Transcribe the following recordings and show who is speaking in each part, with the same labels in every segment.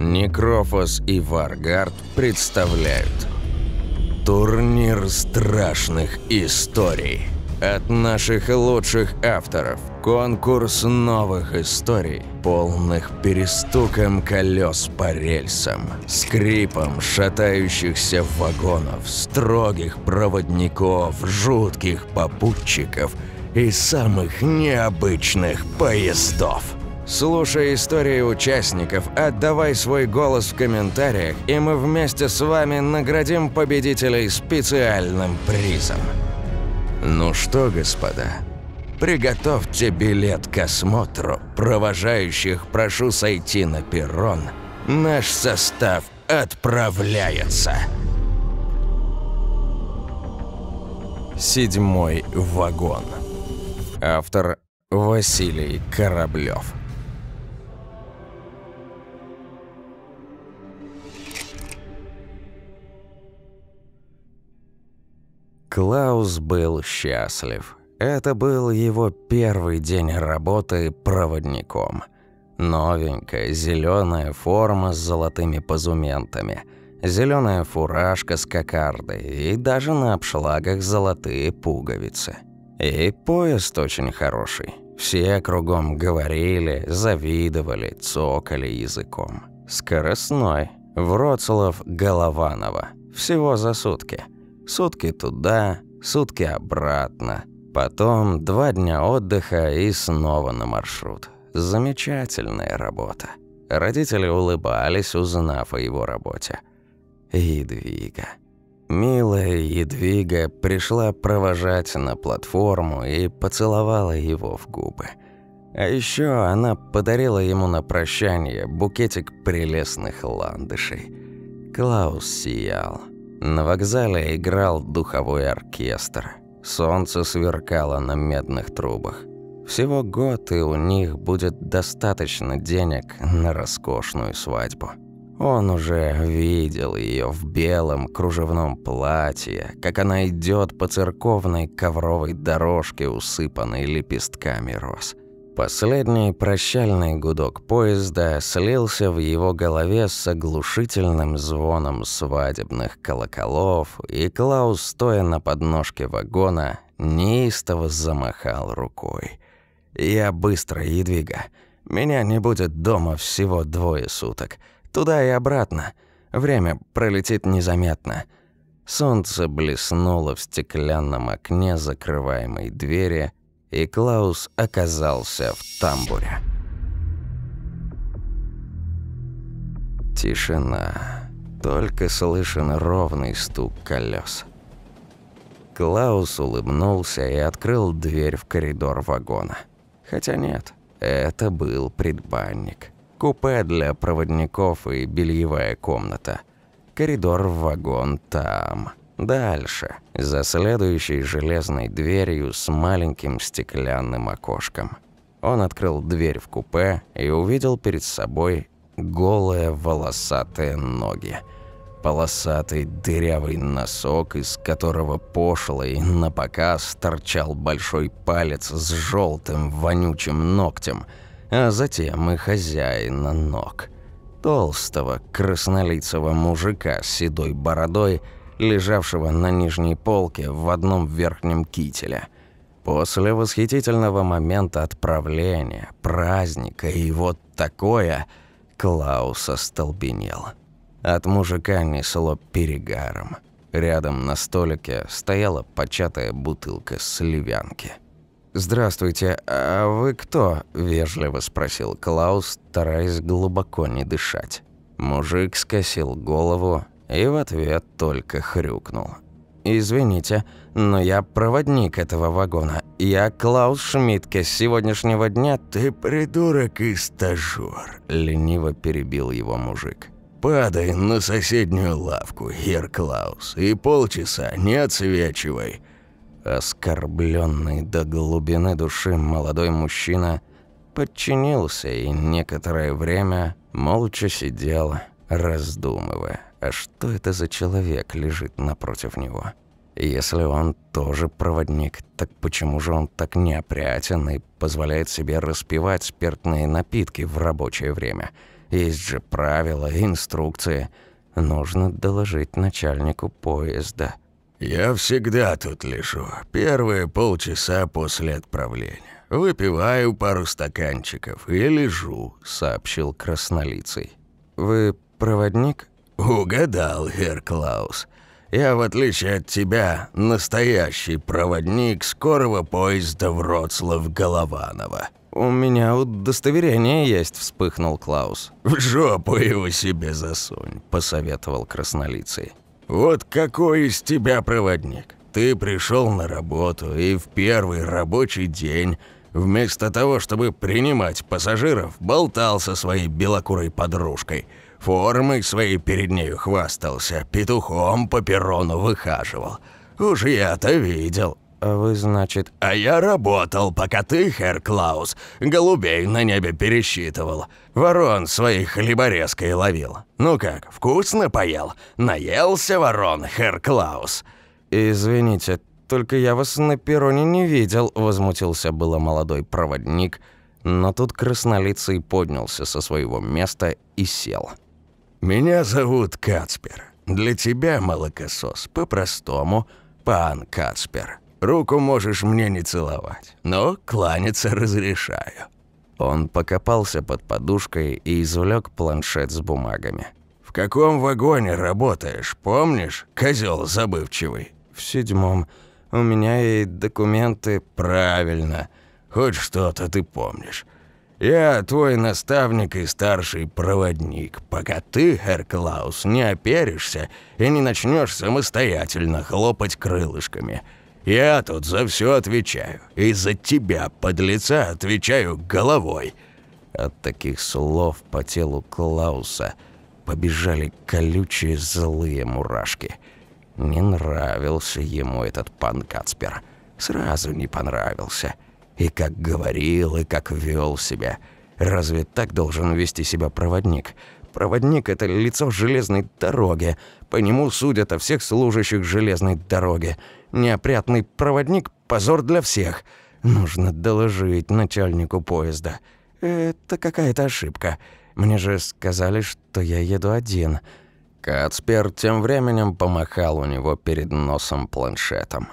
Speaker 1: Некрофос и Варгард представляют Турнир страшных историй От наших лучших авторов Конкурс новых историй Полных перестуком колес по рельсам Скрипом шатающихся вагонов Строгих проводников, жутких попутчиков И самых необычных поездов Слушай истории участников, отдавай свой голос в комментариях, и мы вместе с вами наградим победителей специальным призом. Ну что, господа, приготовьте билет к осмотру. Провожающих прошу сойти на перрон. Наш состав отправляется. Седьмой вагон. Автор Василий Кораблев. Клаус был счастлив. Это был его первый день работы проводником. Новенькая зеленая форма с золотыми позументами, зеленая фуражка с кокардой и даже на обшлагах золотые пуговицы. И поезд очень хороший. Все кругом говорили, завидовали, цокали языком. Скоростной. Вроцлав-Голованово. Всего за сутки. Сутки туда, сутки обратно. Потом два дня отдыха и снова на маршрут. Замечательная работа. Родители улыбались, узнав о его работе. Едвига. Милая Едвига пришла провожать на платформу и поцеловала его в губы. А еще она подарила ему на прощание букетик прелестных ландышей. Клаус сиял. На вокзале играл духовой оркестр. Солнце сверкало на медных трубах. Всего год, и у них будет достаточно денег на роскошную свадьбу. Он уже видел ее в белом кружевном платье, как она идет по церковной ковровой дорожке, усыпанной лепестками роз. Последний прощальный гудок поезда слился в его голове с оглушительным звоном свадебных колоколов, и Клаус, стоя на подножке вагона, неистово замахал рукой. «Я быстро, Едвига. Меня не будет дома всего двое суток. Туда и обратно. Время пролетит незаметно». Солнце блеснуло в стеклянном окне закрываемой двери, и Клаус оказался в тамбуре. Тишина. Только слышен ровный стук колес. Клаус улыбнулся и открыл дверь в коридор вагона. Хотя нет, это был предбанник. Купе для проводников и бельевая комната. Коридор в вагон там. Дальше, за следующей железной дверью с маленьким стеклянным окошком. Он открыл дверь в купе и увидел перед собой голые волосатые ноги. Полосатый дырявый носок, из которого пошлый на показ торчал большой палец с желтым вонючим ногтем, а затем и хозяина ног. Толстого краснолицего мужика с седой бородой – лежавшего на нижней полке в одном верхнем кителе. После восхитительного момента отправления, праздника и вот такое, Клаус остолбенел. От мужика несло перегаром. Рядом на столике стояла початая бутылка сливянки. «Здравствуйте, а вы кто?» – вежливо спросил Клаус, стараясь глубоко не дышать. Мужик скосил голову и в ответ только хрюкнул. «Извините, но я проводник этого вагона. Я Клаус Шмидтке с сегодняшнего дня...»
Speaker 2: «Ты придурок и стажёр», – лениво перебил его мужик. «Падай на соседнюю лавку, Хер Клаус, и полчаса не отсвечивай».
Speaker 1: Оскорбленный до глубины души молодой мужчина подчинился и некоторое время молча сидел, раздумывая. А что это за человек лежит напротив него? Если он тоже проводник, так почему же он так неопрятен и позволяет себе распивать спиртные напитки в рабочее время? Есть же правила, инструкции. Нужно доложить начальнику поезда.
Speaker 2: «Я всегда тут лежу. Первые полчаса после отправления. Выпиваю пару стаканчиков и лежу», — сообщил краснолицый.
Speaker 1: «Вы проводник?»
Speaker 2: «Угадал, Герр Клаус. Я, в отличие от тебя, настоящий проводник скорого поезда Вроцлав-Голованово».
Speaker 1: «У меня удостоверение есть», – вспыхнул Клаус.
Speaker 2: «В жопу его себе засунь», – посоветовал краснолицый. «Вот какой из тебя проводник? Ты пришел на работу и в первый рабочий день, вместо того, чтобы принимать пассажиров, болтал со своей белокурой подружкой – Формой своей перед нею хвастался, петухом по перрону выхаживал. Уж я-то видел.
Speaker 1: А вы, значит...
Speaker 2: А я работал, пока ты, Хер Клаус, голубей на небе пересчитывал. Ворон своих хлеборезкой ловил. Ну как, вкусно поел? Наелся ворон, Хер Клаус?
Speaker 1: Извините, только я вас на перроне не видел, возмутился было молодой проводник, но тут краснолицый поднялся со своего места и сел.
Speaker 2: «Меня зовут Кацпер. Для тебя, молокосос, по-простому, пан Кацпер. Руку можешь мне не целовать, но кланяться разрешаю».
Speaker 1: Он покопался под подушкой и извлек планшет с бумагами.
Speaker 2: «В каком вагоне работаешь, помнишь, козел забывчивый?»
Speaker 1: «В седьмом. У меня и документы...»
Speaker 2: «Правильно. Хоть что-то ты помнишь. Я твой наставник и старший проводник, пока ты, Herr Клаус, не оперишься и не начнешь самостоятельно хлопать крылышками. Я тут за все отвечаю, и за тебя, подлеца, отвечаю головой».
Speaker 1: От таких слов по телу Клауса побежали колючие злые мурашки. Не нравился ему этот пан Кацпер. Сразу не понравился. И как говорил, и как вел себя. Разве так должен вести себя проводник? Проводник – это лицо железной дороги. По нему судят о всех служащих железной дороги. Неопрятный проводник – позор для всех. Нужно доложить начальнику поезда. Это какая-то ошибка. Мне же сказали, что я еду один. Кацпер тем временем помахал у него перед носом планшетом.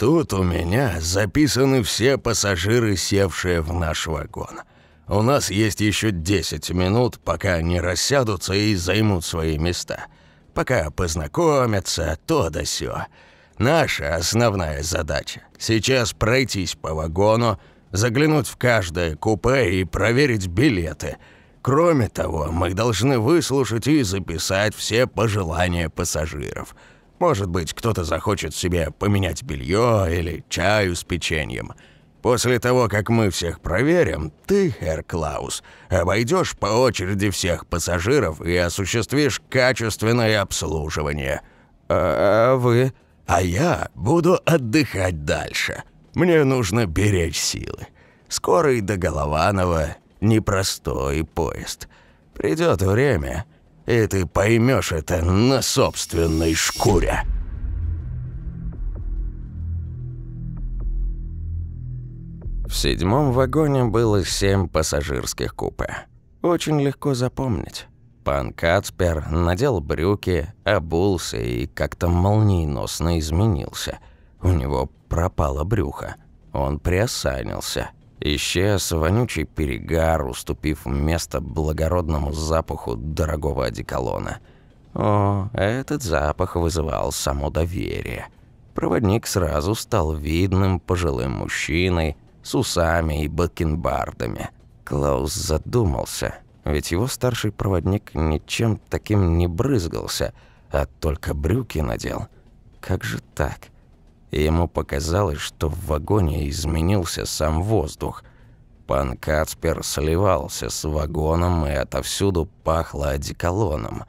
Speaker 2: Тут у меня записаны все пассажиры, севшие в наш вагон. У нас есть еще 10 минут, пока они рассядутся и займут свои места. Пока познакомятся, то да сё. Наша основная задача – сейчас пройтись по вагону, заглянуть в каждое купе и проверить билеты. Кроме того, мы должны выслушать и записать все пожелания пассажиров – может быть, кто-то захочет себе поменять белье или чаю с печеньем. После того, как мы всех проверим, ты, Herr Клаус, обойдешь по очереди всех пассажиров и осуществишь качественное обслуживание.
Speaker 1: А, а вы?
Speaker 2: А я буду отдыхать дальше. Мне нужно беречь силы. Скорый до Голованова непростой поезд. Придет время, и ты поймешь это на собственной шкуре.
Speaker 1: В седьмом вагоне было семь пассажирских купе. Очень легко запомнить. Пан Кацпер надел брюки, обулся и как-то молниеносно изменился. У него пропало брюхо. Он приосанился. Исчез вонючий перегар, уступив место благородному запаху дорогого одеколона. О, этот запах вызывал само доверие. Проводник сразу стал видным пожилым мужчиной с усами и бакенбардами. Клаус задумался, ведь его старший проводник ничем таким не брызгался, а только брюки надел. Как же так? И ему показалось, что в вагоне изменился сам воздух. Пан Кацпер сливался с вагоном, и отовсюду пахло одеколоном.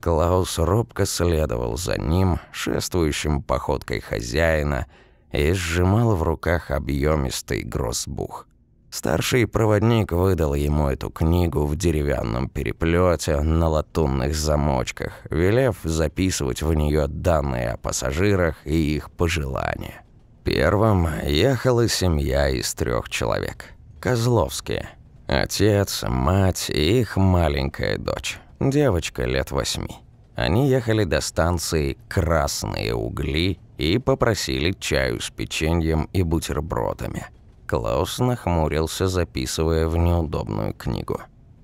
Speaker 1: Клаус робко следовал за ним, шествующим походкой хозяина, и сжимал в руках объемистый гроссбух. Старший проводник выдал ему эту книгу в деревянном переплете на латунных замочках, велев записывать в нее данные о пассажирах и их пожелания. Первым ехала семья из трех человек. Козловские. Отец, мать и их маленькая дочь, девочка лет восьми. Они ехали до станции «Красные угли» и попросили чаю с печеньем и бутербродами. Клаус нахмурился, записывая в неудобную книгу.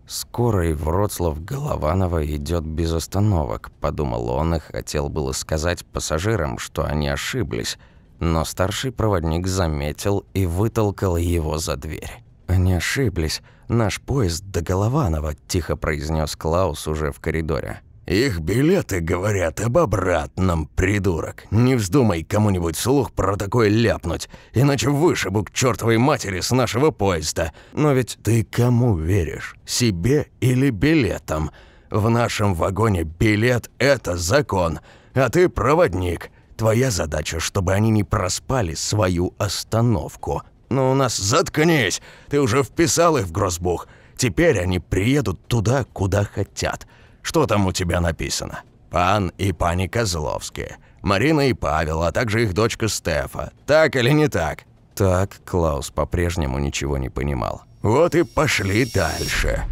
Speaker 1: «Скоро и Вроцлав-Голованова идет без остановок», – подумал он и хотел было сказать пассажирам, что они ошиблись, но старший проводник заметил и вытолкал его за дверь. «Они ошиблись. Наш поезд до Голованова», – тихо произнес Клаус уже в коридоре.
Speaker 2: «Их билеты говорят об обратном, придурок. Не вздумай кому-нибудь слух про такое ляпнуть, иначе вышибу к чертовой матери с нашего поезда. Но ведь ты кому веришь? Себе или билетам? В нашем вагоне билет – это закон, а ты проводник. Твоя задача, чтобы они не проспали свою остановку. Но у нас заткнись, ты уже вписал их в гроссбух. Теперь они приедут туда, куда хотят». Что там у тебя написано? Пан и пани Козловские, Марина и Павел, а также их дочка Стефа. Так или не так?
Speaker 1: Так, Клаус по-прежнему ничего не понимал.
Speaker 2: Вот и пошли дальше.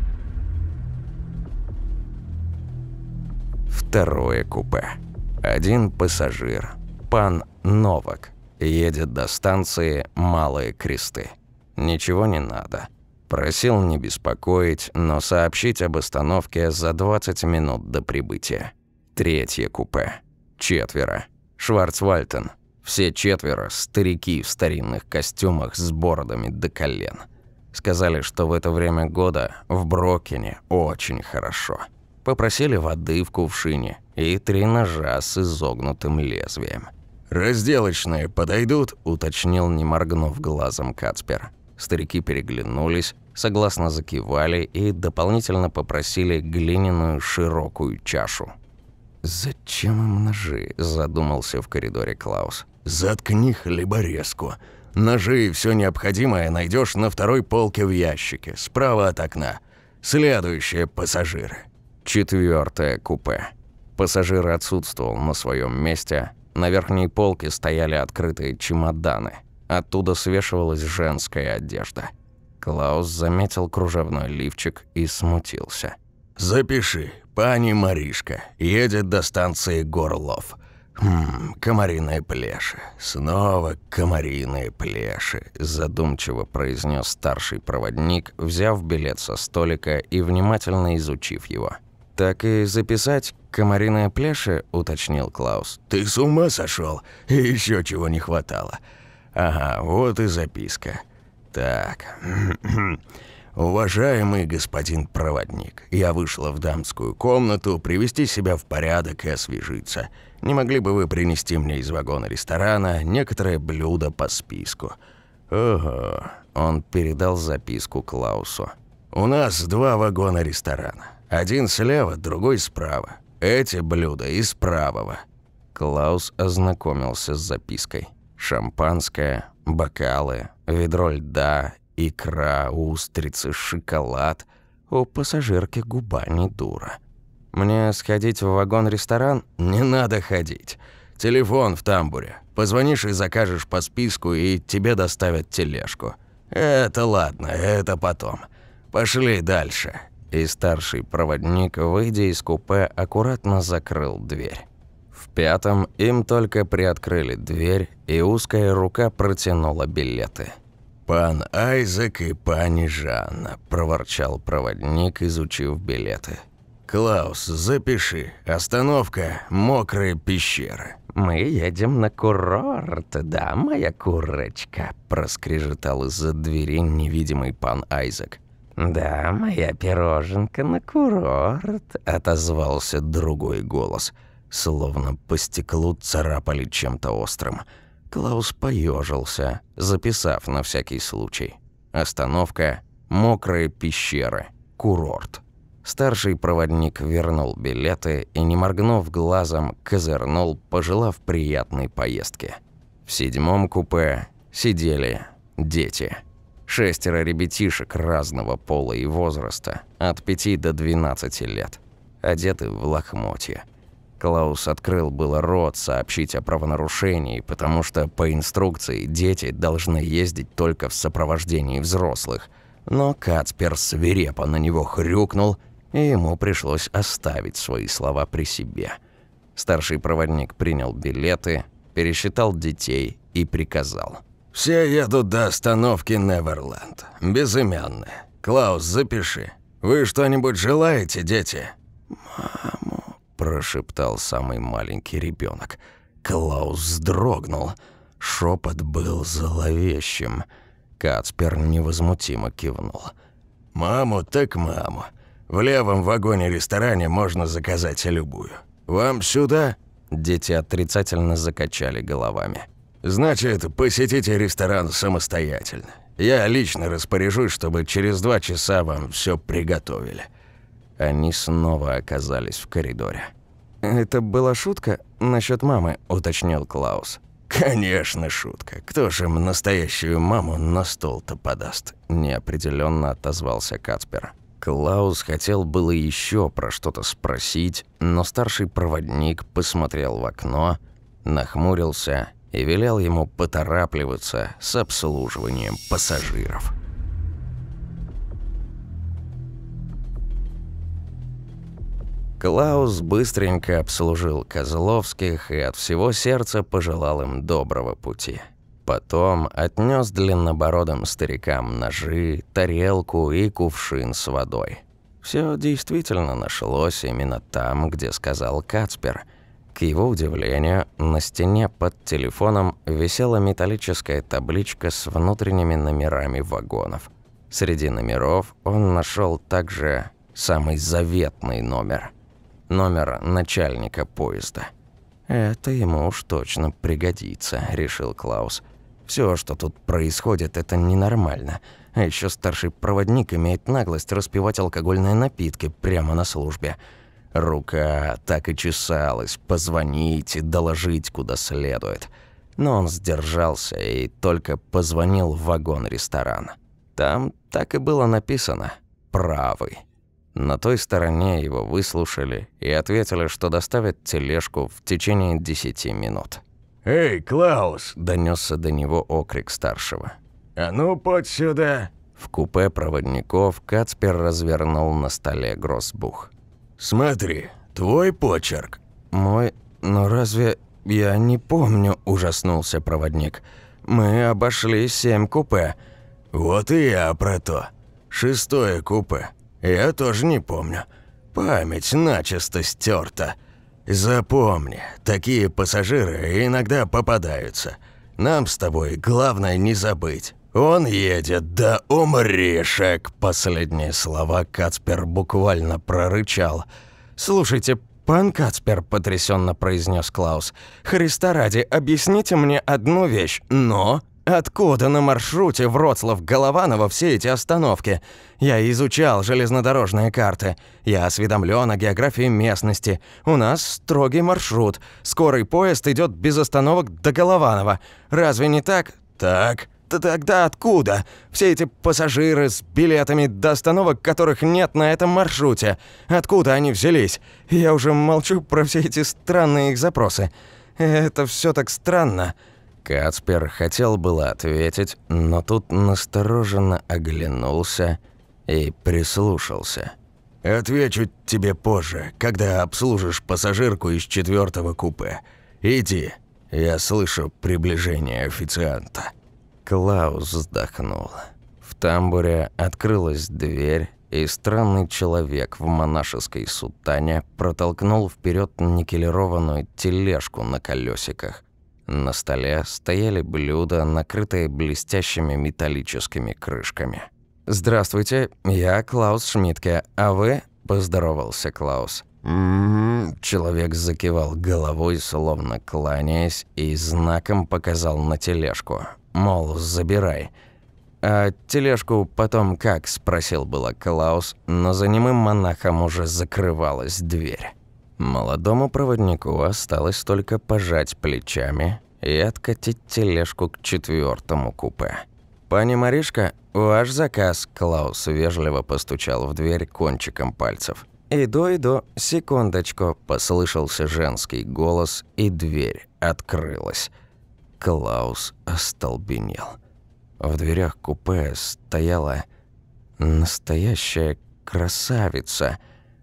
Speaker 1: Второе купе. Один пассажир, пан Новак, едет до станции Малые Кресты. Ничего не надо. Просил не беспокоить, но сообщить об остановке за 20 минут до прибытия. Третье купе. Четверо. Шварцвальтен. Все четверо – старики в старинных костюмах с бородами до колен. Сказали, что в это время года в Брокене очень хорошо. Попросили воды в кувшине и три ножа с изогнутым лезвием.
Speaker 2: «Разделочные подойдут?»
Speaker 1: – уточнил, не моргнув глазом Кацпер. Старики переглянулись, согласно закивали и дополнительно попросили глиняную широкую чашу. «Зачем им ножи?» – задумался в коридоре Клаус.
Speaker 2: «Заткни хлеборезку. Ножи и все необходимое найдешь на второй полке в ящике, справа от окна. Следующие пассажиры».
Speaker 1: Четвертое купе. Пассажир отсутствовал на своем месте. На верхней полке стояли открытые чемоданы – Оттуда свешивалась женская одежда. Клаус заметил кружевной лифчик и смутился.
Speaker 2: «Запиши. Пани Маришка. Едет до станции Горлов. Хм, комариные плеши. Снова комариные плеши»,
Speaker 1: задумчиво произнес старший проводник, взяв билет со столика и внимательно изучив его. «Так и записать комариные плеши?» – уточнил Клаус.
Speaker 2: «Ты с ума сошел? Еще чего не хватало. Ага, вот и записка. Так. Уважаемый господин проводник, я вышла в дамскую комнату привести себя в порядок и освежиться. Не могли бы вы принести мне из вагона ресторана некоторое блюдо по списку?
Speaker 1: Ого. Он передал записку Клаусу.
Speaker 2: У нас два вагона ресторана. Один слева, другой справа. Эти блюда из правого.
Speaker 1: Клаус ознакомился с запиской. Шампанское, бокалы, ведро льда, икра, устрицы, шоколад. У пассажирки губа не дура. «Мне сходить в вагон-ресторан?»
Speaker 2: «Не надо ходить. Телефон в тамбуре. Позвонишь и закажешь по списку, и тебе доставят тележку. Это ладно, это потом. Пошли дальше».
Speaker 1: И старший проводник, выйдя из купе, аккуратно закрыл дверь. Пятом им только приоткрыли дверь, и узкая рука протянула билеты.
Speaker 2: «Пан Айзек и пани Жанна», – проворчал проводник, изучив билеты. «Клаус, запиши. Остановка «Мокрая пещера».
Speaker 1: «Мы едем на курорт, да, моя курочка?» – проскрежетал из-за двери невидимый пан Айзек. «Да, моя пироженка на курорт», – отозвался другой голос – Словно по стеклу царапали чем-то острым. Клаус поежился, записав на всякий случай. Остановка «Мокрые пещеры. Курорт». Старший проводник вернул билеты и, не моргнув глазом, козырнул, пожелав приятной поездки. В седьмом купе сидели дети. Шестеро ребятишек разного пола и возраста, от пяти до двенадцати лет, одеты в лохмотья. Клаус открыл было рот сообщить о правонарушении, потому что по инструкции дети должны ездить только в сопровождении взрослых. Но Кацпер свирепо на него хрюкнул, и ему пришлось оставить свои слова при себе. Старший проводник принял билеты, пересчитал детей и приказал.
Speaker 2: «Все едут до остановки Неверленд. Безымянные. Клаус, запиши. Вы что-нибудь желаете, дети?»
Speaker 1: «Маму», – прошептал самый маленький ребенок. Клаус вздрогнул. Шепот был зловещим. Кацпер невозмутимо кивнул.
Speaker 2: «Маму так маму. В левом вагоне-ресторане можно заказать любую. Вам сюда?»
Speaker 1: Дети отрицательно закачали головами.
Speaker 2: «Значит, посетите ресторан самостоятельно. Я лично распоряжусь, чтобы через два часа вам все приготовили».
Speaker 1: Они снова оказались в коридоре. «Это была шутка насчет мамы», – уточнил Клаус.
Speaker 2: «Конечно, шутка. Кто же настоящую маму на стол-то подаст?»
Speaker 1: – неопределенно отозвался Кацпер. Клаус хотел было еще про что-то спросить, но старший проводник посмотрел в окно, нахмурился и велел ему поторапливаться с обслуживанием пассажиров. Клаус быстренько обслужил Козловских и от всего сердца пожелал им доброго пути. Потом отнес длиннобородым старикам ножи, тарелку и кувшин с водой. Все действительно нашлось именно там, где сказал Кацпер. К его удивлению, на стене под телефоном висела металлическая табличка с внутренними номерами вагонов. Среди номеров он нашел также самый заветный номер – номер начальника поезда. «Это ему уж точно пригодится», – решил Клаус. Все, что тут происходит, это ненормально. А еще старший проводник имеет наглость распивать алкогольные напитки прямо на службе. Рука так и чесалась позвонить и доложить куда следует. Но он сдержался и только позвонил в вагон-ресторан. Там так и было написано «Правый». На той стороне его выслушали и ответили, что доставят тележку в течение десяти минут.
Speaker 2: «Эй, Клаус!»
Speaker 1: – донесся до него окрик старшего.
Speaker 2: «А ну, подь сюда!»
Speaker 1: В купе проводников Кацпер развернул на столе гроссбух.
Speaker 2: «Смотри, твой почерк».
Speaker 1: «Мой? Но разве я не помню?» – ужаснулся проводник. «Мы обошли семь купе».
Speaker 2: «Вот и я про то. Шестое купе. Я тоже не помню. Память начисто стерта. Запомни, такие пассажиры иногда попадаются. Нам с тобой главное не забыть. Он едет, да умрешь, Эк. Последние слова Кацпер буквально прорычал.
Speaker 1: «Слушайте, пан Кацпер», — потрясенно произнес Клаус, «Христа ради, объясните мне одну вещь, но...» Откуда на маршруте Вроцлав-Голованово все эти остановки? Я изучал железнодорожные карты. Я осведомлен о географии местности. У нас строгий маршрут. Скорый поезд идет без остановок до Голованова. Разве не так?
Speaker 2: Так.
Speaker 1: Т Тогда откуда? Все эти пассажиры с билетами до остановок, которых нет на этом маршруте. Откуда они взялись? Я уже молчу про все эти странные их запросы. Это все так странно. Кацпер хотел было ответить, но тут настороженно оглянулся и прислушался.
Speaker 2: «Отвечу тебе позже, когда обслужишь пассажирку из четвертого купе. Иди, я слышу приближение официанта».
Speaker 1: Клаус вздохнул. В тамбуре открылась дверь, и странный человек в монашеской сутане протолкнул вперед никелированную тележку на колесиках. На столе стояли блюда, накрытые блестящими металлическими крышками. «Здравствуйте, я Клаус Шмидке, а вы?» – поздоровался Клаус.
Speaker 2: «М-м-м»,
Speaker 1: человек закивал головой, словно кланяясь, и знаком показал на тележку. Мол, забирай. «А тележку потом как?» – спросил было Клаус, но за немым монахом уже закрывалась дверь. Молодому проводнику осталось только пожать плечами и откатить тележку к четвертому купе. «Пани Маришка, ваш заказ», – Клаус вежливо постучал в дверь кончиком пальцев. «Иду, иду, секундочку», – послышался женский голос, и дверь открылась. Клаус остолбенел. В дверях купе стояла Настоящая красавица.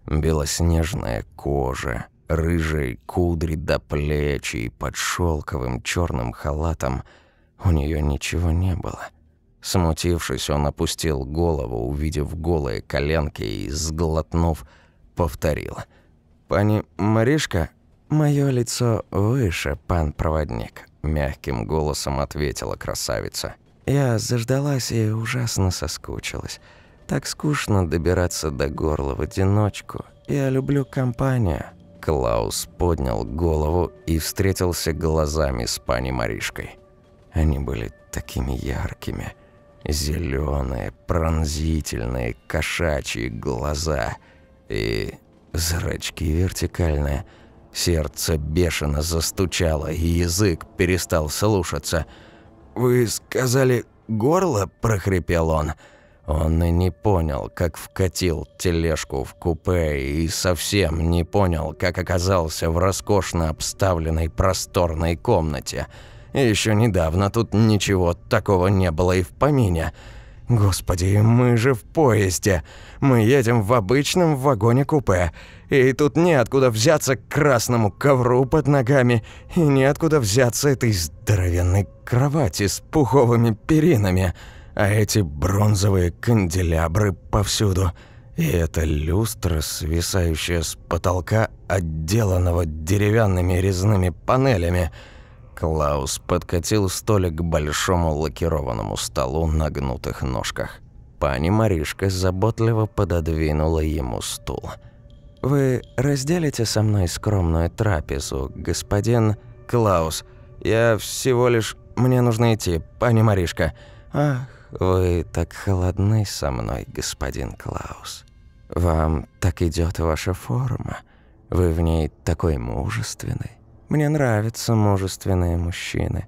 Speaker 1: Белоснежная кожа, рыжие кудри до плеч и под шелковым черным халатом у нее ничего не было. Смутившись, он опустил голову, увидев голые коленки и, сглотнув, повторил. «Пани Маришка, мое лицо выше, пан проводник», – мягким голосом ответила красавица. «Я заждалась и ужасно соскучилась. Так скучно добираться до горла в одиночку. Я люблю компанию». Клаус поднял голову и встретился глазами с пани Маришкой. Они были такими яркими – Зеленые, пронзительные, кошачьи глаза и зрачки вертикальные. Сердце бешено застучало, и язык перестал слушаться. «Вы сказали горло?» – прохрипел он. Он и не понял, как вкатил тележку в купе, и совсем не понял, как оказался в роскошно обставленной просторной комнате – еще недавно тут ничего такого не было и в помине. Господи, мы же в поезде. Мы едем в обычном вагоне-купе. И тут неоткуда взяться красному ковру под ногами, и неоткуда взяться этой здоровенной кровати с пуховыми перинами. А эти бронзовые канделябры повсюду. И эта люстра, свисающая с потолка, отделанного деревянными резными панелями – Клаус подкатил столик к большому лакированному столу на гнутых ножках. Пани Маришка заботливо пододвинула ему стул. «Вы разделите со мной скромную трапезу, господин Клаус? Я всего лишь... Мне нужно идти, пани Маришка. Ах, вы так холодны со мной, господин Клаус. Вам так идет ваша форма. Вы в ней такой мужественный. Мне нравятся мужественные мужчины.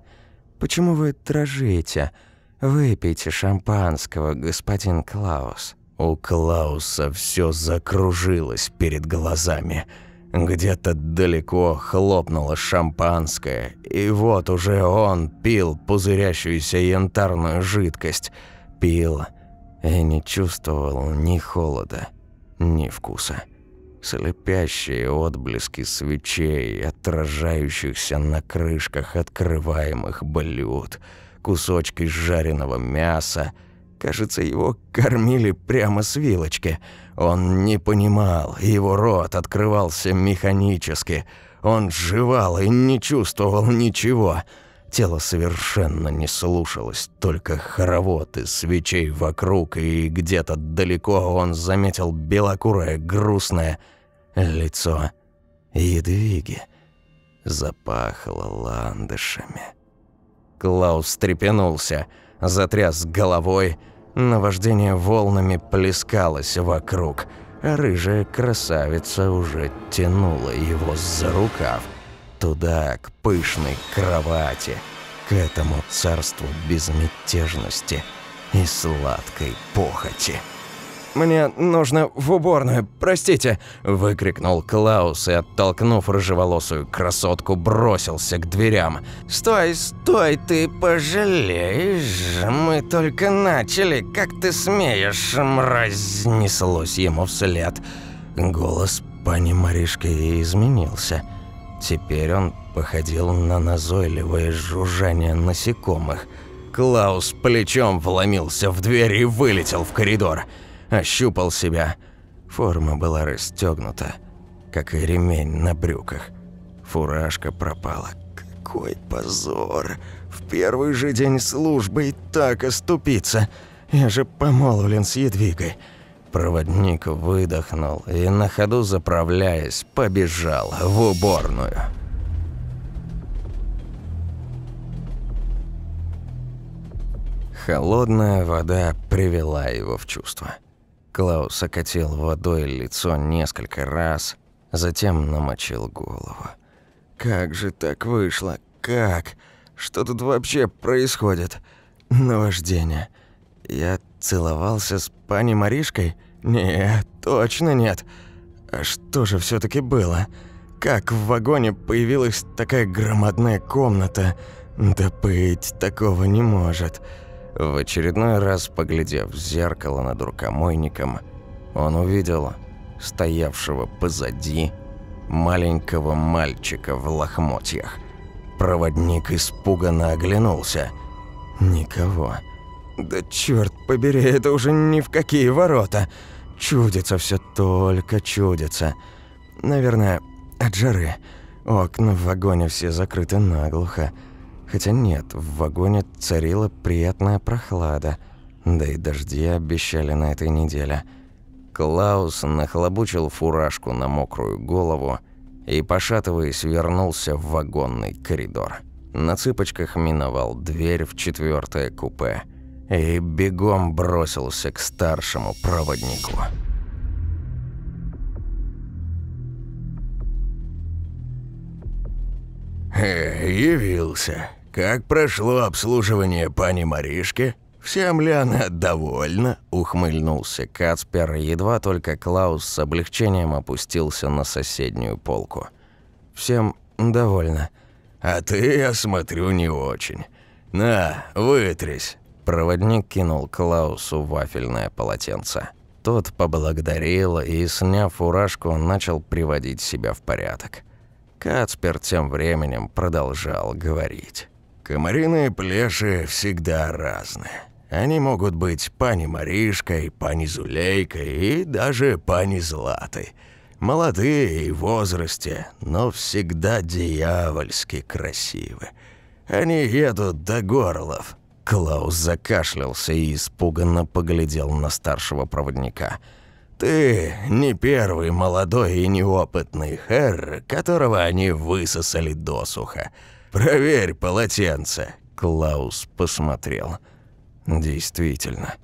Speaker 1: Почему вы дрожите? Выпейте шампанского, господин Клаус».
Speaker 2: У Клауса все закружилось перед глазами. Где-то далеко хлопнуло шампанское, и вот уже он пил пузырящуюся янтарную жидкость. Пил и не чувствовал ни холода, ни вкуса. Слепящие отблески свечей, отражающихся на крышках открываемых блюд, кусочки жареного мяса. Кажется, его кормили прямо с вилочки. Он не понимал, его рот открывался механически. Он жевал и не чувствовал ничего. Тело совершенно не слушалось, только хоровод из свечей вокруг, и где-то далеко он заметил белокурое грустное лицо Едвиги. Запахло ландышами. Клаус стрепенулся, затряс головой, наваждение волнами плескалось вокруг, а рыжая красавица уже тянула его за рукав – Туда, к пышной кровати, к этому царству безмятежности и сладкой похоти.
Speaker 1: «Мне нужно в уборную, простите!» – выкрикнул Клаус и, оттолкнув рыжеволосую красотку, бросился к дверям. «Стой, стой, ты пожалеешь! Мы только начали, как ты смеешь, мразь!» – неслось ему вслед. Голос пани Маришки изменился – Теперь он походил на назойливое жужжание насекомых. Клаус плечом вломился в дверь и вылетел в коридор. Ощупал себя. Форма была расстегнута, как и ремень на брюках. Фуражка пропала. Какой позор! В первый же день службы и так оступиться. Я же помолвлен с Едвигой. Проводник выдохнул и, на ходу заправляясь, побежал в уборную. Холодная вода привела его в чувство. Клаус окатил водой лицо несколько раз, затем намочил голову. «Как же так вышло? Как? Что тут вообще происходит? Наваждение. Я целовался с пани Маришкой? Нет, точно нет. А что же все таки было? Как в вагоне появилась такая громадная комната? Да быть такого не может. В очередной раз, поглядев в зеркало над рукомойником, он увидел стоявшего позади маленького мальчика в лохмотьях. Проводник испуганно оглянулся. Никого. Да черт побери, это уже ни в какие ворота. Чудится все только чудится. Наверное, от жары. Окна в вагоне все закрыты наглухо. Хотя нет, в вагоне царила приятная прохлада. Да и дожди обещали на этой неделе. Клаус нахлобучил фуражку на мокрую голову и, пошатываясь, вернулся в вагонный коридор. На цыпочках миновал дверь в четвертое купе и бегом бросился к старшему проводнику.
Speaker 2: «Э, явился. Как прошло обслуживание пани Маришки?» «Всем ли она довольна?» – ухмыльнулся
Speaker 1: Кацпер, едва только Клаус с облегчением опустился на соседнюю полку. «Всем довольна».
Speaker 2: «А ты, я смотрю, не очень. На, вытрись».
Speaker 1: Проводник кинул Клаусу вафельное полотенце. Тот поблагодарил и, сняв фуражку, начал приводить себя в порядок. Кацпер тем временем продолжал говорить.
Speaker 2: «Комариные плеши всегда разные. Они могут быть пани Маришкой, пани Зулейкой и даже пани Златой. Молодые и в возрасте, но всегда дьявольски красивы. Они едут до горлов».
Speaker 1: Клаус закашлялся и испуганно поглядел на старшего проводника.
Speaker 2: «Ты не первый молодой и неопытный хэр, которого они высосали досуха. Проверь полотенце».
Speaker 1: Клаус посмотрел. Действительно,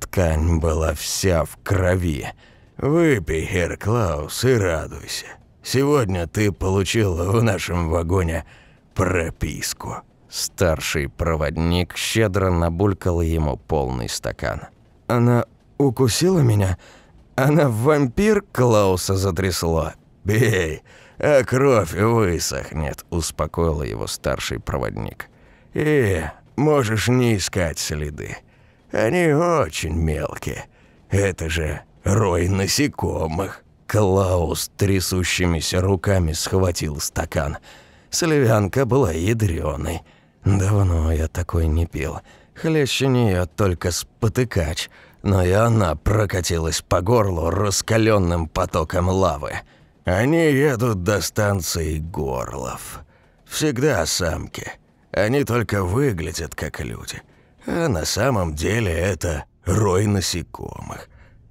Speaker 1: ткань была вся в крови.
Speaker 2: «Выпей, Хер Клаус, и радуйся. Сегодня ты получил в нашем вагоне прописку».
Speaker 1: Старший проводник щедро набулькал ему полный стакан. «Она укусила меня? Она вампир?» Клауса затрясло.
Speaker 2: «Бей, а кровь высохнет», – успокоил его старший проводник. «И Можешь не искать следы. Они очень мелкие. Это же рой насекомых».
Speaker 1: Клаус трясущимися руками схватил стакан. Сливянка была ядреной. Давно я такой не пил. Хлеще нее только спотыкач, но и она прокатилась по горлу раскаленным потоком лавы.
Speaker 2: Они едут до станции Горлов. Всегда самки. Они только выглядят как люди. А на самом деле это рой насекомых.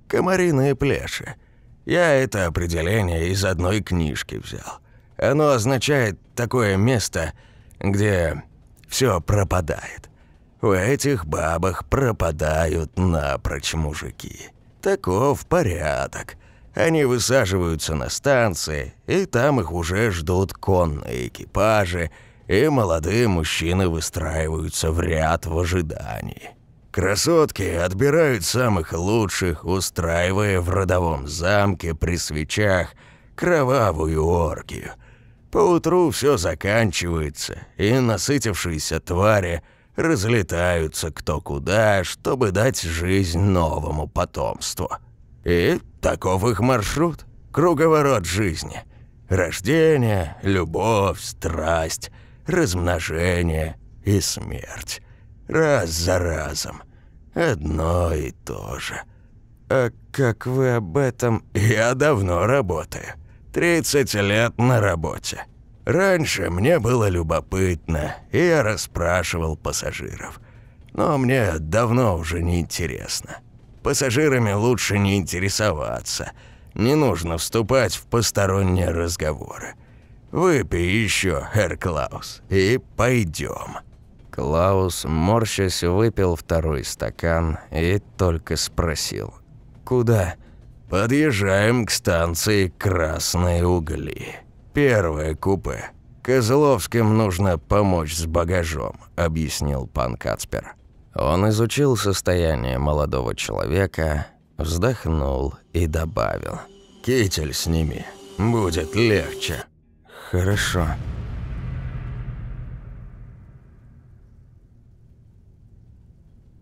Speaker 2: Комариные плеши. Я это определение из одной книжки взял. Оно означает такое место, где все пропадает. У этих бабах пропадают напрочь мужики. Таков порядок. Они высаживаются на станции, и там их уже ждут конные экипажи – и молодые мужчины выстраиваются в ряд в ожидании. Красотки отбирают самых лучших, устраивая в родовом замке при свечах кровавую оргию. Поутру все заканчивается, и насытившиеся твари разлетаются кто куда, чтобы дать жизнь новому потомству. И таков их маршрут, круговорот жизни. Рождение, любовь, страсть – размножение и смерть. Раз за разом. Одно и то же. А как вы об этом... Я давно работаю. 30 лет на работе. Раньше мне было любопытно, и я расспрашивал пассажиров. Но мне давно уже не интересно. Пассажирами лучше не интересоваться. Не нужно вступать в посторонние разговоры. Выпей еще, Herr Клаус, и пойдем.
Speaker 1: Клаус, морщась, выпил второй стакан и только спросил. «Куда?»
Speaker 2: «Подъезжаем к станции Красные Угли. Первое купе. Козловским нужно помочь с багажом», — объяснил пан Кацпер.
Speaker 1: Он изучил состояние молодого человека, вздохнул и добавил.
Speaker 2: «Китель сними, будет легче».
Speaker 1: Хорошо.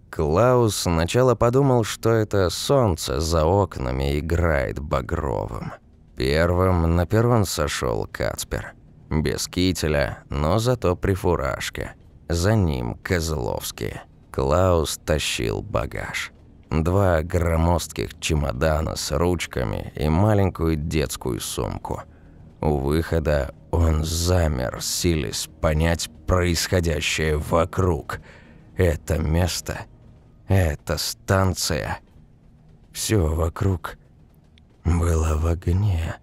Speaker 1: Клаус сначала подумал, что это солнце за окнами играет багровым. Первым на перрон сошел Кацпер. Без кителя, но зато при фуражке. За ним Козловский. Клаус тащил багаж. Два громоздких чемодана с ручками и маленькую детскую сумку. У выхода он замер, силясь понять происходящее вокруг. Это место, это станция. Все вокруг было в огне.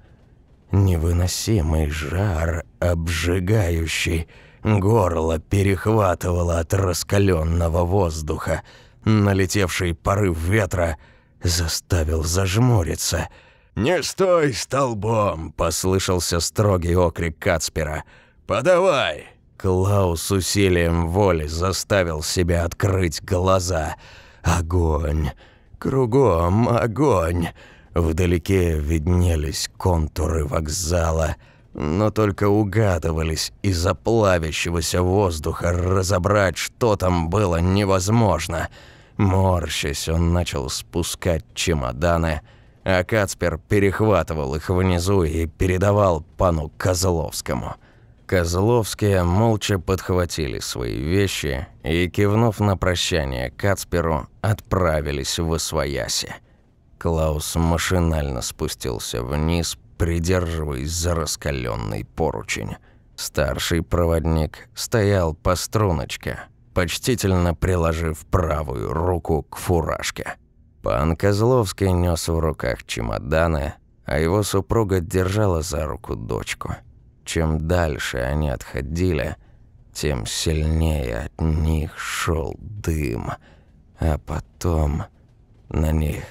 Speaker 1: Невыносимый жар, обжигающий, горло перехватывало от раскаленного воздуха. Налетевший порыв ветра заставил зажмуриться. «Не стой столбом!» – послышался строгий окрик Кацпера. «Подавай!» Клаус усилием воли заставил себя открыть глаза. Огонь! Кругом огонь! Вдалеке виднелись контуры вокзала, но только угадывались из-за плавящегося воздуха разобрать, что там было невозможно. Морщась, он начал спускать чемоданы, а Кацпер перехватывал их внизу и передавал пану Козловскому. Козловские молча подхватили свои вещи и, кивнув на прощание Кацперу, отправились в Освояси. Клаус машинально спустился вниз, придерживаясь за раскаленный поручень. Старший проводник стоял по струночке, почтительно приложив правую руку к фуражке. Пан Козловский нес в руках чемоданы, а его супруга держала за руку дочку. Чем дальше они отходили, тем сильнее от них шел дым, а потом на них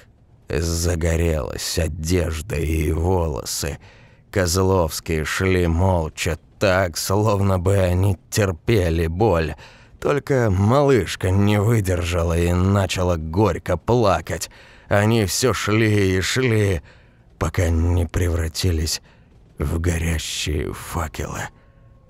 Speaker 1: Загорелась одежда и волосы. Козловские шли молча так, словно бы они терпели боль. Только малышка не выдержала и начала горько плакать. Они все шли и шли, пока не превратились в горящие факелы.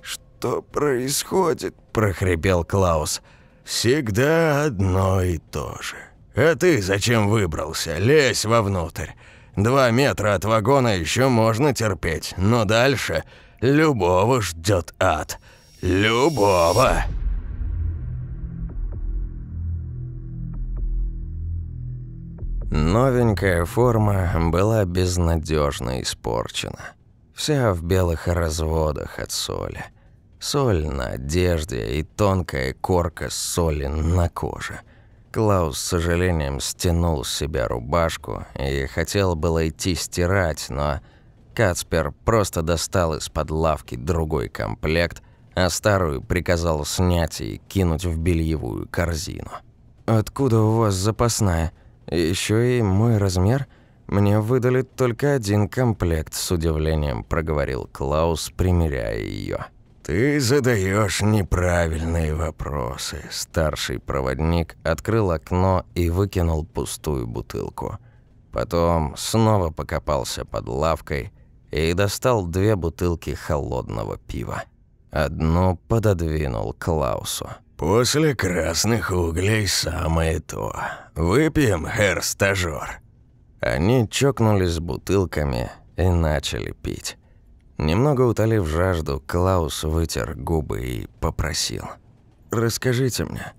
Speaker 1: «Что происходит?» – прохрипел Клаус. «Всегда одно и то же». «А ты зачем выбрался? Лезь вовнутрь. Два метра от вагона еще можно терпеть, но дальше любого ждет ад. Любого!» Новенькая форма была безнадежно испорчена. Вся в белых разводах от соли. Соль на одежде и тонкая корка соли на коже – Клаус с сожалением стянул с себя рубашку и хотел было идти стирать, но Кацпер просто достал из-под лавки другой комплект, а старую приказал снять и кинуть в бельевую корзину. «Откуда у вас запасная? Еще и мой размер? Мне выдали только один комплект», – с удивлением проговорил Клаус, примеряя ее. «Ты задаешь неправильные вопросы». Старший проводник открыл окно и выкинул пустую бутылку. Потом снова покопался под лавкой и достал две бутылки холодного пива. Одну пододвинул Клаусу. «После красных углей самое то. Выпьем, хер-стажёр». Они чокнулись бутылками и начали пить. Немного утолив жажду, Клаус вытер губы и попросил. «Расскажите мне,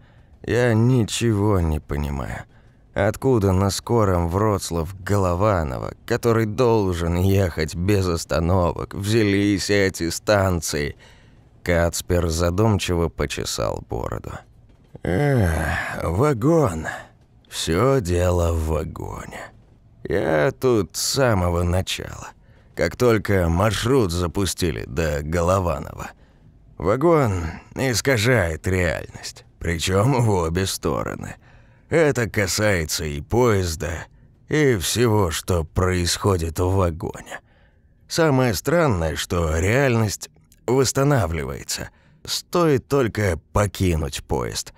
Speaker 1: я ничего не понимаю. Откуда на скором Вроцлав Голованова, который должен ехать без остановок, взялись эти станции?» Кацпер задумчиво почесал бороду. «Эх, вагон. Все дело в вагоне. Я тут с самого начала как только маршрут запустили до Голованова. Вагон искажает реальность, причем в обе стороны. Это касается и поезда, и всего, что происходит в вагоне. Самое странное, что реальность восстанавливается. Стоит только покинуть поезд,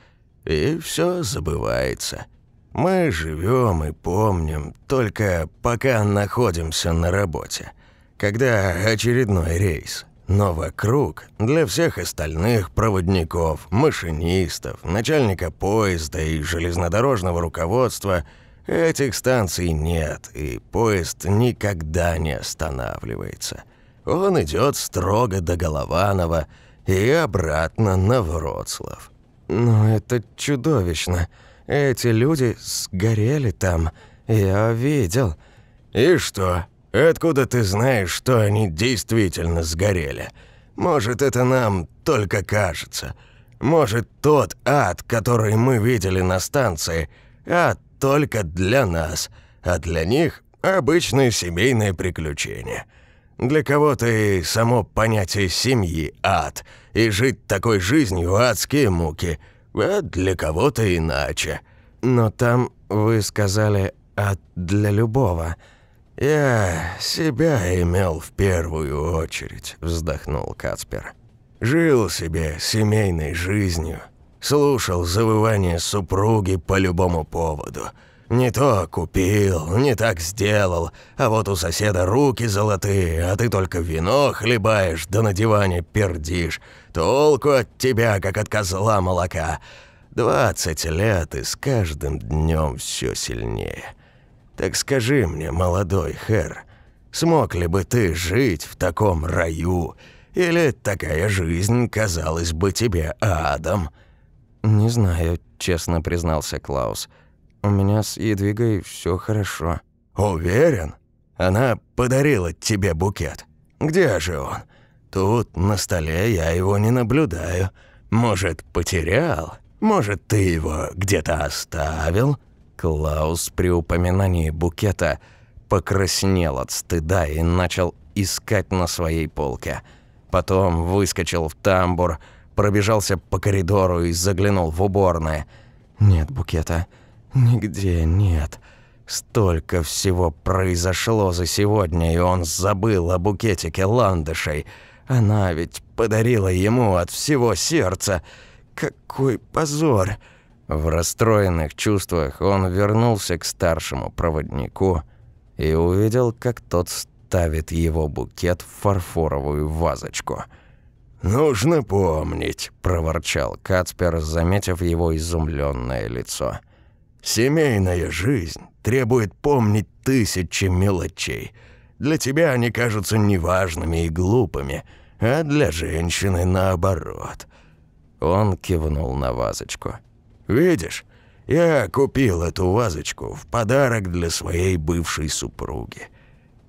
Speaker 1: и все забывается. Мы живем и помним, только пока находимся на работе. Когда очередной рейс.
Speaker 2: Но вокруг, для всех остальных проводников, машинистов, начальника поезда и железнодорожного руководства этих станций нет, и поезд никогда не останавливается. Он идет строго до Голованова и обратно на Вроцлав.
Speaker 1: Но это чудовищно. Эти люди сгорели там. Я видел.
Speaker 2: И что? Откуда ты знаешь, что они действительно сгорели? Может, это нам только кажется. Может, тот ад, который мы видели на станции, ад только для нас, а для них обычное семейное приключение. Для кого-то и само понятие семьи – ад, и жить такой жизнью – адские муки, а для кого-то иначе.
Speaker 1: Но там вы сказали «ад для любого».
Speaker 2: «Я себя имел в первую очередь», — вздохнул Кацпер. «Жил себе семейной жизнью, слушал завывание супруги по любому поводу. Не то купил, не так сделал, а вот у соседа руки золотые, а ты только вино хлебаешь, да на диване пердишь. Толку от тебя, как от козла молока. Двадцать лет, и с каждым днем все сильнее». Так скажи мне, молодой хэр, смог ли бы ты жить в таком раю, или такая жизнь казалась бы тебе адом?»
Speaker 1: «Не знаю», — честно признался Клаус. «У меня с Едвигой все хорошо».
Speaker 2: «Уверен? Она подарила тебе букет. Где же он? Тут на столе я его не наблюдаю. Может, потерял? Может, ты его где-то оставил?»
Speaker 1: Клаус при упоминании букета покраснел от стыда и начал искать на своей полке. Потом выскочил в тамбур, пробежался по коридору и заглянул в уборное. Нет букета. Нигде нет. Столько всего произошло за сегодня, и он забыл о букетике ландышей. Она ведь подарила ему от всего сердца. Какой позор! В расстроенных чувствах он вернулся к старшему проводнику и увидел, как тот ставит его букет в фарфоровую вазочку.
Speaker 2: «Нужно помнить», –
Speaker 1: проворчал Кацпер, заметив его изумленное лицо.
Speaker 2: «Семейная жизнь требует помнить тысячи мелочей. Для тебя они кажутся неважными и глупыми, а для женщины наоборот».
Speaker 1: Он кивнул на вазочку.
Speaker 2: Видишь, я купил эту вазочку в подарок для своей бывшей супруги.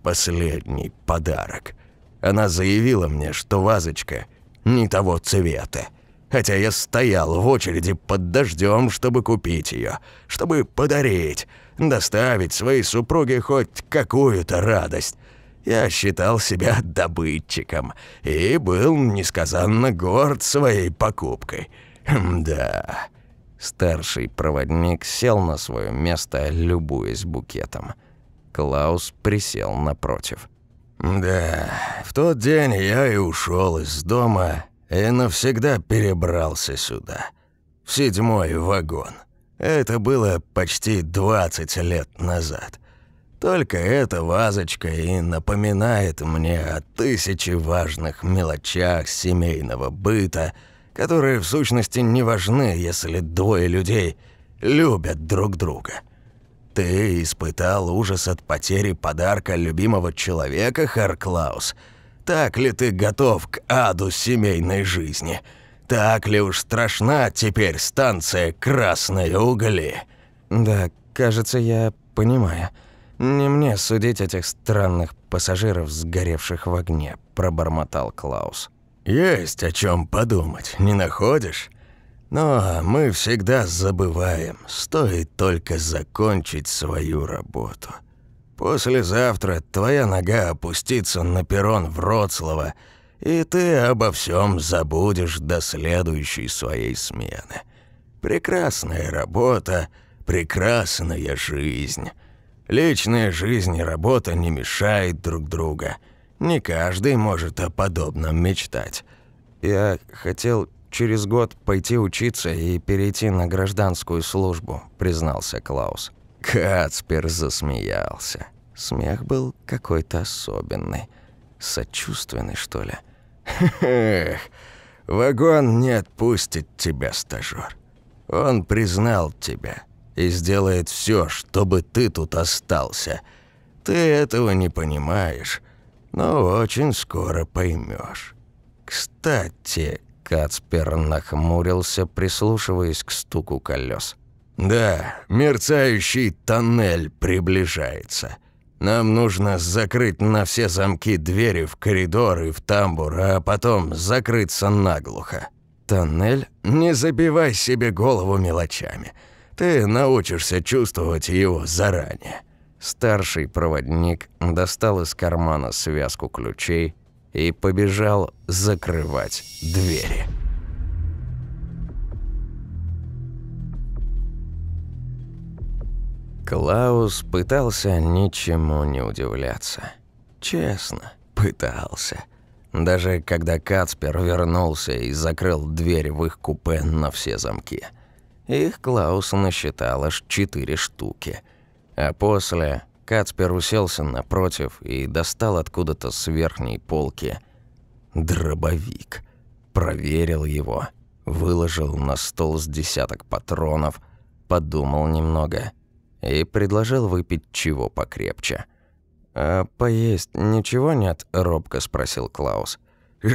Speaker 2: Последний подарок. Она заявила мне, что вазочка не того цвета. Хотя я стоял в очереди под дождем, чтобы купить ее, чтобы подарить, доставить своей супруге хоть какую-то радость. Я считал себя добытчиком и был несказанно горд своей покупкой. Да,
Speaker 1: Старший проводник сел на свое место, любуясь букетом. Клаус присел напротив.
Speaker 2: «Да, в тот день я и ушел из дома и навсегда перебрался сюда, в седьмой вагон. Это было почти 20 лет назад. Только эта вазочка и напоминает мне о тысяче важных мелочах семейного быта – которые в сущности не важны, если двое людей любят друг друга. Ты испытал ужас от потери подарка любимого человека, Харклаус? Так ли ты готов к аду семейной жизни? Так ли уж страшна теперь станция «Красные угли»?»
Speaker 1: «Да, кажется, я понимаю. Не мне судить этих странных пассажиров, сгоревших в огне», – пробормотал Клаус.
Speaker 2: Есть о чем подумать, не находишь? Но мы всегда забываем, стоит только закончить свою работу. Послезавтра твоя нога опустится на перрон Вроцлава, и ты обо всем забудешь до следующей своей смены. Прекрасная работа, прекрасная жизнь. Личная жизнь и работа не мешают друг друга – не каждый может о подобном мечтать.
Speaker 1: Я хотел через год пойти учиться и перейти на гражданскую службу, признался Клаус. Кацпер засмеялся. Смех был какой-то особенный, сочувственный, что ли.
Speaker 2: Эх, вагон не отпустит тебя, стажёр. Он признал тебя и сделает все, чтобы ты тут остался. Ты этого не понимаешь, но очень скоро поймешь. Кстати,
Speaker 1: Кацпер нахмурился, прислушиваясь к стуку колес.
Speaker 2: «Да, мерцающий тоннель приближается. Нам нужно закрыть на все замки двери в коридор и в тамбур, а потом закрыться наглухо. Тоннель? Не забивай себе голову мелочами. Ты научишься чувствовать его заранее».
Speaker 1: Старший проводник достал из кармана связку ключей и побежал закрывать двери. Клаус пытался ничему не удивляться. Честно, пытался. Даже когда Кацпер вернулся и закрыл дверь в их купе на все замки. Их Клаус насчитал аж четыре штуки. А после Кацпер уселся напротив и достал откуда-то с верхней полки дробовик. Проверил его, выложил на стол с десяток патронов, подумал немного и предложил выпить чего покрепче. «А поесть ничего нет?» – робко спросил Клаус.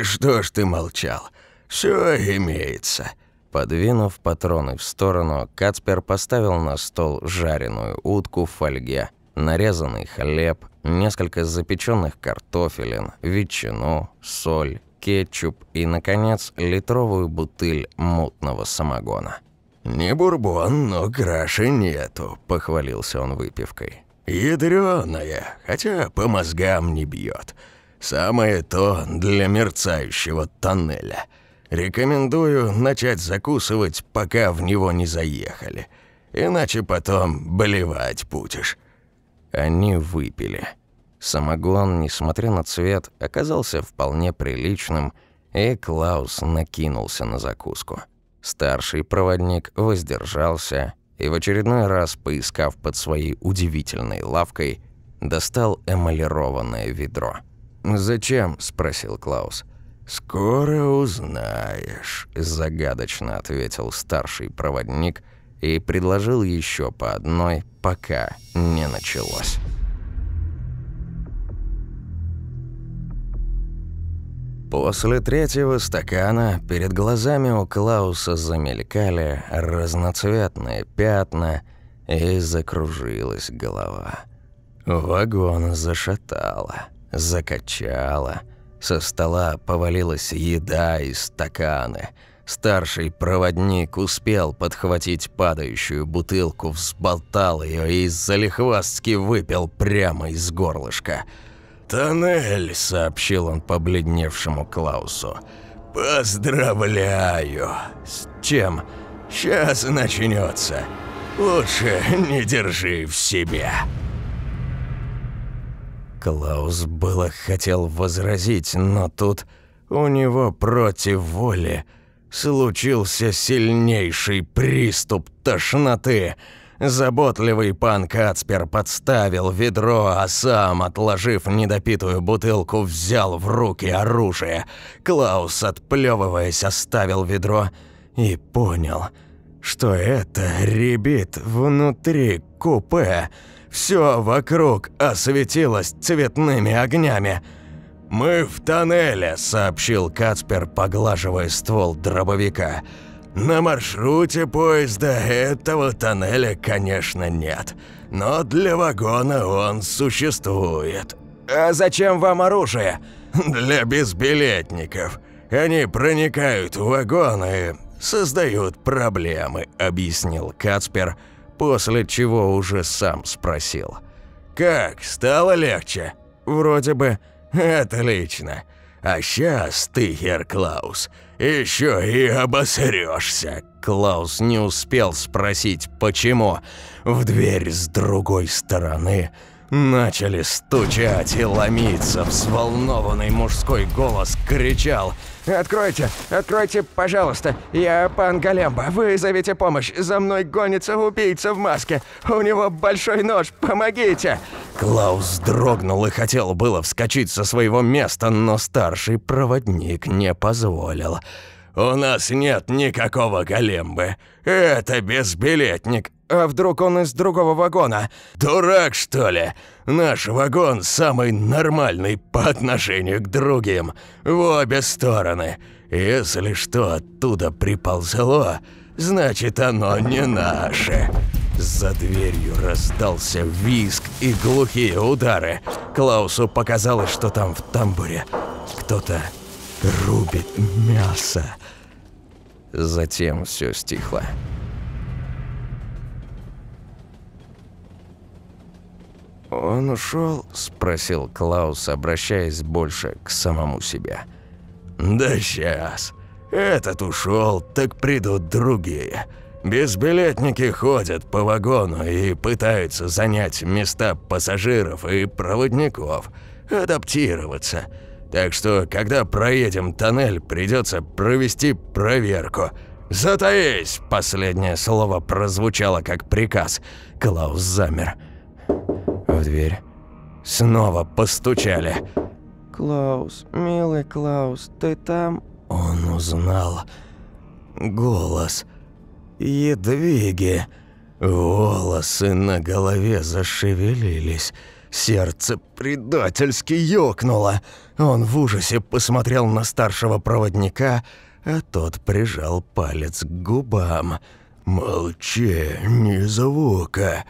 Speaker 2: «Что ж ты молчал? Все имеется».
Speaker 1: Подвинув патроны в сторону, Кацпер поставил на стол жареную утку в фольге – нарезанный хлеб, несколько запеченных картофелин, ветчину, соль, кетчуп и, наконец, литровую бутыль мутного самогона.
Speaker 2: «Не бурбон, но краши нету», – похвалился он выпивкой. «Ядрёная, хотя по мозгам не бьет. Самое то для мерцающего тоннеля. Рекомендую начать закусывать, пока в него не заехали. Иначе потом болевать будешь».
Speaker 1: Они выпили. Самогон, несмотря на цвет, оказался вполне приличным, и Клаус накинулся на закуску. Старший проводник воздержался и в очередной раз, поискав под своей удивительной лавкой, достал эмалированное ведро. «Зачем?» – спросил Клаус.
Speaker 2: «Скоро узнаешь», –
Speaker 1: загадочно ответил старший проводник и предложил еще по одной, пока не началось. После третьего стакана перед глазами у Клауса замелькали разноцветные пятна и закружилась голова. Вагон зашатало, закачало. Со стола повалилась еда и стаканы – Старший проводник успел подхватить падающую бутылку, взболтал ее и залихвастки выпил прямо из горлышка.
Speaker 2: «Тоннель», — сообщил он побледневшему Клаусу. «Поздравляю!»
Speaker 1: «С чем?»
Speaker 2: «Сейчас начнется. Лучше не держи в себе».
Speaker 1: Клаус было хотел возразить, но тут у него против воли случился сильнейший приступ тошноты. Заботливый пан Кацпер подставил ведро, а сам, отложив недопитую бутылку, взял в руки оружие. Клаус, отплевываясь, оставил ведро и понял, что это ребит внутри купе. Все вокруг осветилось цветными огнями.
Speaker 2: «Мы в тоннеле», — сообщил Кацпер, поглаживая ствол дробовика. «На маршруте поезда этого тоннеля, конечно, нет, но для вагона он существует».
Speaker 1: «А зачем вам оружие?»
Speaker 2: «Для безбилетников. Они проникают в вагон и создают проблемы», — объяснил Кацпер, после чего уже сам спросил. «Как, стало легче?»
Speaker 1: «Вроде бы...»
Speaker 2: «Отлично. А сейчас ты, Хер Клаус, еще и обосрешься».
Speaker 1: Клаус не успел спросить, почему. В дверь с другой стороны
Speaker 2: начали стучать и ломиться. Взволнованный мужской голос кричал
Speaker 3: «Откройте! Откройте, пожалуйста! Я пан Галемба! Вызовите помощь! За мной гонится убийца в маске! У него большой нож! Помогите!»
Speaker 2: Клаус дрогнул и хотел было вскочить со своего места, но старший проводник не позволил. «У нас нет никакого Галембы. Это безбилетник.
Speaker 3: А вдруг он из другого вагона?
Speaker 2: Дурак, что ли? Наш вагон самый нормальный по отношению к другим. В обе стороны. Если что оттуда приползло, значит оно не наше. За дверью раздался визг и глухие удары. Клаусу показалось, что там в тамбуре кто-то рубит мясо.
Speaker 1: Затем все стихло. «Он ушел?» – спросил Клаус, обращаясь больше к самому себе.
Speaker 2: «Да сейчас. Этот ушел, так придут другие. Безбилетники ходят по вагону и пытаются занять места пассажиров и проводников, адаптироваться. Так что, когда проедем тоннель, придется провести проверку». «Затаись!» – последнее слово прозвучало как приказ. Клаус замер. В дверь снова постучали.
Speaker 3: «Клаус, милый Клаус, ты там?»
Speaker 2: Он узнал голос Едвиги. Волосы на голове зашевелились. Сердце предательски ёкнуло. Он в ужасе посмотрел на старшего проводника, а тот прижал палец к губам. «Молчи, ни звука!»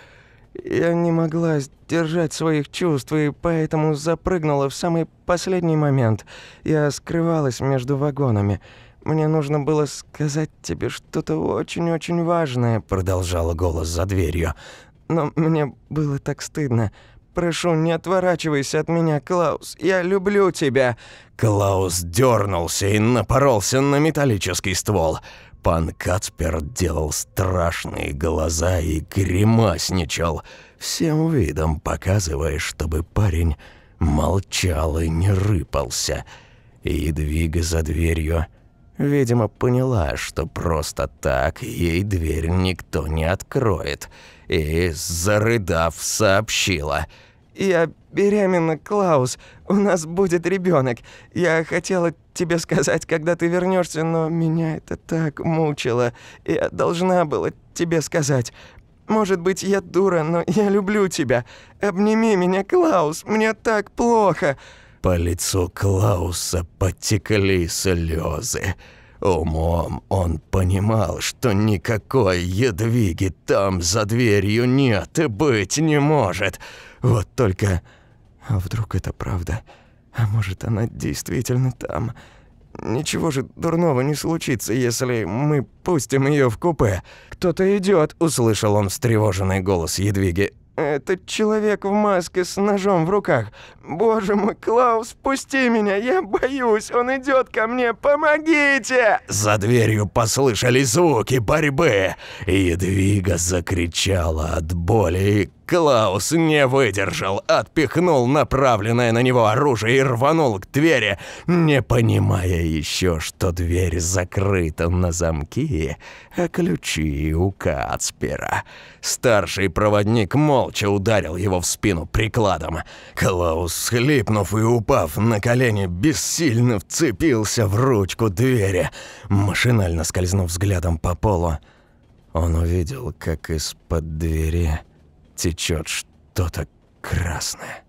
Speaker 3: Я не могла сдержать своих чувств и поэтому запрыгнула в самый последний момент. Я скрывалась между вагонами. Мне нужно было сказать тебе что-то очень-очень важное, продолжал голос за дверью. Но мне было так стыдно. Прошу, не отворачивайся от меня, Клаус. Я люблю тебя.
Speaker 2: Клаус дернулся и напоролся на металлический ствол. Пан Кацпер делал страшные глаза и гримасничал, всем видом показывая, чтобы парень молчал и не рыпался. И двига за дверью, видимо, поняла, что просто так ей дверь никто не откроет, и, зарыдав, сообщила –
Speaker 3: «Я беременна, Клаус. У нас будет ребенок. Я хотела тебе сказать, когда ты вернешься, но меня это так мучило. Я должна была тебе сказать. Может быть, я дура, но я люблю тебя. Обними меня, Клаус. Мне так плохо».
Speaker 2: По лицу Клауса потекли слезы. Умом он понимал, что никакой едвиги там за дверью нет и быть не может. Вот только... А вдруг это правда? А может, она действительно там? Ничего же дурного не случится, если мы пустим ее в купе. Кто-то идет, услышал он встревоженный голос Едвиги.
Speaker 3: «Это человек в маске с ножом в руках. Боже мой, Клаус, пусти меня, я боюсь, он идет ко мне, помогите!»
Speaker 2: За дверью послышались звуки борьбы. Едвига закричала от боли и Клаус не выдержал, отпихнул направленное на него оружие и рванул к двери, не понимая еще, что дверь закрыта на замки, а ключи у Кацпера. Старший проводник молча ударил его в спину прикладом. Клаус, схлипнув и упав на колени, бессильно вцепился в ручку двери. Машинально скользнув взглядом по полу, он увидел, как из-под двери течет что-то красное.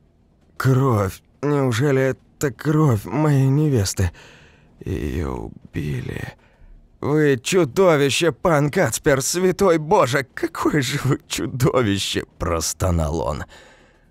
Speaker 3: Кровь. Неужели это кровь моей невесты? Ее убили. Вы чудовище, пан Кацпер, святой боже, какое же вы чудовище, простонал он.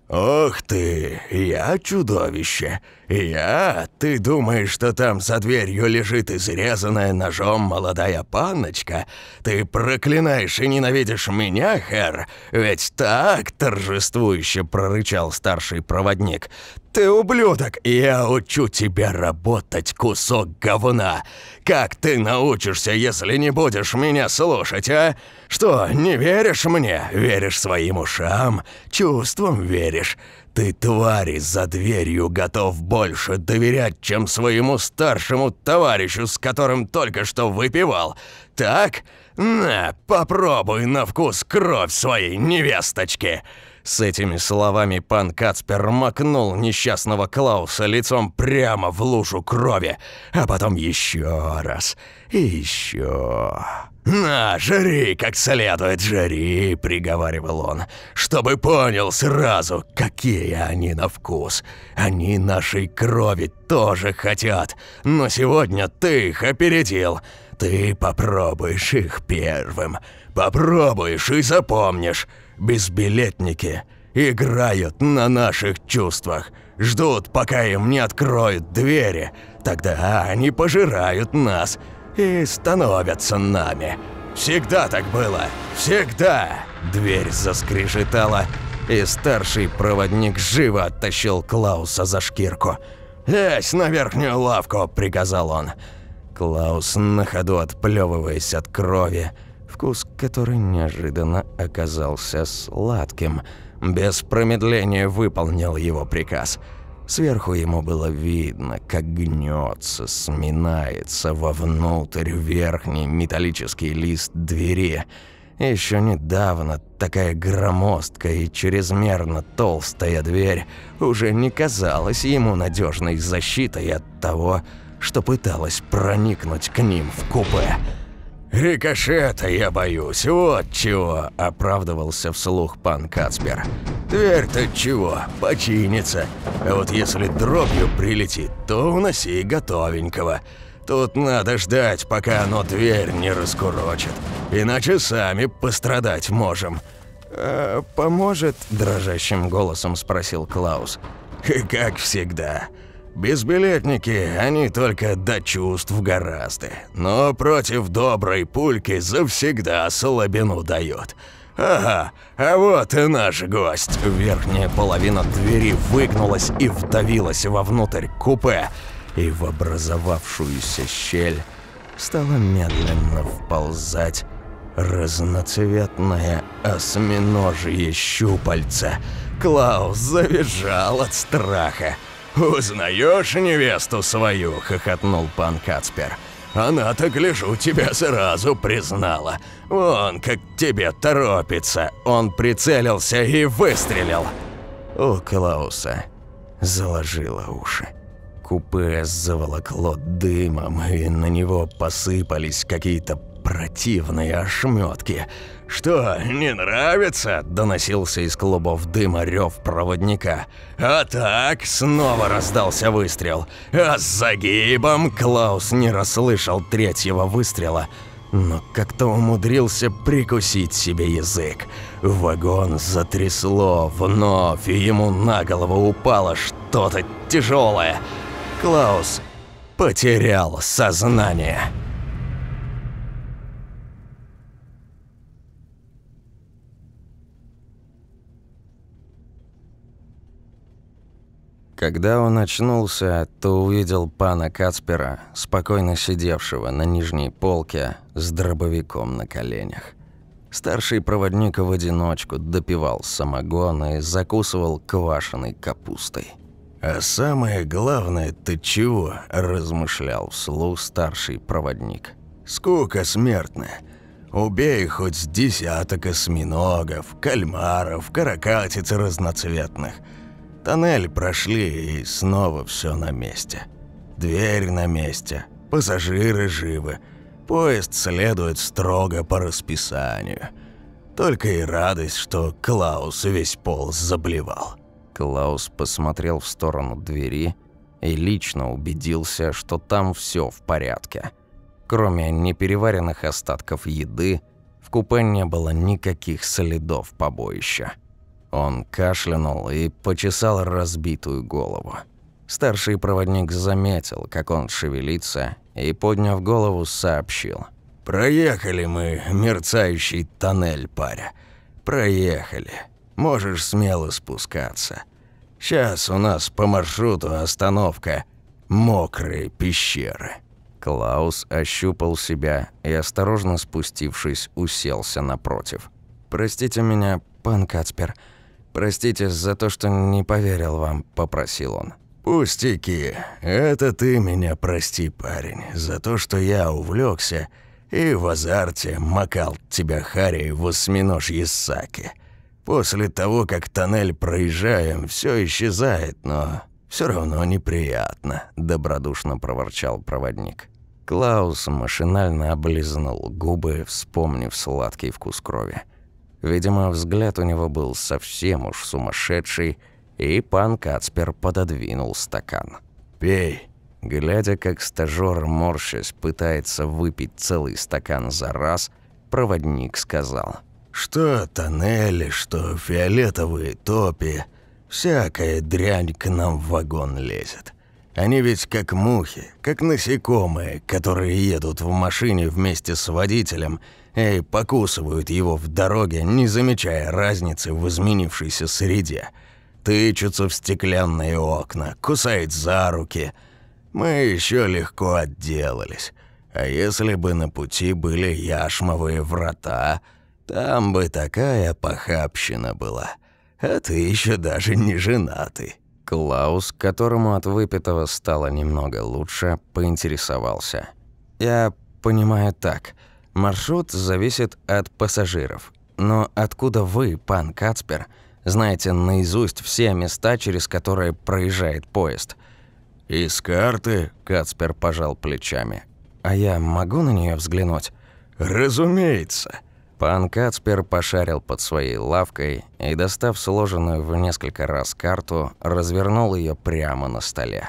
Speaker 2: «Ох ты, я чудовище! Я? Ты думаешь, что там за дверью лежит изрезанная ножом молодая панночка? Ты проклинаешь и ненавидишь меня, Хэр? Ведь так торжествующе прорычал старший проводник. Ты ублюдок! Я учу тебя работать, кусок говна! Как ты научишься, если не будешь меня слушать, а? Что, не веришь мне? Веришь своим ушам? Чувствам веришь? Ты, твари, за дверью готов больше доверять, чем своему старшему товарищу, с которым только что выпивал. Так? На, попробуй на вкус кровь своей невесточки!» С этими словами пан Кацпер макнул несчастного Клауса лицом прямо в лужу крови, а потом еще раз и еще. «На, жри как следует, жри», — приговаривал он, «чтобы понял сразу, какие они на вкус. Они нашей крови тоже хотят, но сегодня ты их опередил. Ты попробуешь их первым, попробуешь и запомнишь». Безбилетники играют на наших чувствах, ждут, пока им не откроют двери. Тогда они пожирают нас и становятся нами. Всегда так было, всегда!» Дверь заскрежетала, и старший проводник живо оттащил Клауса за шкирку. «Лезь на верхнюю лавку!» – приказал он. Клаус, на ходу отплевываясь от крови, вкус которой неожиданно оказался сладким. Без промедления выполнил его приказ. Сверху ему было видно, как гнется, сминается вовнутрь верхний металлический лист двери. Еще недавно такая громоздкая и чрезмерно толстая дверь уже не казалась ему надежной защитой от того, что пыталась проникнуть к ним в купе. «Рикошета я боюсь, вот чего!» – оправдывался вслух пан Кацбер. «Дверь-то чего, починится. А вот если дробью прилетит, то уноси готовенького. Тут надо ждать, пока оно дверь не раскурочит. Иначе сами пострадать можем».
Speaker 3: «А поможет?» – дрожащим голосом спросил Клаус.
Speaker 2: «Как всегда». Безбилетники, они только до чувств гораздо. Но против доброй пульки завсегда слабину дают. Ага, а вот и наш гость.
Speaker 1: Верхняя половина двери выгнулась и вдавилась вовнутрь купе, и в образовавшуюся щель стала медленно вползать разноцветное осьминожье щупальце. Клаус завизжал от страха.
Speaker 2: «Узнаешь невесту свою?» – хохотнул пан Кацпер. «Она-то, гляжу, тебя сразу признала. Вон, как тебе торопится!» Он прицелился и выстрелил.
Speaker 1: У Клауса заложило уши. Купе заволокло дымом, и на него посыпались какие-то противные ошметки.
Speaker 2: «Что, не нравится?» – доносился из клубов дыма рев проводника. «А так?» – снова раздался выстрел. «А с загибом?» – Клаус не расслышал третьего выстрела – но как-то умудрился прикусить себе язык. Вагон затрясло вновь, и ему на голову упало что-то тяжелое. Клаус потерял сознание.
Speaker 1: Когда он очнулся, то увидел пана Кацпера, спокойно сидевшего на нижней полке с дробовиком на коленях. Старший проводник в одиночку допивал самогон и закусывал квашеной капустой.
Speaker 2: «А самое главное, ты чего?» – размышлял вслух старший проводник. «Скука смертная. Убей хоть десяток осьминогов, кальмаров, каракатиц разноцветных – Тоннель прошли, и снова все на месте. Дверь на месте, пассажиры живы. Поезд следует строго по расписанию. Только и радость, что Клаус весь пол заблевал.
Speaker 1: Клаус посмотрел в сторону двери и лично убедился, что там все в порядке. Кроме непереваренных остатков еды, в купе не было никаких следов побоища. Он кашлянул и почесал разбитую голову. Старший проводник заметил, как он шевелится, и, подняв голову, сообщил.
Speaker 2: «Проехали мы мерцающий тоннель, паря. Проехали. Можешь смело спускаться. Сейчас у нас по маршруту остановка «Мокрые пещеры».
Speaker 1: Клаус ощупал себя и, осторожно спустившись, уселся напротив. «Простите меня, пан Кацпер. Простите за то, что не поверил вам», – попросил он.
Speaker 2: «Пустяки. Это ты меня прости, парень, за то, что я увлекся и в азарте макал тебя Харри в осьминожье саки. После того, как тоннель проезжаем, все исчезает, но все равно неприятно», – добродушно проворчал проводник.
Speaker 1: Клаус машинально облизнул губы, вспомнив сладкий вкус крови. Видимо, взгляд у него был совсем уж сумасшедший, и пан Кацпер пододвинул стакан.
Speaker 2: «Пей».
Speaker 1: Глядя, как стажёр, морщась, пытается выпить целый стакан за раз, проводник сказал.
Speaker 2: «Что тоннели, что фиолетовые топи, всякая дрянь к нам в вагон лезет. Они ведь как мухи, как насекомые, которые едут в машине вместе с водителем и покусывают его в дороге, не замечая разницы в изменившейся среде» тычутся в стеклянные окна, кусает за руки. Мы еще легко отделались. А если бы на пути были яшмовые врата, там бы такая похабщина была. А ты еще даже не женатый».
Speaker 1: Клаус, которому от выпитого стало немного лучше, поинтересовался. «Я понимаю так. Маршрут зависит от пассажиров. Но откуда вы, пан Кацпер, знаете наизусть все места, через которые проезжает поезд.
Speaker 2: «Из карты?»
Speaker 1: – Кацпер пожал плечами. «А я могу на нее взглянуть?»
Speaker 2: «Разумеется».
Speaker 1: Пан Кацпер пошарил под своей лавкой и, достав сложенную в несколько раз карту, развернул ее прямо на столе.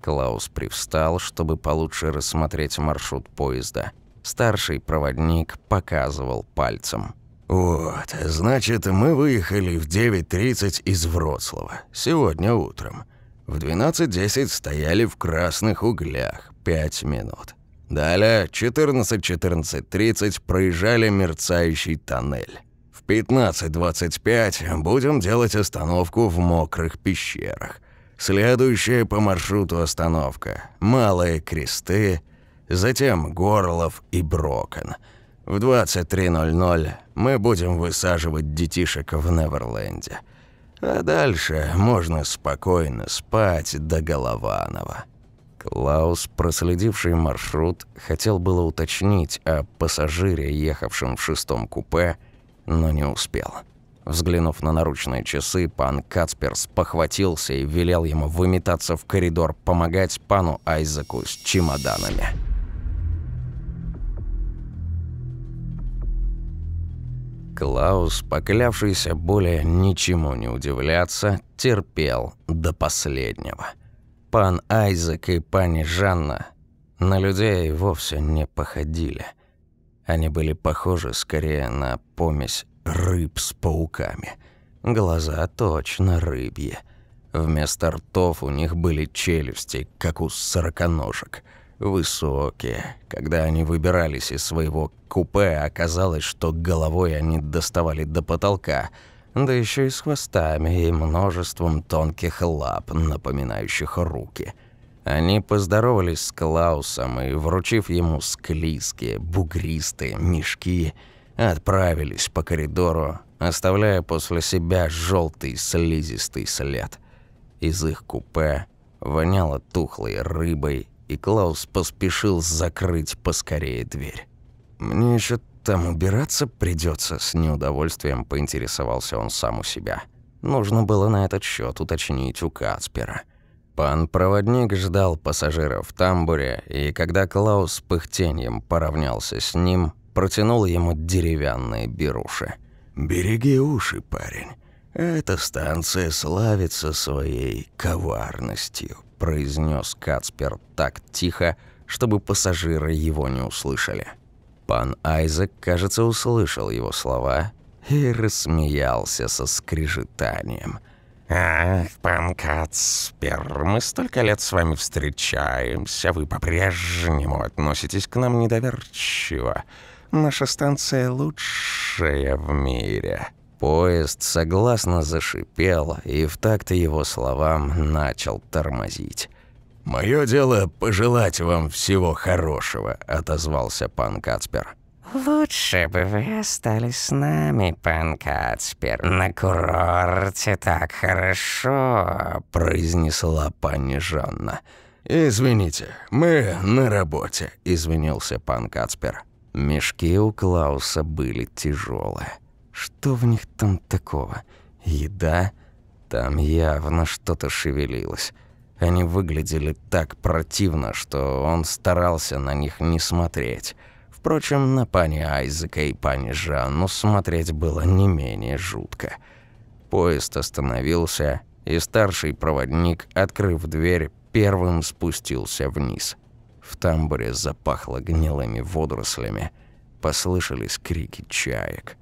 Speaker 1: Клаус привстал, чтобы получше рассмотреть маршрут поезда. Старший проводник показывал пальцем.
Speaker 2: «Вот, значит, мы выехали в 9.30 из Вроцлава. Сегодня утром. В 12.10 стояли в красных углях. Пять минут. Далее 14.14.30 проезжали мерцающий тоннель. В 15.25 будем делать остановку в мокрых пещерах. Следующая по маршруту остановка – Малые Кресты, затем Горлов и Брокон – в 23.00 мы будем высаживать детишек в Неверленде. А дальше можно спокойно спать до Голованова».
Speaker 1: Клаус, проследивший маршрут, хотел было уточнить о пассажире, ехавшем в шестом купе, но не успел. Взглянув на наручные часы, пан Кацперс похватился и велел ему выметаться в коридор помогать пану Айзеку с чемоданами. Клаус, поклявшийся более ничему не удивляться, терпел до последнего. Пан Айзек и пани Жанна на людей вовсе не походили. Они были похожи скорее на помесь рыб с пауками. Глаза точно рыбьи. Вместо ртов у них были челюсти, как у сороконожек – Высокие. Когда они выбирались из своего купе, оказалось, что головой они доставали до потолка, да еще и с хвостами и множеством тонких лап, напоминающих руки. Они поздоровались с Клаусом и, вручив ему склизкие, бугристые мешки, отправились по коридору, оставляя после себя желтый слизистый след. Из их купе воняло тухлой рыбой и Клаус поспешил закрыть поскорее дверь. «Мне еще там убираться придется, с неудовольствием поинтересовался он сам у себя. Нужно было на этот счет уточнить у Кацпера. Пан-проводник ждал пассажиров в тамбуре, и когда Клаус с пыхтеньем поравнялся с ним, протянул ему деревянные беруши.
Speaker 2: «Береги уши, парень. Эта станция славится своей коварностью»
Speaker 1: произнес Кацпер так тихо, чтобы пассажиры его не услышали. Пан Айзек, кажется, услышал его слова и рассмеялся со скрежетанием. «Ах, пан Кацпер, мы столько лет с вами встречаемся, вы по-прежнему относитесь к нам недоверчиво. Наша станция лучшая в мире». Поезд согласно зашипел и в такт его словам начал тормозить.
Speaker 2: «Моё дело пожелать вам всего хорошего», — отозвался пан Кацпер.
Speaker 4: «Лучше бы вы остались с нами, пан Кацпер. На курорте так хорошо», —
Speaker 1: произнесла пани Жанна.
Speaker 2: «Извините, мы на работе», — извинился пан Кацпер.
Speaker 1: Мешки у Клауса были тяжелые. Что в них там такого? Еда? Там явно что-то шевелилось. Они выглядели так противно, что он старался на них не смотреть. Впрочем, на пани Айзека и пани Жанну смотреть было не менее жутко. Поезд остановился, и старший проводник, открыв дверь, первым спустился вниз. В тамбуре запахло гнилыми водорослями. Послышались крики чаек.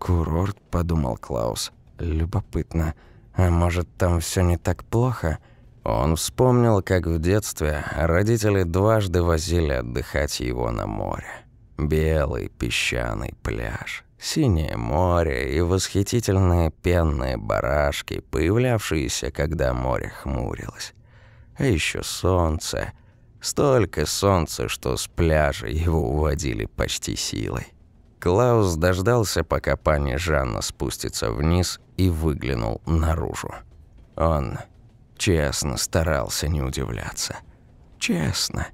Speaker 1: «Курорт», — подумал Клаус. «Любопытно. А может, там все не так плохо?» Он вспомнил, как в детстве родители дважды возили отдыхать его на море. Белый песчаный пляж, синее море и восхитительные пенные барашки, появлявшиеся, когда море хмурилось. А еще солнце. Столько солнца, что с пляжа его уводили почти силой. Клаус дождался, пока пани Жанна спустится вниз и выглянул наружу. Он честно старался не удивляться. Честно.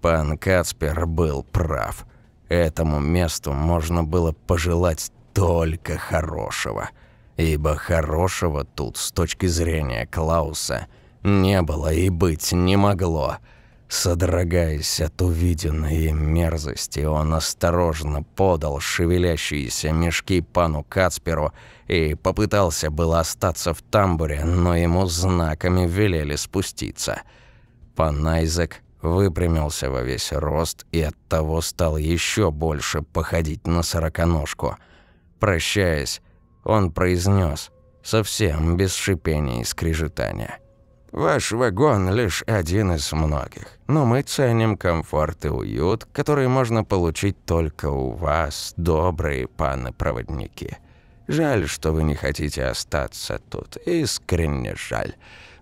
Speaker 1: Пан Кацпер был прав. Этому месту можно было пожелать только хорошего. Ибо хорошего тут, с точки зрения Клауса, не было и быть не могло – Содрогаясь от увиденной мерзости, он осторожно подал шевелящиеся мешки пану Кацперу и попытался было остаться в тамбуре, но ему знаками велели спуститься. Пан Айзек выпрямился во весь рост и оттого стал еще больше походить на сороконожку. Прощаясь, он произнес, совсем без шипения и скрежетания – Ваш вагон лишь один из многих, но мы ценим комфорт и уют, которые можно получить только у вас, добрые паны-проводники. Жаль, что вы не хотите остаться тут, искренне жаль.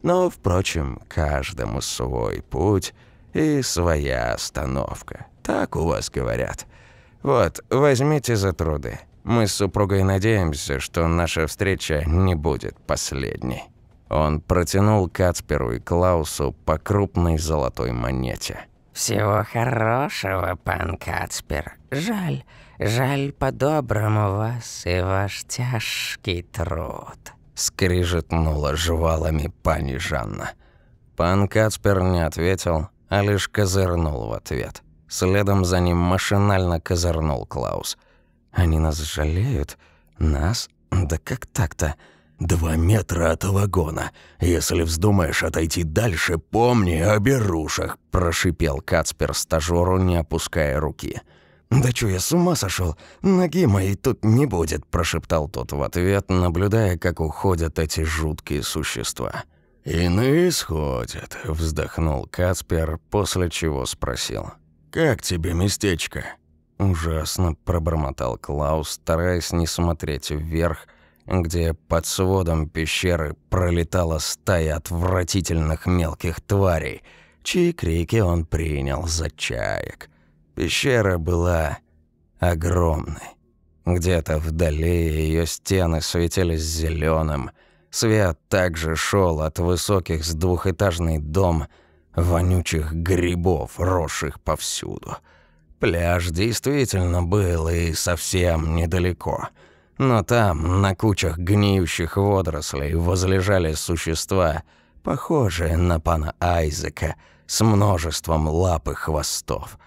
Speaker 1: Но, впрочем, каждому свой путь и своя остановка. Так у вас говорят. Вот, возьмите за труды. Мы с супругой надеемся, что наша встреча не будет последней. Он протянул Кацперу и Клаусу по крупной золотой монете.
Speaker 4: «Всего хорошего, пан Кацпер. Жаль, жаль по-доброму вас и ваш тяжкий труд».
Speaker 1: Скрижетнула жвалами пани Жанна. Пан Кацпер не ответил, а лишь козырнул в ответ. Следом за ним машинально козырнул Клаус. «Они нас жалеют? Нас? Да как так-то?»
Speaker 2: Два метра от вагона. Если вздумаешь отойти дальше, помни о берушах», – прошипел Кацпер стажеру, не опуская руки.
Speaker 3: «Да чё, я с ума сошел? Ноги моей тут не будет», – прошептал тот в ответ, наблюдая, как уходят эти жуткие существа.
Speaker 2: «Иные сходят», – вздохнул Кацпер, после чего спросил. «Как тебе местечко?»
Speaker 1: «Ужасно», – пробормотал Клаус, стараясь не смотреть вверх, где под сводом пещеры пролетала стая отвратительных мелких тварей, чьи крики он принял за чаек. Пещера была огромной. Где-то вдали ее стены светились зеленым. Свет также шел от высоких с двухэтажный дом вонючих грибов, росших повсюду. Пляж действительно был и совсем недалеко – но там, на кучах гниющих водорослей, возлежали существа, похожие на пана Айзека, с множеством лап и хвостов.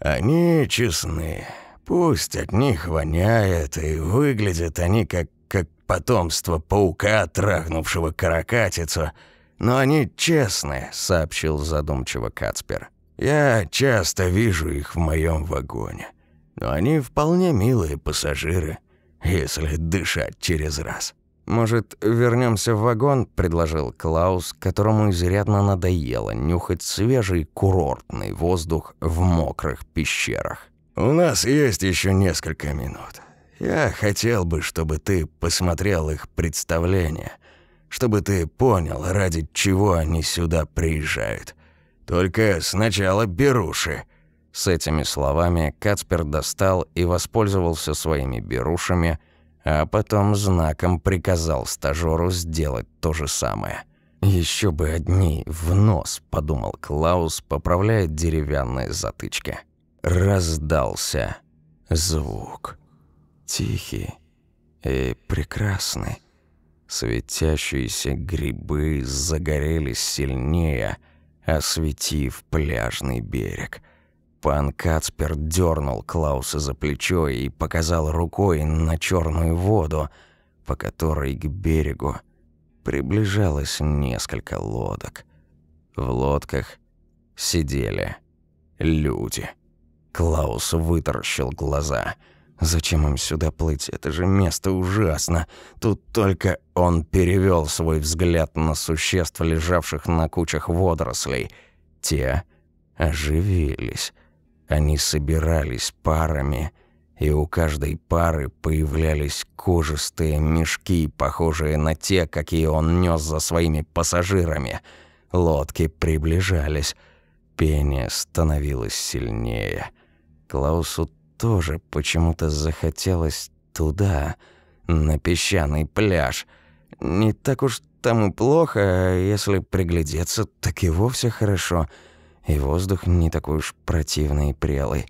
Speaker 2: Они честны. Пусть от них воняет, и выглядят они как, как потомство паука, трахнувшего каракатицу, но они честные, сообщил задумчиво Кацпер. Я часто вижу их в моем вагоне. Но они вполне милые пассажиры если дышать через раз.
Speaker 1: «Может, вернемся в вагон?» – предложил Клаус, которому изрядно надоело нюхать свежий курортный воздух в мокрых пещерах.
Speaker 2: «У нас есть еще несколько минут. Я хотел бы, чтобы ты посмотрел их представление, чтобы ты понял, ради чего они сюда приезжают. Только сначала беруши».
Speaker 1: С этими словами Кацпер достал и воспользовался своими берушами, а потом знаком приказал стажеру сделать то же самое. Еще бы одни в нос», — подумал Клаус, поправляя деревянные затычки. Раздался звук. Тихий и прекрасный. Светящиеся грибы загорелись сильнее, осветив пляжный берег. Пан Кацпер дернул Клауса за плечо и показал рукой на черную воду, по которой к берегу приближалось несколько лодок. В лодках сидели люди. Клаус вытаращил глаза. Зачем им сюда плыть? Это же место ужасно. Тут только он перевел свой взгляд на существ, лежавших на кучах водорослей. Те оживились. Они собирались парами и у каждой пары появлялись кожистые мешки, похожие на те, какие он нес за своими пассажирами. Лодки приближались. Пение становилось сильнее. Клаусу тоже почему-то захотелось туда, на песчаный пляж. Не так уж там и плохо, а если приглядеться, так и вовсе хорошо. И воздух не такой уж противный и прелый.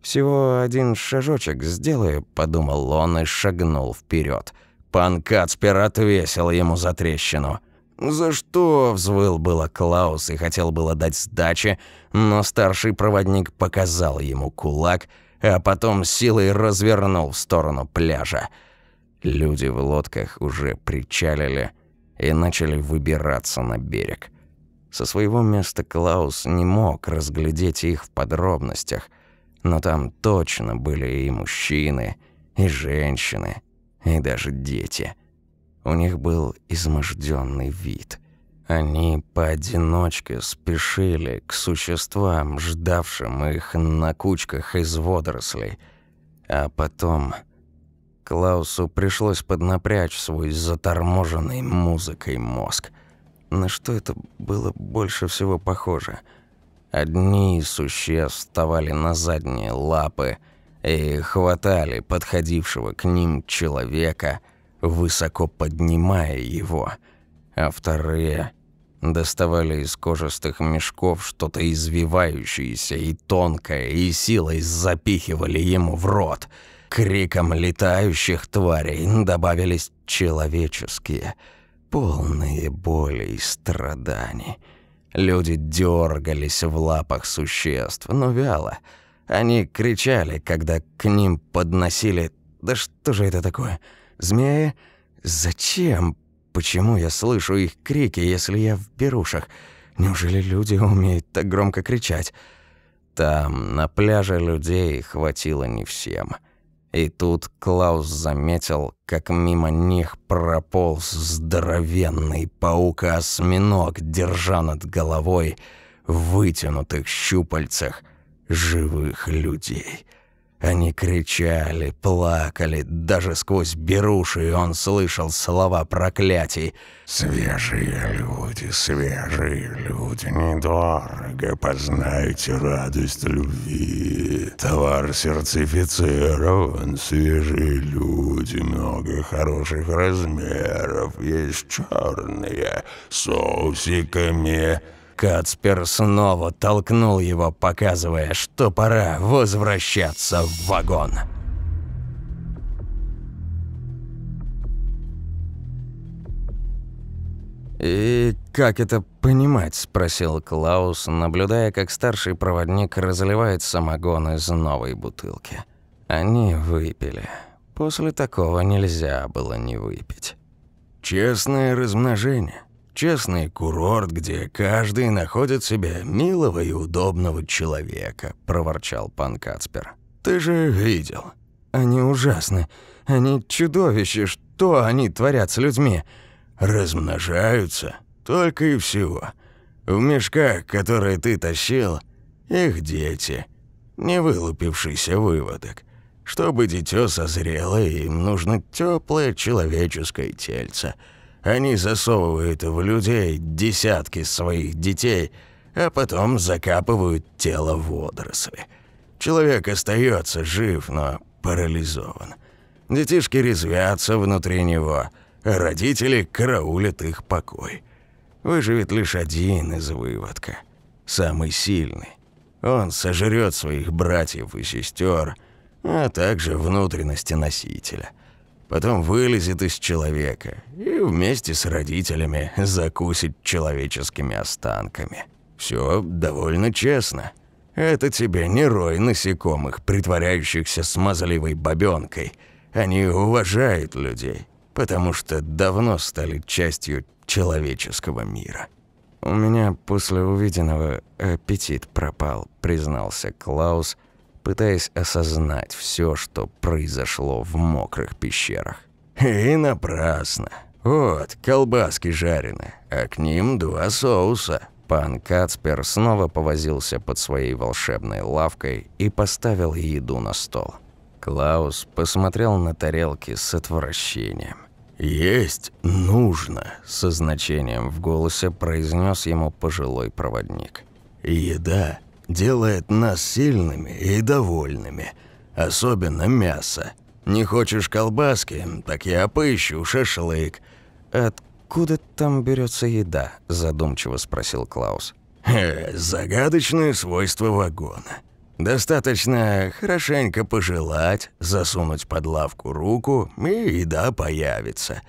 Speaker 1: «Всего один шажочек сделаю», — подумал он и шагнул вперед. Пан Кацпер отвесил ему за трещину. «За что?» – взвыл было Клаус и хотел было дать сдачи, но старший проводник показал ему кулак, а потом силой развернул в сторону пляжа. Люди в лодках уже причалили и начали выбираться на берег. Со своего места Клаус не мог разглядеть их в подробностях, но там точно были и мужчины, и женщины, и даже дети. У них был изможденный вид. Они поодиночке спешили к существам, ждавшим их на кучках из водорослей. А потом Клаусу пришлось поднапрячь свой заторможенный музыкой мозг. На что это было больше всего похоже – Одни из существ вставали на задние лапы и хватали подходившего к ним человека, высоко поднимая его, а вторые доставали из кожистых мешков что-то извивающееся и тонкое, и силой запихивали ему в рот. Криком летающих тварей добавились человеческие, полные боли и страданий. Люди дергались в лапах существ, но вяло. Они кричали, когда к ним подносили... Да что же это такое? Змеи? Зачем? Почему я слышу их крики, если я в берушах? Неужели люди умеют так громко кричать? Там, на пляже, людей хватило не всем. И тут Клаус заметил, как мимо них прополз здоровенный паук-осьминог, держа над головой в вытянутых щупальцах живых людей – они кричали, плакали, даже сквозь беруши он слышал слова проклятий.
Speaker 5: «Свежие люди, свежие люди, недорого познайте радость любви. Товар сертифицирован, свежие люди, много хороших размеров, есть черные, соусиками».
Speaker 1: Кацпер снова толкнул его, показывая, что пора возвращаться в вагон. «И как это понимать?» – спросил Клаус, наблюдая, как старший проводник разливает самогон из новой бутылки. Они выпили. После такого нельзя было не выпить.
Speaker 2: «Честное размножение. Честный курорт, где каждый находит себе милого и удобного человека», – проворчал пан Кацпер. «Ты же видел».
Speaker 3: «Они ужасны. Они чудовища. Что они творят с людьми?»
Speaker 2: «Размножаются. Только и всего. В мешках, которые ты тащил, их дети. Не вылупившийся выводок. Чтобы дитё созрело, им нужно теплое человеческое тельце. Они засовывают в людей десятки своих детей, а потом закапывают тело водоросли. Человек остается жив, но парализован. Детишки резвятся внутри него, а родители караулят их покой. Выживет лишь один из выводка, самый сильный. Он сожрет своих братьев и сестер, а также внутренности носителя. Потом вылезет из человека и вместе с родителями закусит человеческими останками. Все довольно честно. Это тебе не рой насекомых, притворяющихся смазливой бабёнкой. Они уважают людей, потому что давно стали частью человеческого мира.
Speaker 1: «У меня после увиденного аппетит пропал», — признался Клаус, пытаясь осознать все, что произошло в мокрых пещерах.
Speaker 2: «И напрасно. Вот, колбаски жареные, а к ним два соуса».
Speaker 1: Пан Кацпер снова повозился под своей волшебной лавкой и поставил еду на стол. Клаус посмотрел на тарелки с отвращением.
Speaker 2: «Есть нужно», –
Speaker 1: со значением в голосе произнес ему пожилой проводник.
Speaker 2: «Еда делает нас сильными и довольными, особенно мясо. Не хочешь колбаски, так я поищу шашлык».
Speaker 1: «Откуда там берется еда?» – задумчиво спросил Клаус.
Speaker 2: «Э, «Загадочные свойства вагона». Достаточно хорошенько пожелать, засунуть под лавку руку, и еда появится.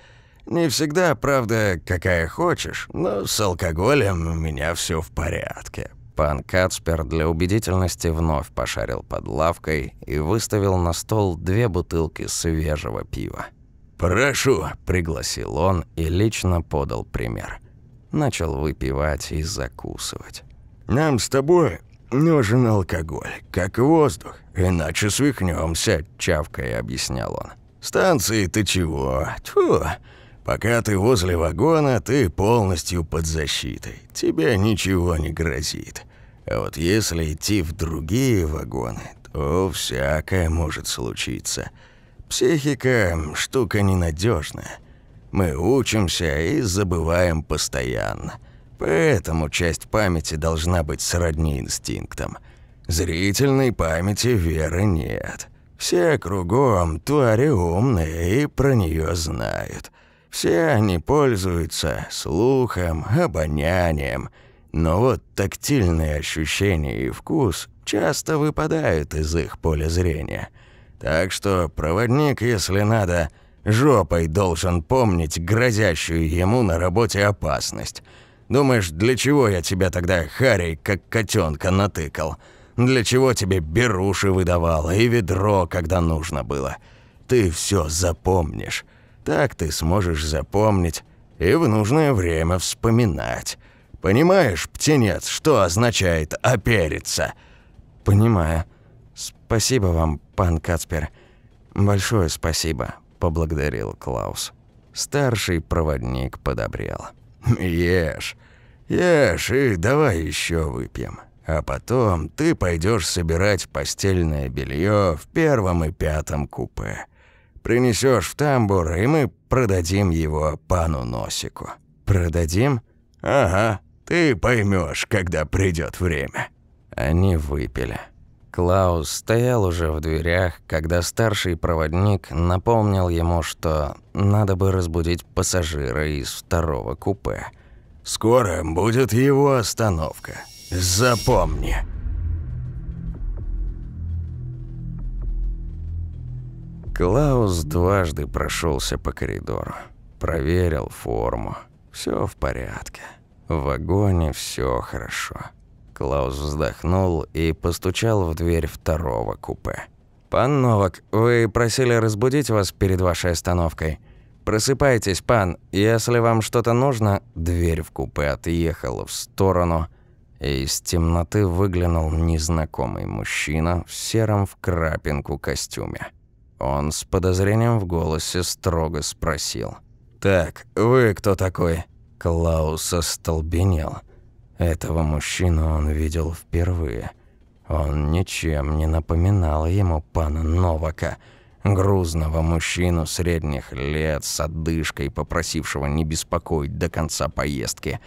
Speaker 2: Не всегда, правда, какая хочешь, но с алкоголем у меня все в порядке».
Speaker 1: Пан Кацпер для убедительности вновь пошарил под лавкой и выставил на стол две бутылки свежего пива.
Speaker 2: «Прошу», –
Speaker 1: пригласил он и лично подал пример. Начал выпивать и закусывать.
Speaker 2: «Нам с тобой «Нужен алкоголь, как воздух, иначе свихнемся», – чавкая объяснял он. «Станции ты чего? Тьфу! Пока ты возле вагона, ты полностью под защитой. Тебе ничего не грозит. А вот если идти в другие вагоны, то всякое может случиться. Психика – штука ненадежная. Мы учимся и забываем постоянно». Поэтому часть памяти должна быть сродни инстинктам. Зрительной памяти веры нет. Все кругом твари умные и про нее знают. Все они пользуются слухом, обонянием, но вот тактильные ощущения и вкус часто выпадают из их поля зрения. Так что проводник, если надо, жопой должен помнить грозящую ему на работе опасность – Думаешь, для чего я тебя тогда, Харри, как котенка натыкал? Для чего тебе беруши выдавал и ведро, когда нужно было? Ты все запомнишь. Так ты сможешь запомнить и в нужное время вспоминать. Понимаешь, птенец, что означает «опериться»?»
Speaker 1: «Понимаю. Спасибо вам, пан Кацпер. Большое спасибо», — поблагодарил Клаус. Старший проводник подобрел.
Speaker 2: «Ешь, ешь и давай еще выпьем. А потом ты пойдешь собирать постельное белье в первом и пятом купе. Принесешь в тамбур, и мы продадим его пану Носику».
Speaker 1: «Продадим?»
Speaker 2: «Ага, ты поймешь, когда придет время».
Speaker 1: Они выпили. Клаус стоял уже в дверях, когда старший проводник напомнил ему, что надо бы разбудить пассажира из второго купе.
Speaker 2: «Скоро будет его остановка. Запомни».
Speaker 1: Клаус дважды прошелся по коридору. Проверил форму. Все в порядке. В вагоне все хорошо. Клаус вздохнул и постучал в дверь второго купе. «Пан Новак, вы просили разбудить вас перед вашей остановкой. Просыпайтесь, пан, если вам что-то нужно...» Дверь в купе отъехала в сторону, и из темноты выглянул незнакомый мужчина в сером в крапинку костюме. Он с подозрением в голосе строго спросил. «Так, вы кто такой?» Клаус остолбенел. Этого мужчину он видел впервые. Он ничем не напоминал ему пана Новака, грузного мужчину средних лет с одышкой, попросившего не беспокоить до конца поездки.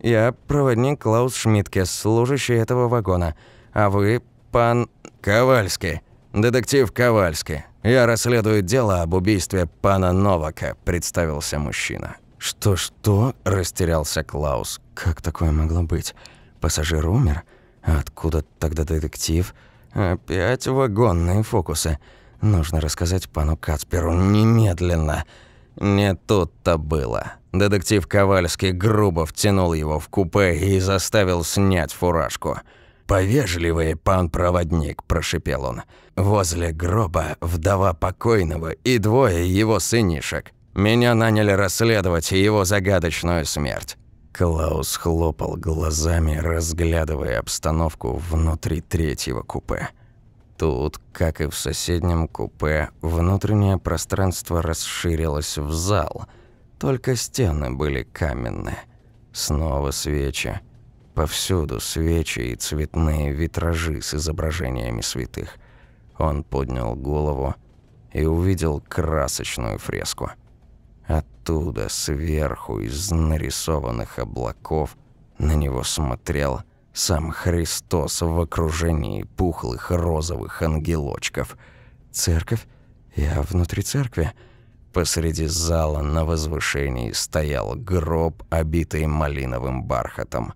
Speaker 1: «Я проводник Клаус Шмидке, служащий этого вагона, а вы пан Ковальский, детектив Ковальский. Я расследую дело об убийстве пана Новака», – представился мужчина. «Что-что?» – растерялся Клаус. «Как такое могло быть? Пассажир умер? Откуда тогда детектив? Опять вагонные фокусы. Нужно рассказать пану Кацперу немедленно». Не тут-то было. Детектив Ковальский грубо втянул его в купе и заставил снять фуражку. «Повежливый, пан проводник», – прошипел он. «Возле гроба вдова покойного и двое его сынишек. Меня наняли расследовать его загадочную смерть». Клаус хлопал глазами, разглядывая обстановку внутри третьего купе. Тут, как и в соседнем купе, внутреннее пространство расширилось в зал. Только стены были каменные. Снова свечи. Повсюду свечи и цветные витражи с изображениями святых. Он поднял голову и увидел красочную фреску. Оттуда, сверху, из нарисованных облаков, на него смотрел сам Христос в окружении пухлых розовых ангелочков. Церковь? Я внутри церкви. Посреди зала на возвышении стоял гроб, обитый малиновым бархатом.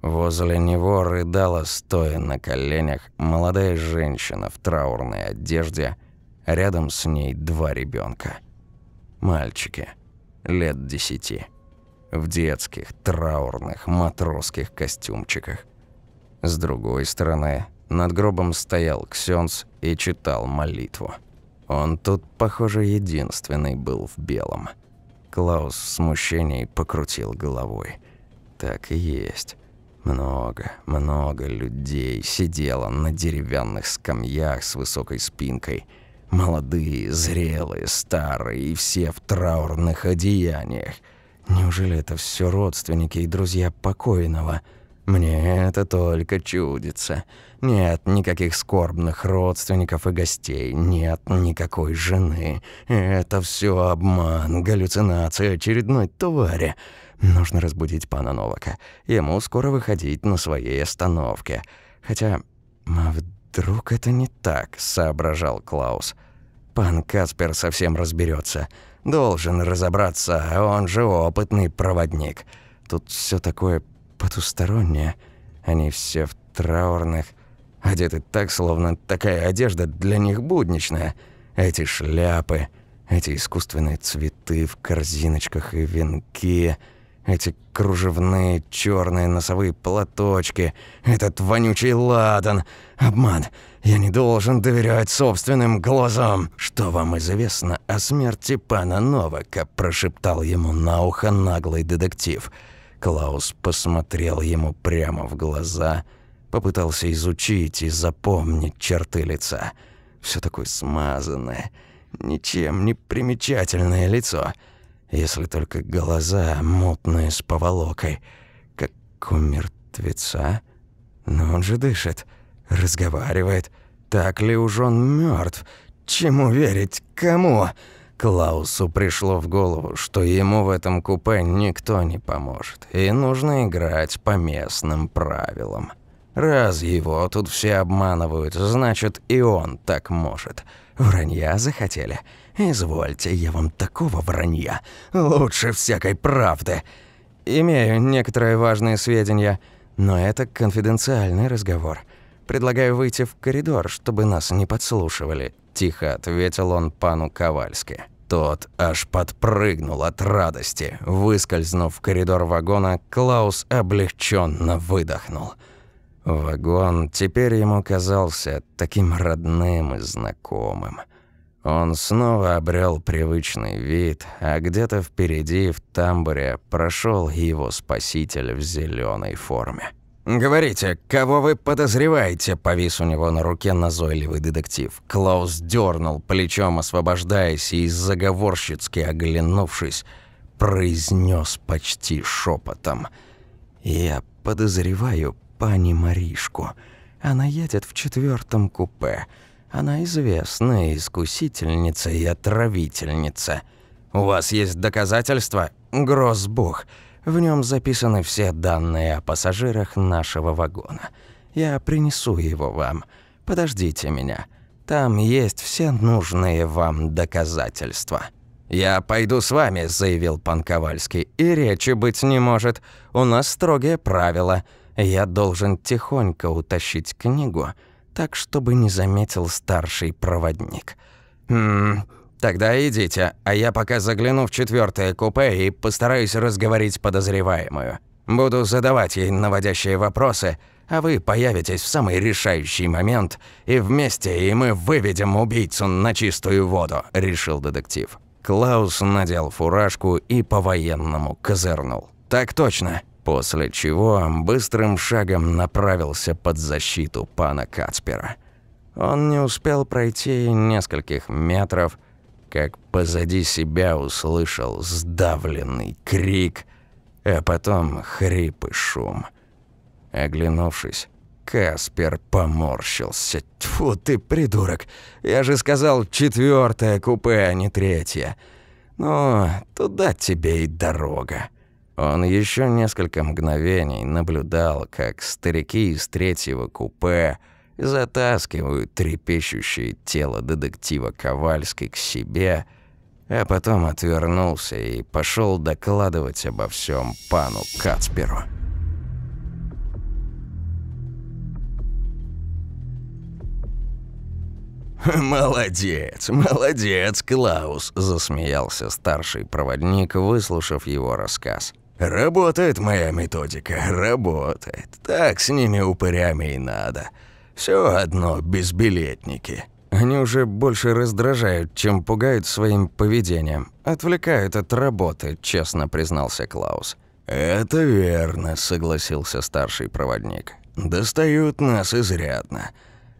Speaker 1: Возле него рыдала, стоя на коленях, молодая женщина в траурной одежде. Рядом с ней два ребенка. Мальчики, лет десяти. В детских, траурных, матросских костюмчиках. С другой стороны, над гробом стоял Ксёнц и читал молитву. Он тут, похоже, единственный был в белом. Клаус в смущении покрутил головой. Так и есть. Много, много людей сидело на деревянных скамьях с высокой спинкой. Молодые, зрелые, старые и все в траурных одеяниях. Неужели это все родственники и друзья покойного – мне это только чудится. Нет никаких скорбных родственников и гостей, нет никакой жены. Это все обман, галлюцинация очередной твари. Нужно разбудить пана Новака. Ему скоро выходить на своей остановке. Хотя, а вдруг это не так, соображал Клаус. Пан Каспер совсем разберется. Должен разобраться, он же опытный проводник. Тут все такое потустороннее. Они все в траурных, одеты так, словно такая одежда для них будничная. Эти шляпы, эти искусственные цветы в корзиночках и венки, эти кружевные черные носовые платочки, этот вонючий ладан. Обман. Я не должен доверять собственным глазам. Что вам известно о смерти пана Новака? прошептал ему на ухо наглый детектив. Клаус посмотрел ему прямо в глаза, попытался изучить и запомнить черты лица. Все такое смазанное, ничем не примечательное лицо, если только глаза мутные с поволокой, как у мертвеца. Но он же дышит, разговаривает. Так ли уж он мертв? Чему верить? Кому? Клаусу пришло в голову, что ему в этом купе никто не поможет, и нужно играть по местным правилам. Раз его тут все обманывают, значит и он так может. Вранья захотели? Извольте, я вам такого вранья. Лучше всякой правды. Имею некоторые важные сведения, но это конфиденциальный разговор. Предлагаю выйти в коридор, чтобы нас не подслушивали. Тихо ответил он пану Ковальски. Тот аж подпрыгнул от радости. Выскользнув в коридор вагона, Клаус облегченно выдохнул. Вагон теперь ему казался таким родным и знакомым. Он снова обрел привычный вид, а где-то впереди в тамбуре прошел его спаситель в зеленой форме. «Говорите, кого вы подозреваете?» – повис у него на руке назойливый детектив. Клаус дернул плечом, освобождаясь, и, заговорщицки оглянувшись, произнес почти шепотом. «Я подозреваю пани Маришку. Она едет в четвертом купе. Она известная искусительница и отравительница. У вас есть доказательства? Гроссбух. В нем записаны все данные о пассажирах нашего вагона. Я принесу его вам. Подождите меня. Там есть все нужные вам доказательства». «Я пойду с вами», – заявил пан Ковальский. «И речи быть не может. У нас строгие правила. Я должен тихонько утащить книгу, так, чтобы не заметил старший проводник». «Хм, тогда идите, а я пока загляну в четвертое купе и постараюсь разговорить подозреваемую. Буду задавать ей наводящие вопросы, а вы появитесь в самый решающий момент, и вместе и мы выведем убийцу на чистую воду», – решил детектив. Клаус надел фуражку и по-военному козырнул. «Так точно!» После чего быстрым шагом направился под защиту пана Кацпера. Он не успел пройти нескольких метров, как позади себя услышал сдавленный крик, а потом хрип и шум. Оглянувшись, Каспер поморщился. «Тьфу ты, придурок! Я же сказал четвертое купе, а не третье. Ну, туда тебе и дорога». Он еще несколько мгновений наблюдал, как старики из третьего купе затаскивают трепещущее тело детектива Ковальской к себе, а потом отвернулся и пошел докладывать обо всем пану Кацперу.
Speaker 2: «Молодец, молодец, Клаус!» – засмеялся старший проводник, выслушав его рассказ. «Работает моя методика, работает. Так с ними упырями и надо. Все одно безбилетники».
Speaker 1: Они уже больше раздражают, чем пугают своим поведением. Отвлекают от работы, честно признался Клаус.
Speaker 2: «Это верно», – согласился старший проводник. «Достают нас изрядно.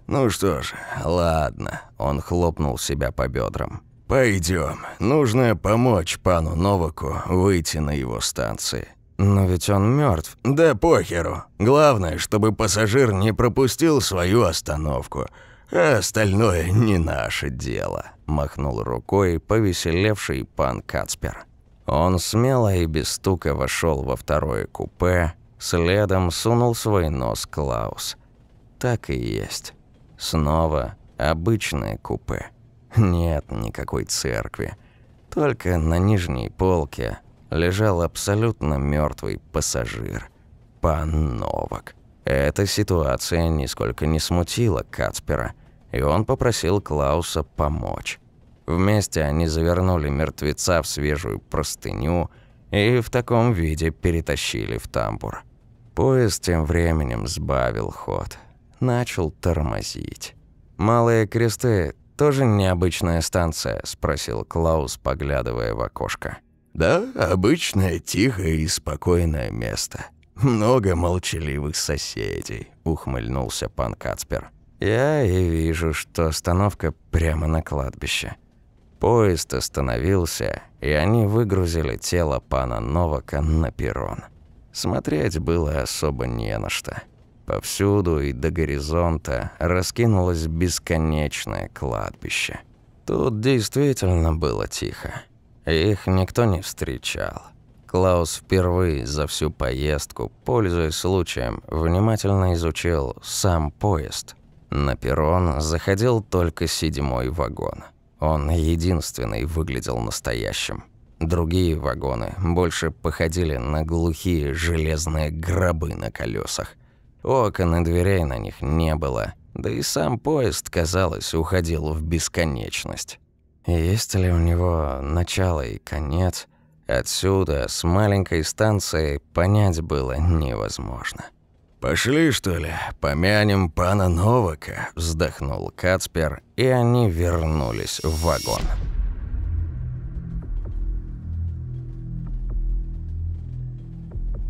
Speaker 2: «Ну что ж, ладно», – он хлопнул себя по бедрам. Пойдем. Нужно помочь пану Новаку выйти на его станции».
Speaker 1: «Но ведь он мертв.
Speaker 2: «Да похеру. Главное, чтобы пассажир не пропустил свою остановку. А остальное не наше дело», – махнул рукой повеселевший пан Кацпер.
Speaker 1: Он смело и без стука вошел во второе купе, следом сунул свой нос Клаус. Так и есть. Снова обычное купе. Нет никакой церкви. Только на нижней полке лежал абсолютно мертвый пассажир. Пан Новак. Эта ситуация нисколько не смутила Кацпера, и он попросил Клауса помочь. Вместе они завернули мертвеца в свежую простыню и в таком виде перетащили в тамбур. Поезд тем временем сбавил ход начал тормозить. «Малые кресты тоже необычная станция?» – спросил Клаус, поглядывая в окошко.
Speaker 2: «Да, обычное, тихое и спокойное место. Много молчаливых соседей», – ухмыльнулся пан Кацпер.
Speaker 1: «Я и вижу, что остановка прямо на кладбище». Поезд остановился, и они выгрузили тело пана Новака на перрон. Смотреть было особо не на что. Повсюду и до горизонта раскинулось бесконечное кладбище. Тут действительно было тихо. Их никто не встречал. Клаус впервые за всю поездку, пользуясь случаем, внимательно изучил сам поезд. На перрон заходил только седьмой вагон. Он единственный выглядел настоящим. Другие вагоны больше походили на глухие железные гробы на колесах. Окон и дверей на них не было, да и сам поезд, казалось, уходил в бесконечность. Есть ли у него начало и конец, отсюда, с маленькой станции, понять было невозможно.
Speaker 2: «Пошли, что ли, помянем пана Новака», – вздохнул Кацпер, и они вернулись в вагон.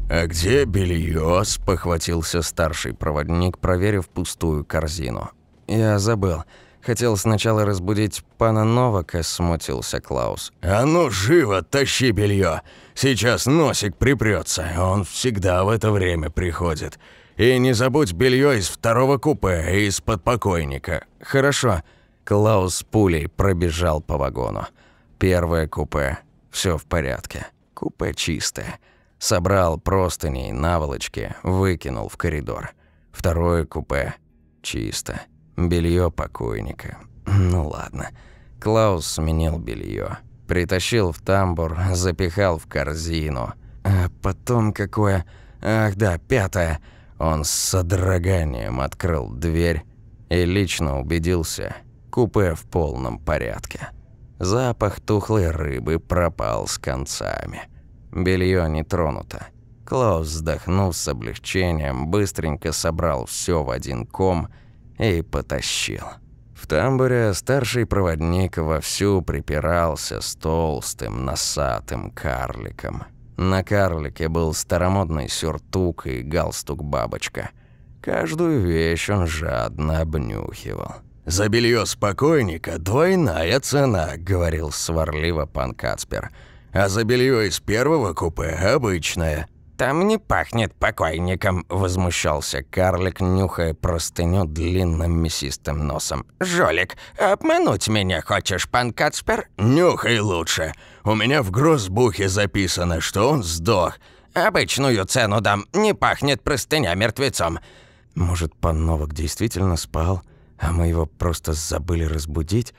Speaker 2: «А где белье?» – спохватился старший проводник, проверив пустую корзину.
Speaker 1: «Я забыл. Хотел сначала разбудить пана Новака», – смутился Клаус.
Speaker 2: «А ну, живо, тащи белье. Сейчас носик припрется, он всегда в это время приходит. И не забудь белье из второго купе из-под покойника».
Speaker 1: «Хорошо». Клаус пулей пробежал по вагону. Первое купе. Все в порядке. Купе чистое. Собрал простыни и наволочки, выкинул в коридор. Второе купе. Чисто. Белье покойника. Ну ладно. Клаус сменил белье, Притащил в тамбур, запихал в корзину. А потом какое... Ах да, пятое. Он с содроганием открыл дверь и лично убедился, купе в полном порядке. Запах тухлой рыбы пропал с концами. Белье не тронуто. Клаус, вздохнув с облегчением, быстренько собрал все в один ком и потащил. В тамбуре старший проводник вовсю припирался с толстым, носатым карликом. На карлике был старомодный сюртук и галстук-бабочка. Каждую вещь он жадно обнюхивал.
Speaker 2: «За белье спокойника двойная цена», — говорил сварливо пан Кацпер. «А за белье из первого купе обычная».
Speaker 4: «Там не пахнет покойником», — возмущался карлик, нюхая простыню длинным мясистым носом. «Жолик, обмануть меня хочешь, пан Кацпер?»
Speaker 2: «Нюхай лучше. У меня в грозбухе записано, что он сдох».
Speaker 4: «Обычную цену дам. Не пахнет простыня мертвецом».
Speaker 1: «Может, пан Новак действительно спал?» а мы его просто забыли разбудить?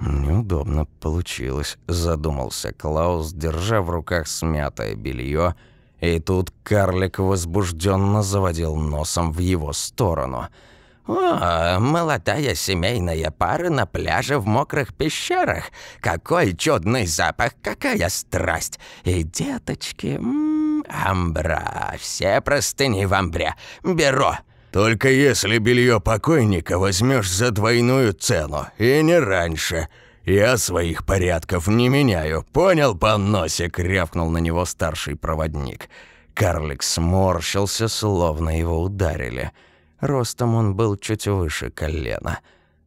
Speaker 1: Неудобно получилось, задумался Клаус, держа в руках смятое белье, и тут карлик возбужденно заводил носом в его сторону.
Speaker 4: «О, молодая семейная пара на пляже в мокрых пещерах! Какой чудный запах, какая страсть! И деточки, м амбра, все простыни в амбре, беру!»
Speaker 2: Только если белье покойника возьмешь за двойную цену, и не раньше. Я своих порядков не меняю. Понял, пан Носик?» — рявкнул на него старший проводник. Карлик сморщился, словно его ударили. Ростом он был чуть выше колена.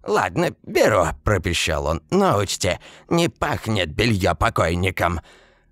Speaker 4: «Ладно, беру», — пропищал он. «Но учти, не пахнет белье покойником».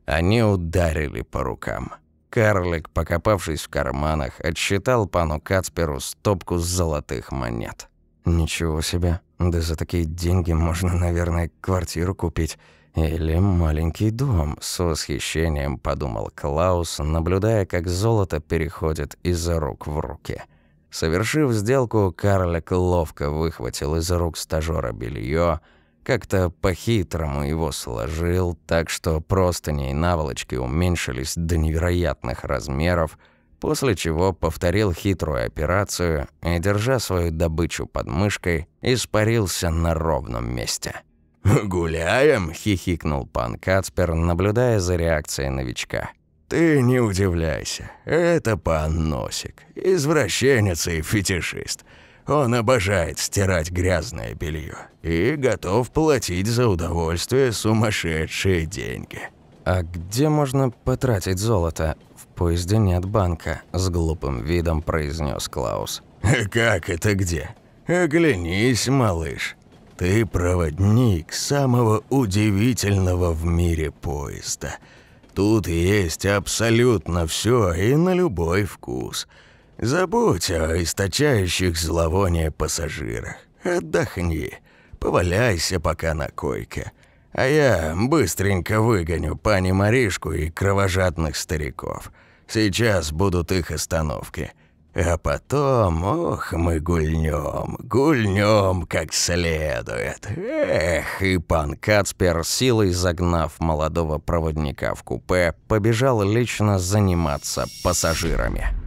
Speaker 1: Они ударили по рукам. Карлик, покопавшись в карманах, отсчитал пану Кацперу стопку золотых монет. Ничего себе. Да за такие деньги можно, наверное, квартиру купить. Или маленький дом, с восхищением подумал Клаус, наблюдая, как золото переходит из рук в руки. Совершив сделку, карлик ловко выхватил из рук стажёра белье, как-то по-хитрому его сложил, так что простыни и наволочки уменьшились до невероятных размеров, после чего повторил хитрую операцию и, держа свою добычу под мышкой, испарился на ровном месте.
Speaker 2: «Гуляем?» – хихикнул пан Кацпер, наблюдая за реакцией новичка. «Ты не удивляйся, это пан Носик, извращенец и фетишист». Он обожает стирать грязное белье и готов платить за удовольствие сумасшедшие деньги.
Speaker 1: А где можно потратить золото? В поезде нет банка, с глупым видом произнес Клаус.
Speaker 2: Как это где? Оглянись, малыш. Ты проводник самого удивительного в мире поезда. Тут есть абсолютно все и на любой вкус – Забудь о источающих зловоние пассажирах. Отдохни, поваляйся пока на койке. А я быстренько выгоню пани Маришку и кровожадных стариков. Сейчас будут их остановки. А потом, ох, мы гульнем, гульнем как следует. Эх,
Speaker 1: и пан Кацпер, силой загнав молодого проводника в купе, побежал лично заниматься пассажирами.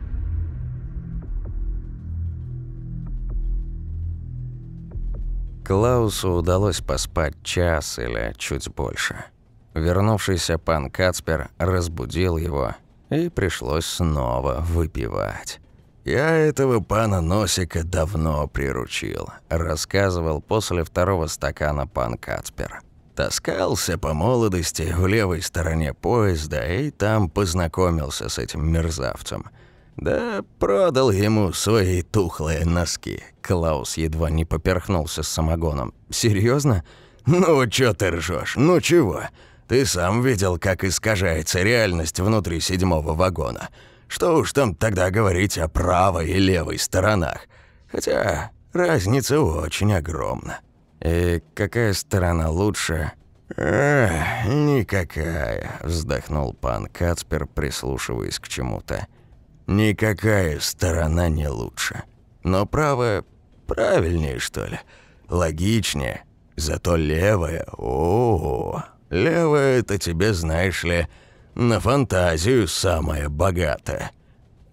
Speaker 1: Клаусу удалось поспать час или чуть больше. Вернувшийся пан Кацпер разбудил его, и пришлось снова выпивать.
Speaker 2: «Я этого пана Носика давно приручил», – рассказывал после второго стакана пан Кацпер. Таскался по молодости в левой стороне поезда и там познакомился с этим мерзавцем – да продал ему свои тухлые носки. Клаус едва не поперхнулся с самогоном. Серьезно? Ну, чё ты ржёшь? Ну чего? Ты сам видел, как искажается реальность внутри седьмого вагона. Что уж там тогда говорить о правой и левой сторонах. Хотя разница очень огромна.
Speaker 1: И какая сторона лучше?
Speaker 2: Эх, никакая, вздохнул пан Кацпер, прислушиваясь к чему-то. Никакая сторона не лучше. Но правая правильнее, что ли? Логичнее. Зато левая, о, -о, -о. левая это тебе, знаешь ли, на фантазию самая богатая.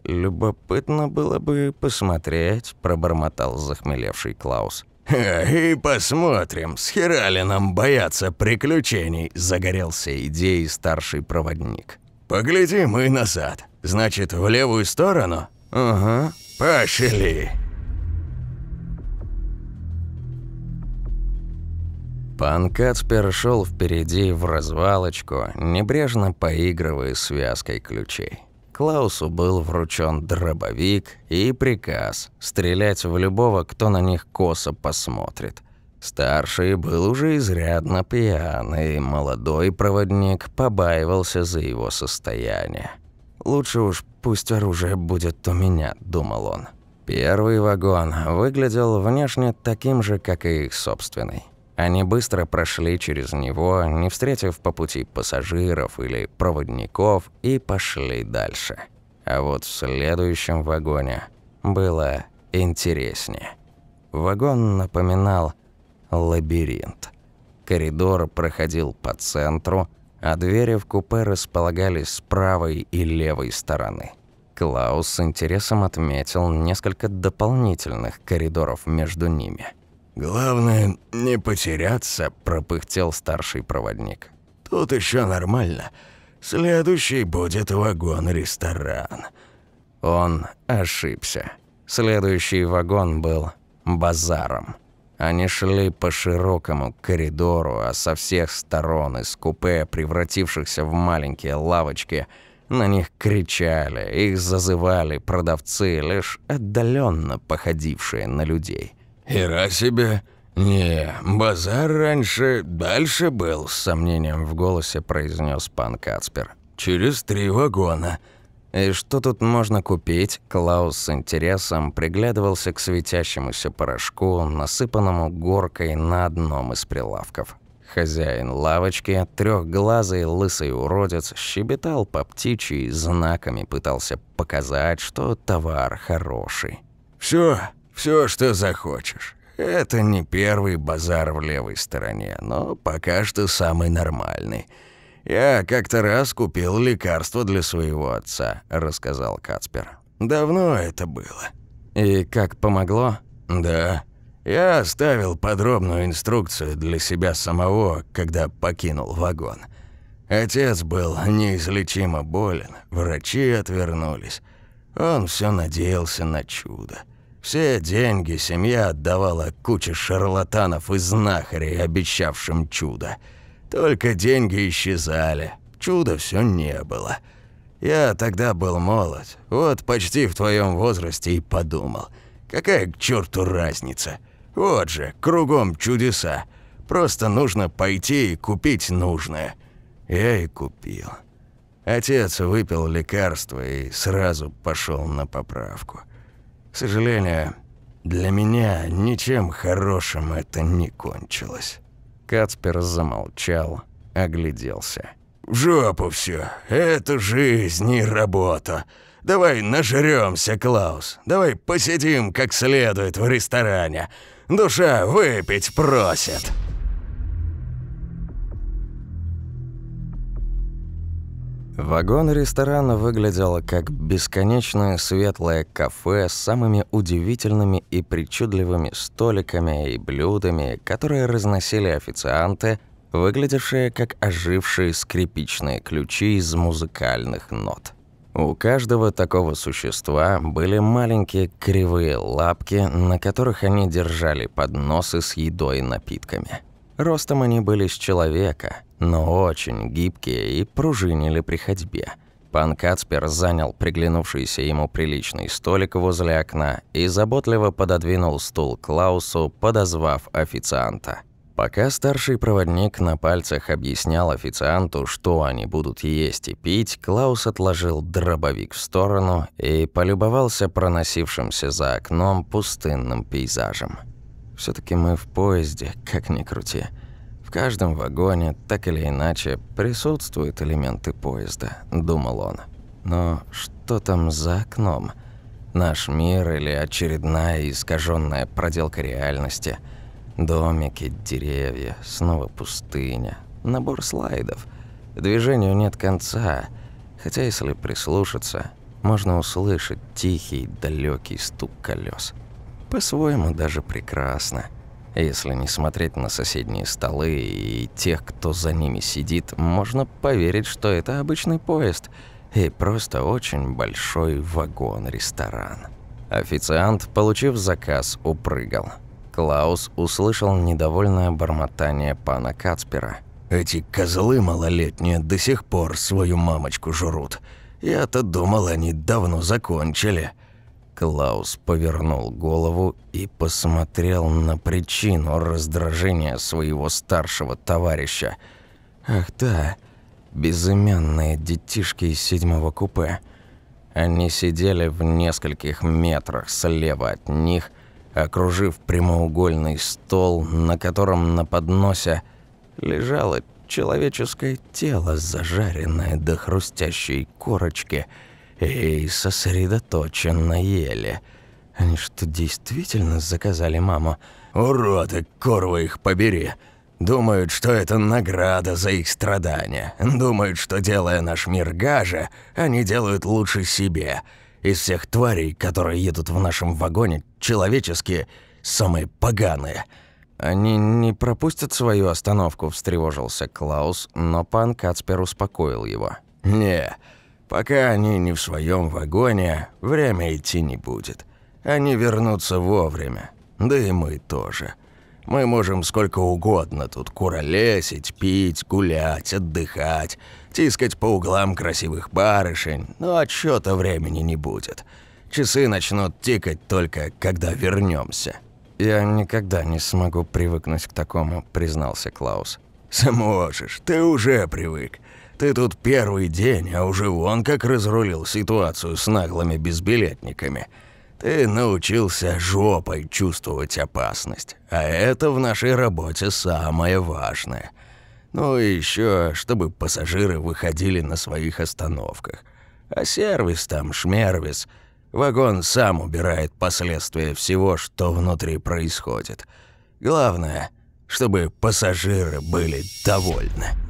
Speaker 1: Любопытно было бы посмотреть, пробормотал захмелевший Клаус.
Speaker 2: «И посмотрим, с хера ли нам бояться приключений», – загорелся идеей старший проводник. «Погляди мы назад. Значит, в левую сторону?»
Speaker 1: «Ага».
Speaker 2: «Пошли».
Speaker 1: Пан Кацпер шел впереди в развалочку, небрежно поигрывая связкой ключей. Клаусу был вручен дробовик и приказ стрелять в любого, кто на них косо посмотрит. Старший был уже изрядно пьян, и молодой проводник побаивался за его состояние. «Лучше уж пусть оружие будет у меня», – думал он. Первый вагон выглядел внешне таким же, как и их собственный. Они быстро прошли через него, не встретив по пути пассажиров или проводников, и пошли дальше. А вот в следующем вагоне было интереснее. Вагон напоминал лабиринт. Коридор проходил по центру, а двери в купе располагались с правой и левой стороны. Клаус с интересом отметил несколько дополнительных коридоров между ними –
Speaker 2: «Главное, не потеряться», – пропыхтел старший проводник. «Тут еще нормально. Следующий будет вагон-ресторан».
Speaker 1: Он ошибся. Следующий вагон был базаром. Они шли по широкому коридору, а со всех сторон из купе, превратившихся в маленькие лавочки, на них кричали, их зазывали продавцы, лишь отдаленно походившие на людей.
Speaker 2: «Ира себе! Не, базар раньше дальше был», – с сомнением в голосе произнес пан Кацпер. «Через три вагона».
Speaker 1: «И что тут можно купить?» Клаус с интересом приглядывался к светящемуся порошку, насыпанному горкой на одном из прилавков. Хозяин лавочки, трехглазый лысый уродец, щебетал по птичьи знаками пытался показать, что товар хороший.
Speaker 2: «Всё, все, что захочешь. Это не первый базар в левой стороне, но пока что самый нормальный. Я как-то раз купил лекарство для своего отца, рассказал Кацпер. Давно это было.
Speaker 1: И как помогло?
Speaker 2: Да. Я оставил подробную инструкцию для себя самого, когда покинул вагон. Отец был неизлечимо болен, врачи отвернулись. Он все надеялся на чудо. Все деньги семья отдавала куче шарлатанов и знахарей, обещавшим чудо. Только деньги исчезали, чуда все не было. Я тогда был молод, вот почти в твоем возрасте и подумал. Какая к черту разница? Вот же, кругом чудеса. Просто нужно пойти и купить нужное. Я и купил. Отец выпил лекарство и сразу пошел на поправку. К сожалению, для меня ничем хорошим это не кончилось.
Speaker 1: Кацпер замолчал, огляделся.
Speaker 2: «В жопу все. Это жизнь и работа. Давай нажрёмся, Клаус. Давай посидим как следует в ресторане. Душа выпить просит».
Speaker 1: Вагон ресторана выглядел как бесконечное светлое кафе с самыми удивительными и причудливыми столиками и блюдами, которые разносили официанты, выглядевшие как ожившие скрипичные ключи из музыкальных нот. У каждого такого существа были маленькие кривые лапки, на которых они держали подносы с едой и напитками. Ростом они были с человека, но очень гибкие и пружинили при ходьбе. Пан Кацпер занял приглянувшийся ему приличный столик возле окна и заботливо пододвинул стул Клаусу, подозвав официанта. Пока старший проводник на пальцах объяснял официанту, что они будут есть и пить, Клаус отложил дробовик в сторону и полюбовался проносившимся за окном пустынным пейзажем. Все таки мы в поезде, как ни крути. В каждом вагоне, так или иначе, присутствуют элементы поезда, думал он. Но что там за окном? Наш мир или очередная искаженная проделка реальности – Домики, деревья, снова пустыня, набор слайдов. Движению нет конца, хотя если прислушаться, можно услышать тихий, далекий стук колес. По-своему даже прекрасно. Если не смотреть на соседние столы и тех, кто за ними сидит, можно поверить, что это обычный поезд и просто очень большой вагон-ресторан. Официант, получив заказ, упрыгал. Клаус услышал недовольное бормотание пана Кацпера.
Speaker 2: «Эти козлы малолетние до сих пор свою мамочку жрут. Я-то думал, они давно закончили».
Speaker 1: Клаус повернул голову и посмотрел на причину раздражения своего старшего товарища. «Ах да, безымянные детишки из седьмого купе». Они сидели в нескольких метрах слева от них окружив прямоугольный стол, на котором на подносе лежало человеческое тело, зажаренное до хрустящей корочки, и сосредоточенно ели. Они что, действительно заказали маму?
Speaker 2: «Уроды, корва их побери!» Думают, что это награда за их страдания. Думают, что делая наш мир гаже, они делают лучше себе. Из всех тварей, которые едут в нашем вагоне, человеческие самые поганые.
Speaker 1: Они не пропустят свою остановку, встревожился Клаус, но пан Кацпер успокоил его.
Speaker 2: Не, пока они не в своем вагоне, время идти не будет. Они вернутся вовремя. Да и мы тоже. Мы можем сколько угодно тут куролесить, пить, гулять, отдыхать, тискать по углам красивых барышень, но отсчета времени не будет. Часы начнут тикать только, когда вернемся.
Speaker 1: «Я никогда не смогу привыкнуть к такому», — признался Клаус.
Speaker 2: «Сможешь, ты уже привык. Ты тут первый день, а уже вон как разрулил ситуацию с наглыми безбилетниками». Ты научился жопой чувствовать опасность, а это в нашей работе самое важное. Ну и еще, чтобы пассажиры выходили на своих остановках. А сервис там, шмервис, вагон сам убирает последствия всего, что внутри происходит. Главное, чтобы пассажиры были довольны.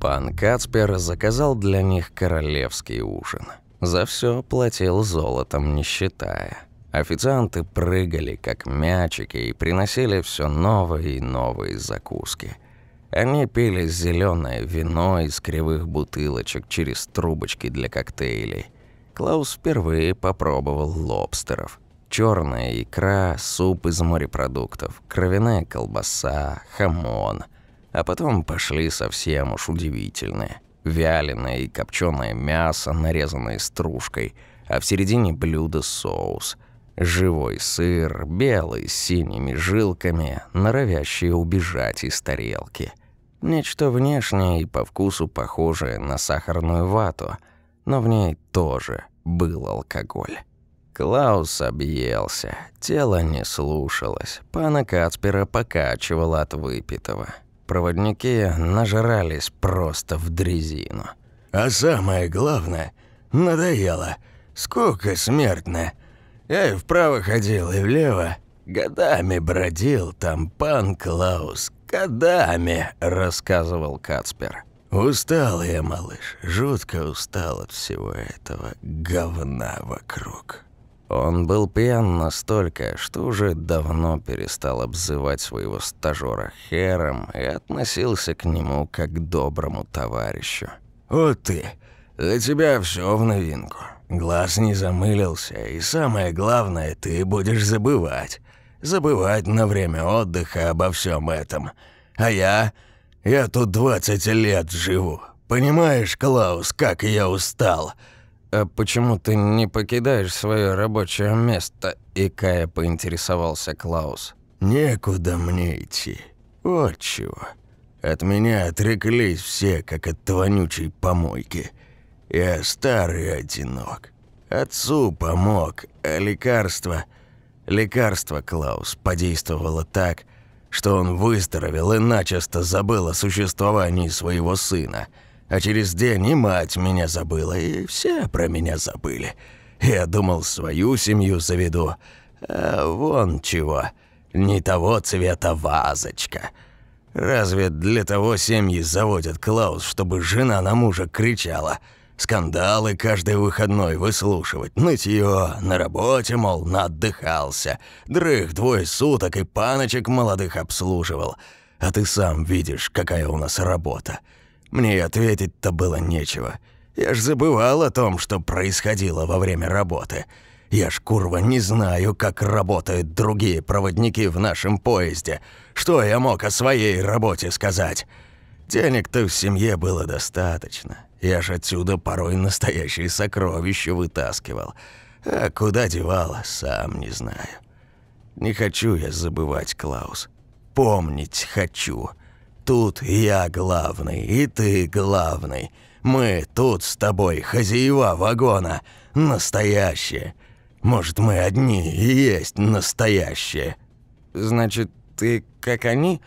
Speaker 1: Пан Кацпер заказал для них королевский ужин. За все платил золотом, не считая. Официанты прыгали, как мячики, и приносили все новые и новые закуски. Они пили зеленое вино из кривых бутылочек через трубочки для коктейлей. Клаус впервые попробовал лобстеров. Черная икра, суп из морепродуктов, кровяная колбаса, хамон – а потом пошли совсем уж удивительные. Вяленое и копченое мясо, нарезанное стружкой, а в середине блюда соус. Живой сыр, белый, с синими жилками, норовящий убежать из тарелки. Нечто внешнее и по вкусу похожее на сахарную вату, но в ней тоже был алкоголь. Клаус объелся, тело не слушалось, пана Кацпера покачивало от выпитого. Проводники нажрались просто в дрезину.
Speaker 2: А самое главное, надоело. Сколько смертно. Я и вправо ходил, и влево. Годами бродил там пан Клаус. Годами, рассказывал Кацпер. Устал я, малыш, жутко устал от всего этого говна вокруг.
Speaker 1: Он был пьян настолько, что уже давно перестал обзывать своего стажера Хером и относился к нему как к доброму товарищу.
Speaker 2: «Вот ты, для тебя все в новинку. Глаз не замылился, и самое главное, ты будешь забывать. Забывать на время отдыха обо всем этом. А я... я тут 20 лет живу. Понимаешь, Клаус, как я устал?»
Speaker 1: А почему ты не покидаешь свое рабочее место?» И Кая поинтересовался Клаус.
Speaker 2: «Некуда мне идти. Вот чего. От меня отреклись все, как от вонючей помойки. Я старый одинок. Отцу помог, а лекарство... Лекарство, Клаус, подействовало так, что он выздоровел и начисто забыл о существовании своего сына. А через день и мать меня забыла, и все про меня забыли. Я думал, свою семью заведу, а вон чего, не того цвета вазочка». Разве для того семьи заводят Клаус, чтобы жена на мужа кричала? Скандалы каждый выходной выслушивать, нытье, на работе, мол, наотдыхался, дрых двое суток и паночек молодых обслуживал. А ты сам видишь, какая у нас работа. Мне ответить-то было нечего. Я ж забывал о том, что происходило во время работы. Я ж, курва, не знаю, как работают другие проводники в нашем поезде. Что я мог о своей работе сказать? Денег-то в семье было достаточно. Я ж отсюда порой настоящие сокровища вытаскивал. А куда девал, сам не знаю. Не хочу я забывать, Клаус. Помнить хочу. Тут я главный, и ты главный. Мы тут с тобой хозяева вагона. Настоящие. Может, мы одни и есть настоящие.
Speaker 1: Значит, ты как они?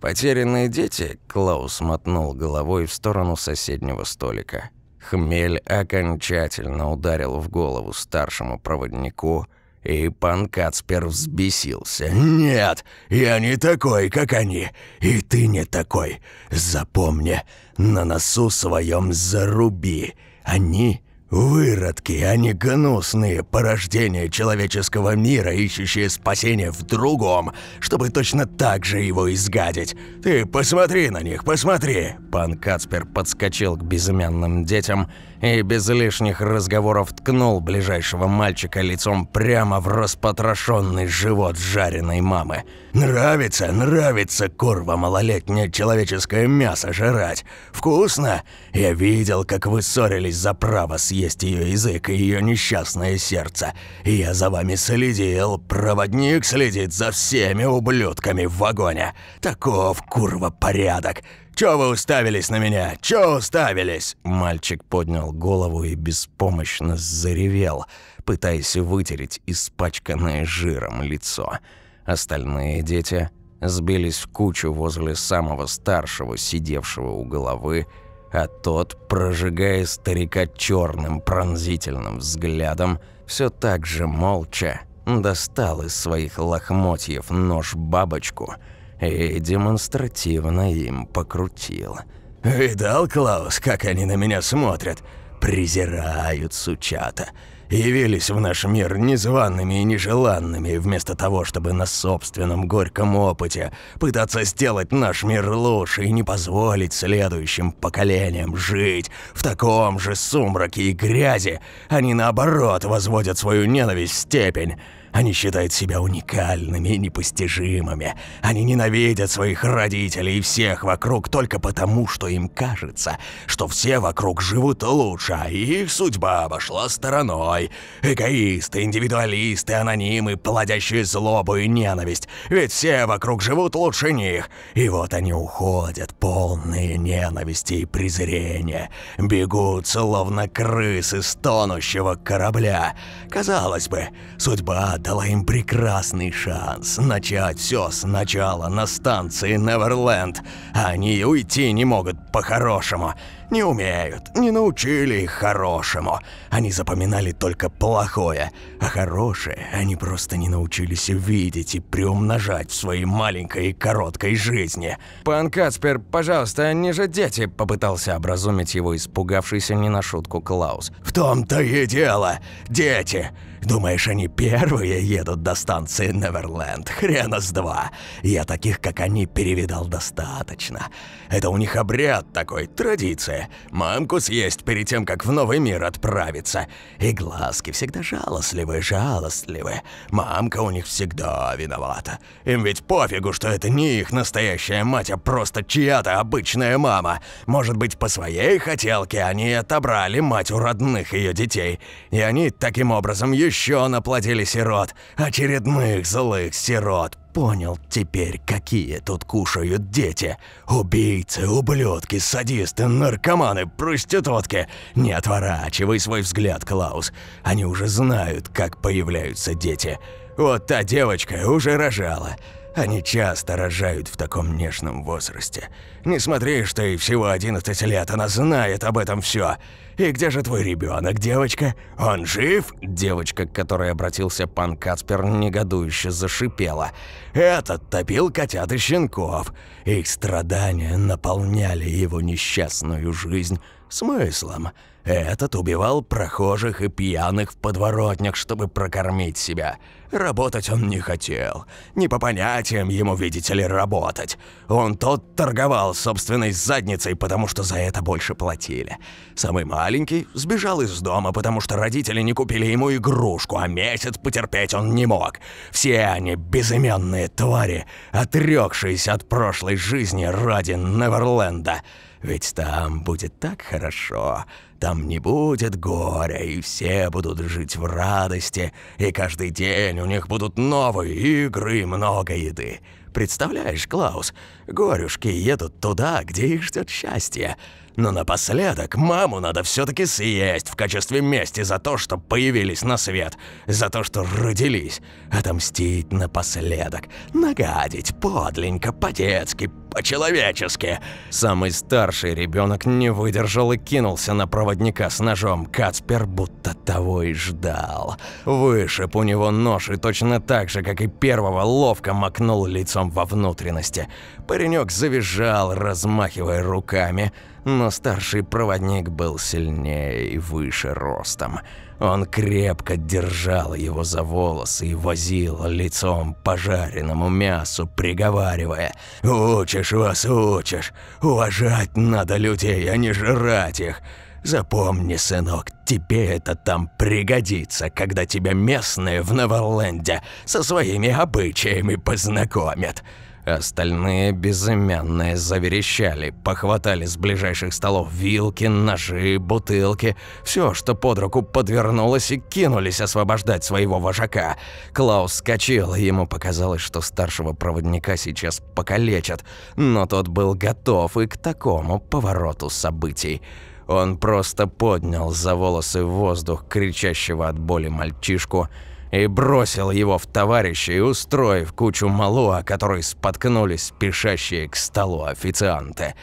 Speaker 1: Потерянные дети? Клаус мотнул головой в сторону соседнего столика. Хмель окончательно ударил в голову старшему проводнику, и пан Кацпер взбесился.
Speaker 2: «Нет, я не такой, как они, и ты не такой. Запомни, на носу своем заруби. Они Выродки, не гнусные порождения человеческого мира, ищущие спасения в другом, чтобы точно так же его изгадить. Ты посмотри на них, посмотри!»
Speaker 1: Пан Кацпер подскочил к безымянным детям и без лишних разговоров ткнул ближайшего мальчика лицом прямо в распотрошенный живот жареной мамы.
Speaker 2: «Нравится, нравится, курва малолетнее человеческое мясо жрать. Вкусно? Я видел, как вы ссорились за право съесть ее язык и ее несчастное сердце. Я за вами следил. Проводник следит за всеми ублюдками в вагоне. Таков, курва, порядок. «Чё вы уставились на меня? Чё уставились?»
Speaker 1: Мальчик поднял голову и беспомощно заревел, пытаясь вытереть испачканное жиром лицо. Остальные дети сбились в кучу возле самого старшего, сидевшего у головы, а тот, прожигая старика черным пронзительным взглядом, все так же молча достал из своих лохмотьев нож-бабочку – и демонстративно им покрутил.
Speaker 2: «Видал, Клаус, как они на меня смотрят? Презирают, сучата. Явились в наш мир незваными и нежеланными, вместо того, чтобы на собственном горьком опыте пытаться сделать наш мир лучше и не позволить следующим поколениям жить в таком же сумраке и грязи. Они, наоборот, возводят свою ненависть в степень». Они считают себя уникальными и непостижимыми. Они ненавидят своих родителей и всех вокруг только потому, что им кажется, что все вокруг живут лучше, а их судьба обошла стороной. Эгоисты, индивидуалисты, анонимы, плодящие злобу и ненависть. Ведь все вокруг живут лучше них. И вот они уходят, полные ненависти и презрения. Бегут, словно крысы с тонущего корабля. Казалось бы, судьба дала им прекрасный шанс начать все сначала на станции Неверленд. Они уйти не могут по-хорошему. Не умеют, не научили их хорошему. Они запоминали только плохое, а хорошее они просто не научились видеть и приумножать в своей маленькой и короткой жизни.
Speaker 1: «Пан Кацпер, пожалуйста, они же дети!» – попытался образумить его испугавшийся не на шутку Клаус.
Speaker 2: «В том-то и дело, дети!» Думаешь, они первые едут до станции Неверленд? Хрена с два. Я таких, как они, перевидал достаточно. Это у них обряд такой, традиция. Мамку съесть перед тем, как в новый мир отправиться. И глазки всегда жалостливы, жалостливы. Мамка у них всегда виновата. Им ведь пофигу, что это не их настоящая мать, а просто чья-то обычная мама. Может быть, по своей хотелке они отобрали мать у родных ее детей. И они таким образом еще наплодили сирот. Очередных злых сирот. Понял теперь, какие тут кушают дети. Убийцы, ублюдки, садисты, наркоманы, проститутки. Не отворачивай свой взгляд, Клаус. Они уже знают, как появляются дети. Вот та девочка уже рожала. Они часто рожают в таком нежном возрасте. Не смотри, что ей всего 11 лет, она знает об этом все. И где же твой ребенок, девочка? Он жив? Девочка, к которой обратился пан Кацпер, негодующе зашипела. Этот топил котят и щенков. Их страдания наполняли его несчастную жизнь смыслом. Этот убивал прохожих и пьяных в подворотнях, чтобы прокормить себя. Работать он не хотел. Не по понятиям ему, видите ли, работать. Он тот торговал собственной задницей, потому что за это больше платили. Самый маленький сбежал из дома, потому что родители не купили ему игрушку, а месяц потерпеть он не мог. Все они безыменные твари, отрекшиеся от прошлой жизни ради Неверленда. Ведь там будет так хорошо, там не будет горя, и все будут жить в радости, и каждый день у них будут новые игры и много еды. Представляешь, Клаус, горюшки едут туда, где их ждет счастье. Но напоследок маму надо все-таки съесть в качестве мести за то, что появились на свет, за то, что родились. Отомстить напоследок, нагадить подленько, по-детски, по-человечески. Самый старший ребенок не выдержал и кинулся на проводника с ножом. Кацпер будто того и ждал. Вышиб у него нож и точно так же, как и первого, ловко макнул лицом во внутренности. Паренек завизжал, размахивая руками но старший проводник был сильнее и выше ростом. Он крепко держал его за волосы и возил лицом по жареному мясу, приговаривая «Учишь вас, учишь! Уважать надо людей, а не жрать их!» Запомни, сынок, тебе это там пригодится, когда тебя местные в Неверленде со своими обычаями познакомят. Остальные безымянные заверещали, похватали с ближайших столов вилки, ножи, бутылки, все, что под руку подвернулось, и кинулись освобождать своего вожака. Клаус скочил, ему показалось, что старшего проводника сейчас покалечат, но тот был готов и к такому повороту событий. Он просто поднял за волосы в воздух кричащего от боли мальчишку, и бросил его в товарищей, устроив кучу малу, о которой споткнулись спешащие к столу официанты.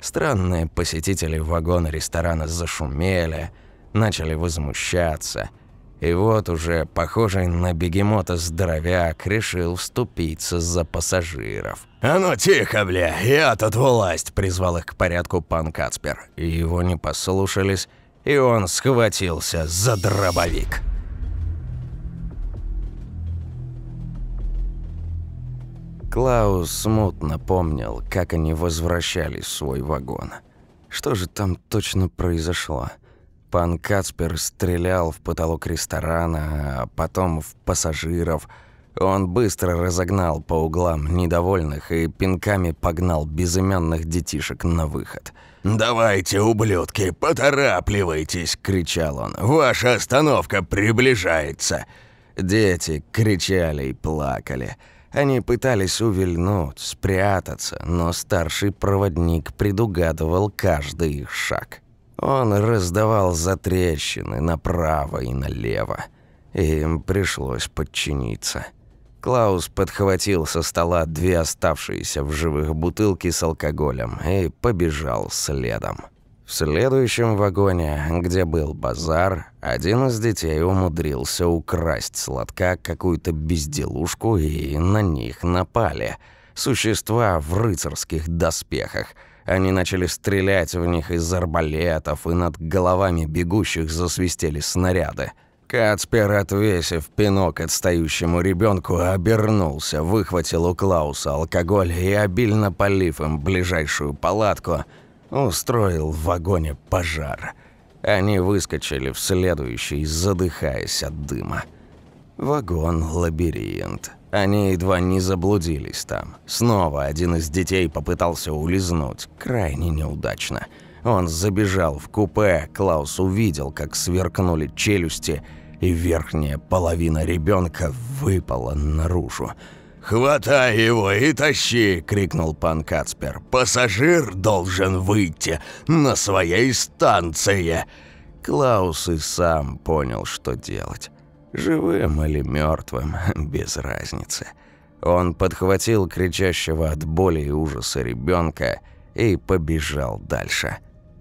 Speaker 2: Странные посетители вагона ресторана зашумели, начали возмущаться. И вот уже похожий на бегемота здоровяк решил вступиться за пассажиров. «А ну тихо, бля, я тут власть!» – призвал их к порядку пан Кацпер. Его не послушались, и он схватился за дробовик.
Speaker 1: Клаус смутно помнил, как они возвращались в свой вагон. Что же там точно произошло? Пан Кацпер стрелял в потолок ресторана, а потом в пассажиров. Он быстро разогнал по углам недовольных и пинками погнал безымянных детишек на выход.
Speaker 2: «Давайте, ублюдки, поторапливайтесь!» – кричал он. «Ваша остановка приближается!»
Speaker 1: Дети кричали и плакали. Они пытались увильнуть, спрятаться, но старший проводник предугадывал каждый их шаг. Он раздавал затрещины направо и налево. Им пришлось подчиниться. Клаус подхватил со стола две оставшиеся в живых бутылки с алкоголем и побежал следом. В следующем вагоне, где был базар, один из детей умудрился украсть сладка какую-то безделушку и на них напали. Существа в рыцарских доспехах. Они начали стрелять в них из арбалетов, и над головами бегущих засвистели снаряды. Кацпер, отвесив пинок отстающему ребенку, обернулся, выхватил у Клауса алкоголь и, обильно полив им ближайшую палатку – устроил в вагоне пожар. Они выскочили в следующий, задыхаясь от дыма. Вагон – лабиринт. Они едва не заблудились там. Снова один из детей попытался улизнуть, крайне неудачно. Он забежал в купе, Клаус увидел, как сверкнули челюсти, и верхняя половина ребенка выпала наружу.
Speaker 2: «Хватай его и тащи!» – крикнул пан Кацпер. «Пассажир должен выйти на своей станции!»
Speaker 1: Клаус и сам понял, что делать. Живым или мертвым, без разницы. Он подхватил кричащего от боли и ужаса ребенка и побежал дальше.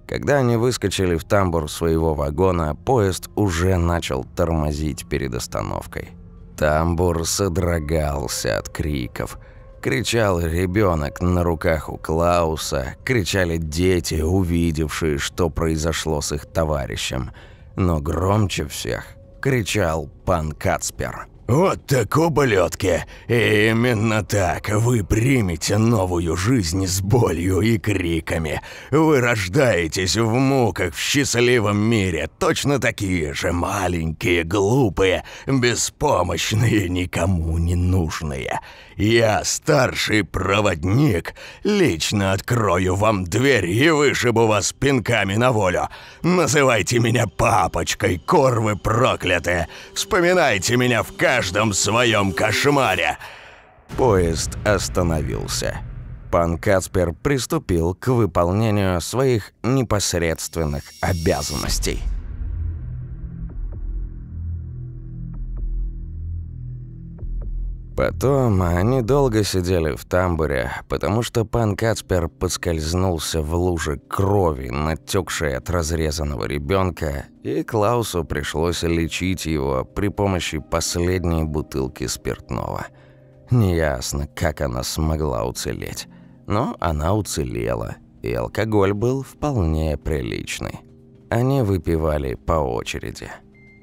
Speaker 1: Когда они выскочили в тамбур своего вагона, поезд уже начал тормозить перед остановкой. Тамбур содрогался от криков. Кричал ребенок на руках у Клауса, кричали дети, увидевшие, что произошло с их товарищем. Но громче всех кричал пан Кацпер.
Speaker 2: «Вот так ублюдки! Именно так вы примете новую жизнь с болью и криками. Вы рождаетесь в муках в счастливом мире, точно такие же маленькие, глупые, беспомощные, никому не нужные. Я, старший проводник, лично открою вам дверь и вышибу вас пинками на волю. Называйте меня папочкой, корвы проклятые. Вспоминайте меня в каждом своем кошмаре.
Speaker 1: Поезд остановился. Пан Кацпер приступил к выполнению своих непосредственных обязанностей. Потом они долго сидели в тамбуре, потому что пан Кацпер подскользнулся в луже крови, натекшей от разрезанного ребенка, и Клаусу пришлось лечить его при помощи последней бутылки спиртного. Неясно, как она смогла уцелеть, но она уцелела, и алкоголь был вполне приличный. Они выпивали по очереди.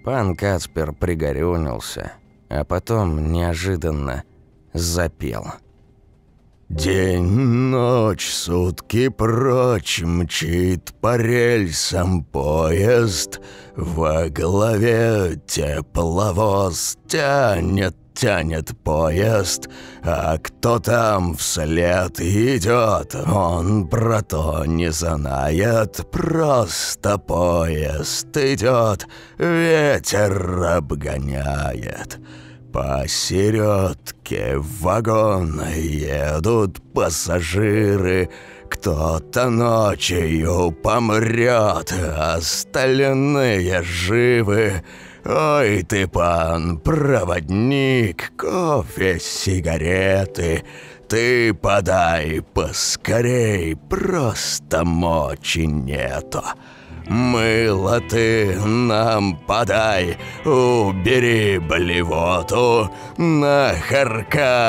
Speaker 1: Пан Кацпер пригорюнился – а потом неожиданно запел.
Speaker 2: День, ночь, сутки прочь мчит по рельсам поезд, Во главе тепловоз тянет, тянет поезд, А кто там вслед идет, он про то не знает, Просто поезд идет, ветер обгоняет. Посередке вагона едут пассажиры. Кто-то ночью помрет, остальные живы. Ой ты, пан, проводник, кофе, сигареты. Ты подай поскорей, просто мочи нету. Мыло ты нам подай, убери блевоту, нахаркали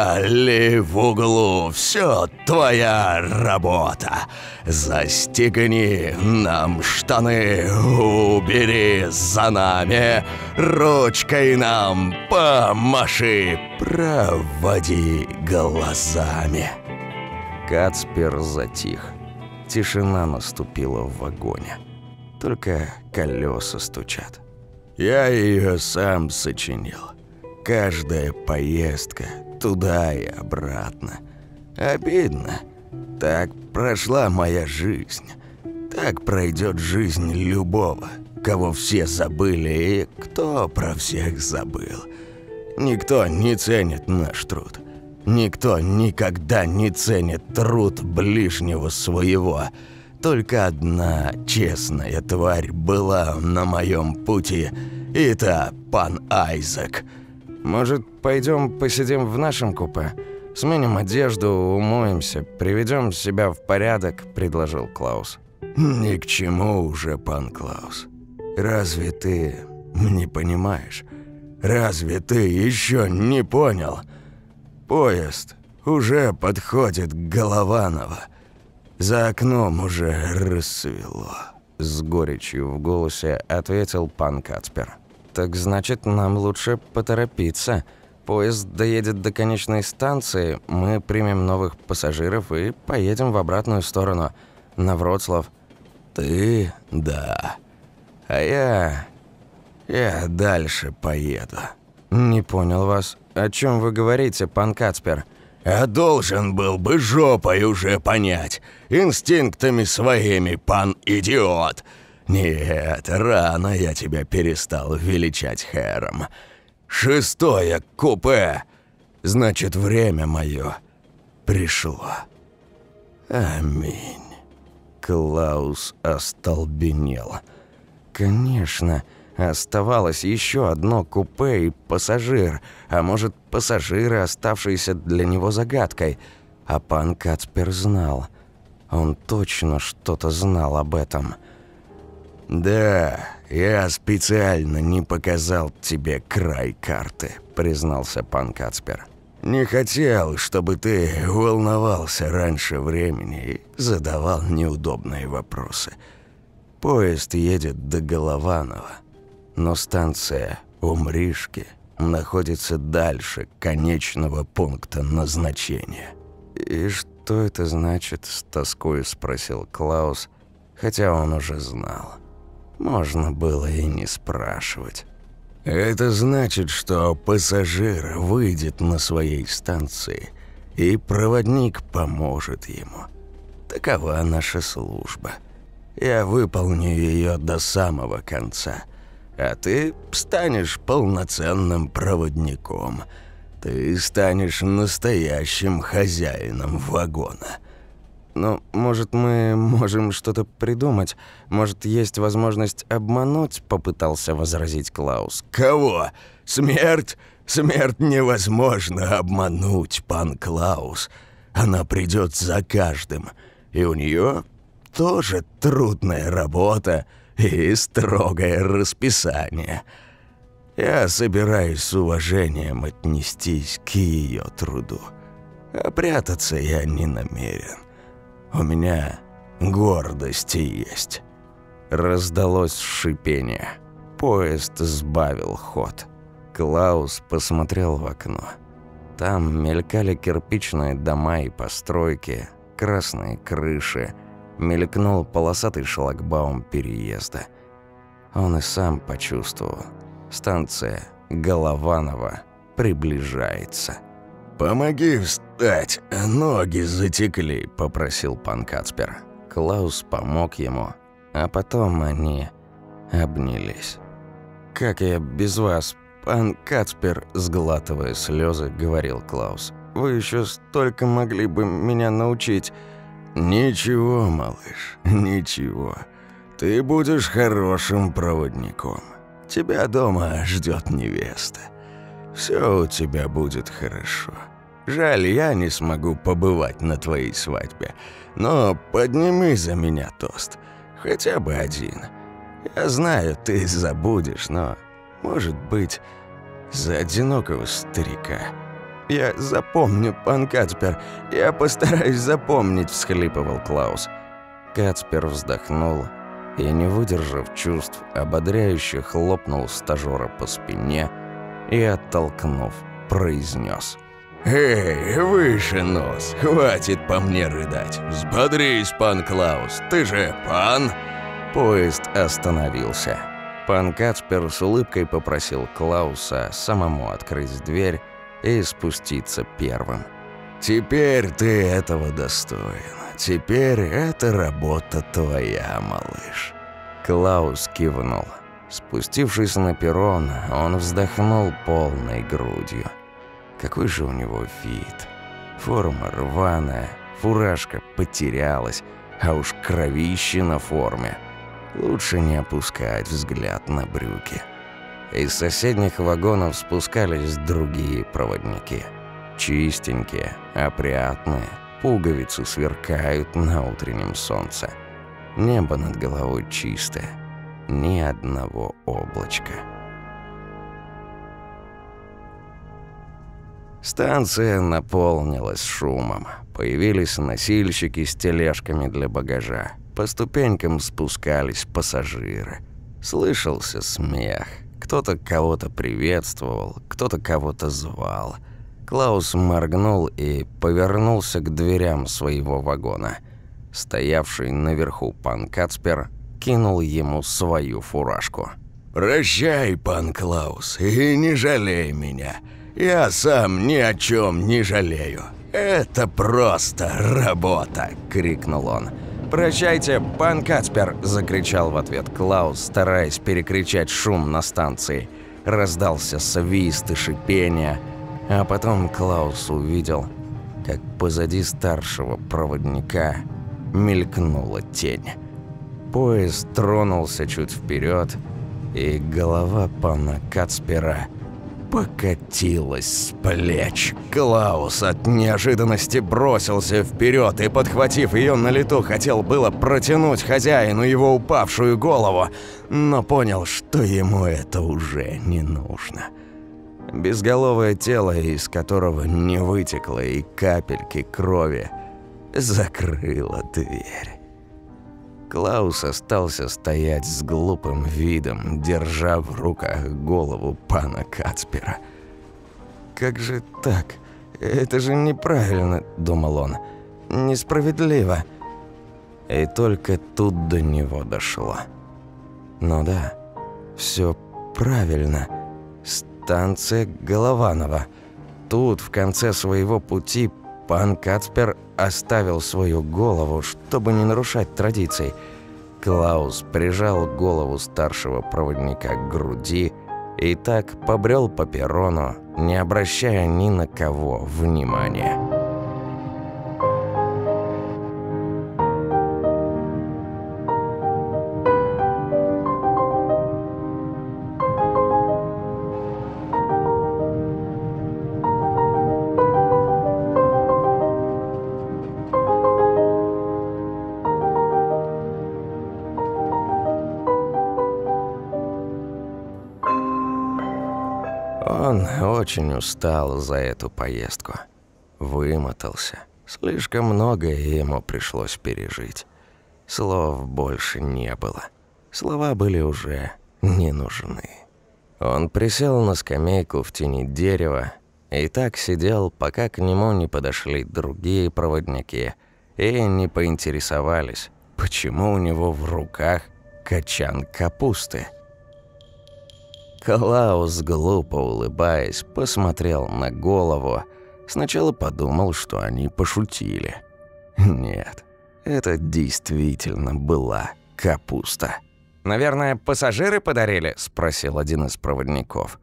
Speaker 2: в углу, все твоя работа. Застегни нам штаны, убери за нами, ручкой нам помаши, проводи глазами.
Speaker 1: Кацпер затих. Тишина наступила в вагоне только колеса стучат.
Speaker 2: Я ее сам сочинил. Каждая поездка туда и обратно. Обидно. Так прошла моя жизнь. Так пройдет жизнь любого, кого все забыли и кто про всех забыл. Никто не ценит наш труд. Никто никогда не ценит труд ближнего своего – только одна честная тварь была на моем пути, и та пан Айзек.
Speaker 1: Может, пойдем посидим в нашем купе? Сменим одежду, умоемся, приведем себя в порядок», – предложил Клаус.
Speaker 2: «Ни к чему уже, пан Клаус. Разве ты не понимаешь? Разве ты еще не понял? Поезд уже подходит к Голованово. За окном уже рассвело.
Speaker 1: С горечью в голосе ответил пан Кацпер. «Так значит, нам лучше поторопиться. Поезд доедет до конечной станции, мы примем новых пассажиров и поедем в обратную сторону.
Speaker 3: На Вроцлав.
Speaker 2: Ты? Да. А я... Я дальше поеду.
Speaker 3: Не понял вас. О чем вы говорите, пан Кацпер?
Speaker 2: А должен был бы жопой уже понять. Инстинктами своими, пан идиот. Нет, рано я тебя перестал величать Хэром. Шестое купе. Значит, время мое пришло. Аминь.
Speaker 1: Клаус остолбенел. Конечно, оставалось еще одно купе и пассажир, а может, пассажиры, оставшиеся для него загадкой. А пан Кацпер знал. Он точно что-то знал об этом.
Speaker 2: «Да, я специально не показал тебе край карты», — признался пан Кацпер. «Не хотел, чтобы ты волновался раньше времени и задавал неудобные вопросы. Поезд едет до Голованова, но станция Умришки находится дальше конечного пункта назначения».
Speaker 1: «И что это значит?» – с тоской спросил Клаус, хотя он уже знал. Можно было и не спрашивать.
Speaker 2: Это значит, что пассажир выйдет на своей станции, и проводник поможет ему. Такова наша служба. Я выполню ее до самого конца, а ты станешь полноценным проводником. Ты станешь настоящим хозяином вагона.
Speaker 3: Ну, может, мы можем что-то придумать? Может, есть возможность обмануть?» – попытался возразить Клаус.
Speaker 2: «Кого? Смерть? Смерть невозможно обмануть, пан Клаус. Она придет за каждым, и у нее тоже трудная работа и строгое расписание. Я собираюсь с уважением отнестись к ее труду, а прятаться я не намерен». У меня гордости есть».
Speaker 1: Раздалось шипение. Поезд сбавил ход. Клаус посмотрел в окно. Там мелькали кирпичные дома и постройки, красные крыши, мелькнул полосатый шлагбаум переезда. Он и сам почувствовал. Станция Голованова приближается.
Speaker 2: «Помоги встать, ноги затекли», – попросил пан Кацпер.
Speaker 1: Клаус помог ему, а потом они обнялись. «Как я без вас, пан Кацпер?» – сглатывая слезы, говорил Клаус. «Вы еще столько могли бы меня научить».
Speaker 2: «Ничего, малыш, ничего. Ты будешь хорошим проводником. Тебя дома ждет невеста. Все у тебя будет хорошо. Жаль, я не смогу побывать на твоей свадьбе, но подними за меня тост. Хотя бы один. Я знаю, ты забудешь, но, может быть, за одинокого старика.
Speaker 3: «Я запомню, пан Кацпер, я постараюсь запомнить», – всхлипывал Клаус.
Speaker 1: Кацпер вздохнул и, не выдержав чувств, ободряюще хлопнул стажера по спине – и, оттолкнув, произнес.
Speaker 2: «Эй, выше нос, хватит по мне рыдать. Взбодрись, пан Клаус, ты же пан!»
Speaker 1: Поезд остановился. Пан Кацпер с улыбкой попросил Клауса самому открыть дверь и спуститься первым.
Speaker 2: «Теперь ты этого достоин. Теперь это работа твоя, малыш».
Speaker 1: Клаус кивнул. Спустившись на перрон, он вздохнул полной грудью. Какой же у него вид. Форма рваная, фуражка потерялась, а уж кровище на форме. Лучше не опускать взгляд на брюки. Из соседних вагонов спускались другие проводники. Чистенькие, опрятные, пуговицы сверкают на утреннем солнце. Небо над головой чистое ни одного облачка. Станция наполнилась шумом. Появились носильщики с тележками для багажа. По ступенькам спускались пассажиры. Слышался смех. Кто-то кого-то приветствовал, кто-то кого-то звал. Клаус моргнул и повернулся к дверям своего вагона. Стоявший наверху пан Кацпер кинул ему свою фуражку.
Speaker 2: «Прощай, пан Клаус, и не жалей меня. Я сам ни о чем не жалею. Это просто работа!» – крикнул он.
Speaker 1: «Прощайте, пан Кацпер!» – закричал в ответ Клаус, стараясь перекричать шум на станции. Раздался свист и шипение, а потом Клаус увидел, как позади старшего проводника мелькнула тень. Поезд тронулся чуть вперед, и голова пана Кацпера покатилась с плеч. Клаус от неожиданности бросился вперед и, подхватив ее на лету, хотел было протянуть хозяину его упавшую голову, но понял, что ему это уже не нужно. Безголовое тело, из которого не вытекло и капельки крови, закрыло дверь. Клаус остался стоять с глупым видом, держа в руках голову пана Кацпера. «Как же так? Это же неправильно», — думал он. «Несправедливо». И только тут до него дошло. Ну да, все правильно. Станция Голованова. Тут, в конце своего пути, Пан Кацпер оставил свою голову, чтобы не нарушать традиций. Клаус прижал голову старшего проводника к груди и так побрел по перрону, не обращая ни на кого внимания. Очень устал за эту поездку. Вымотался. Слишком многое ему пришлось пережить. Слов больше не было. Слова были уже не нужны. Он присел на скамейку в тени дерева и так сидел, пока к нему не подошли другие проводники и не поинтересовались, почему у него в руках качан капусты. Клаус, глупо улыбаясь, посмотрел на голову. Сначала подумал, что они пошутили. Нет, это действительно была капуста. «Наверное, пассажиры подарили?» – спросил один из проводников.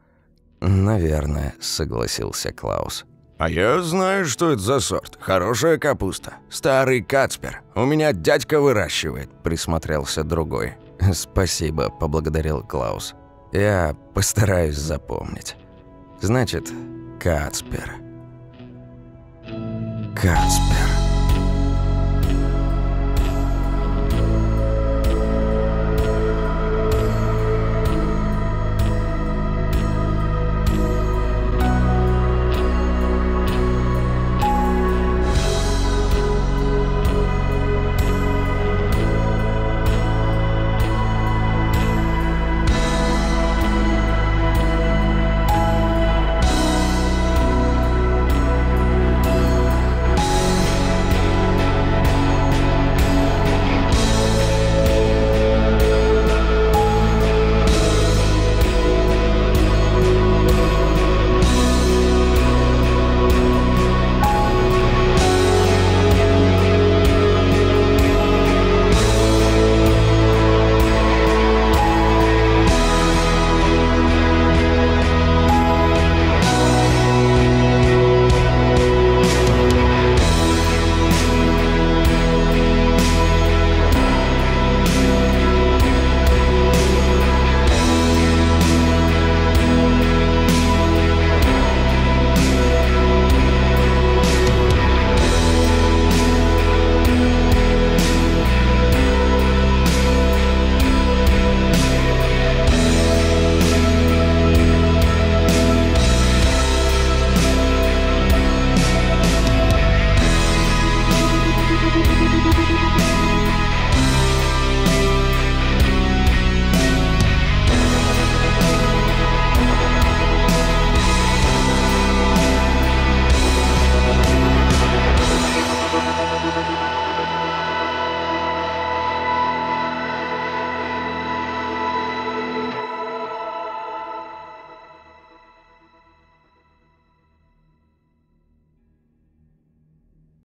Speaker 1: «Наверное», – согласился Клаус.
Speaker 2: «А я знаю, что это за сорт. Хорошая капуста. Старый кацпер. У меня дядька выращивает», – присмотрелся другой.
Speaker 1: «Спасибо», – поблагодарил Клаус. Я постараюсь запомнить. Значит, Кацпер. Кацпер.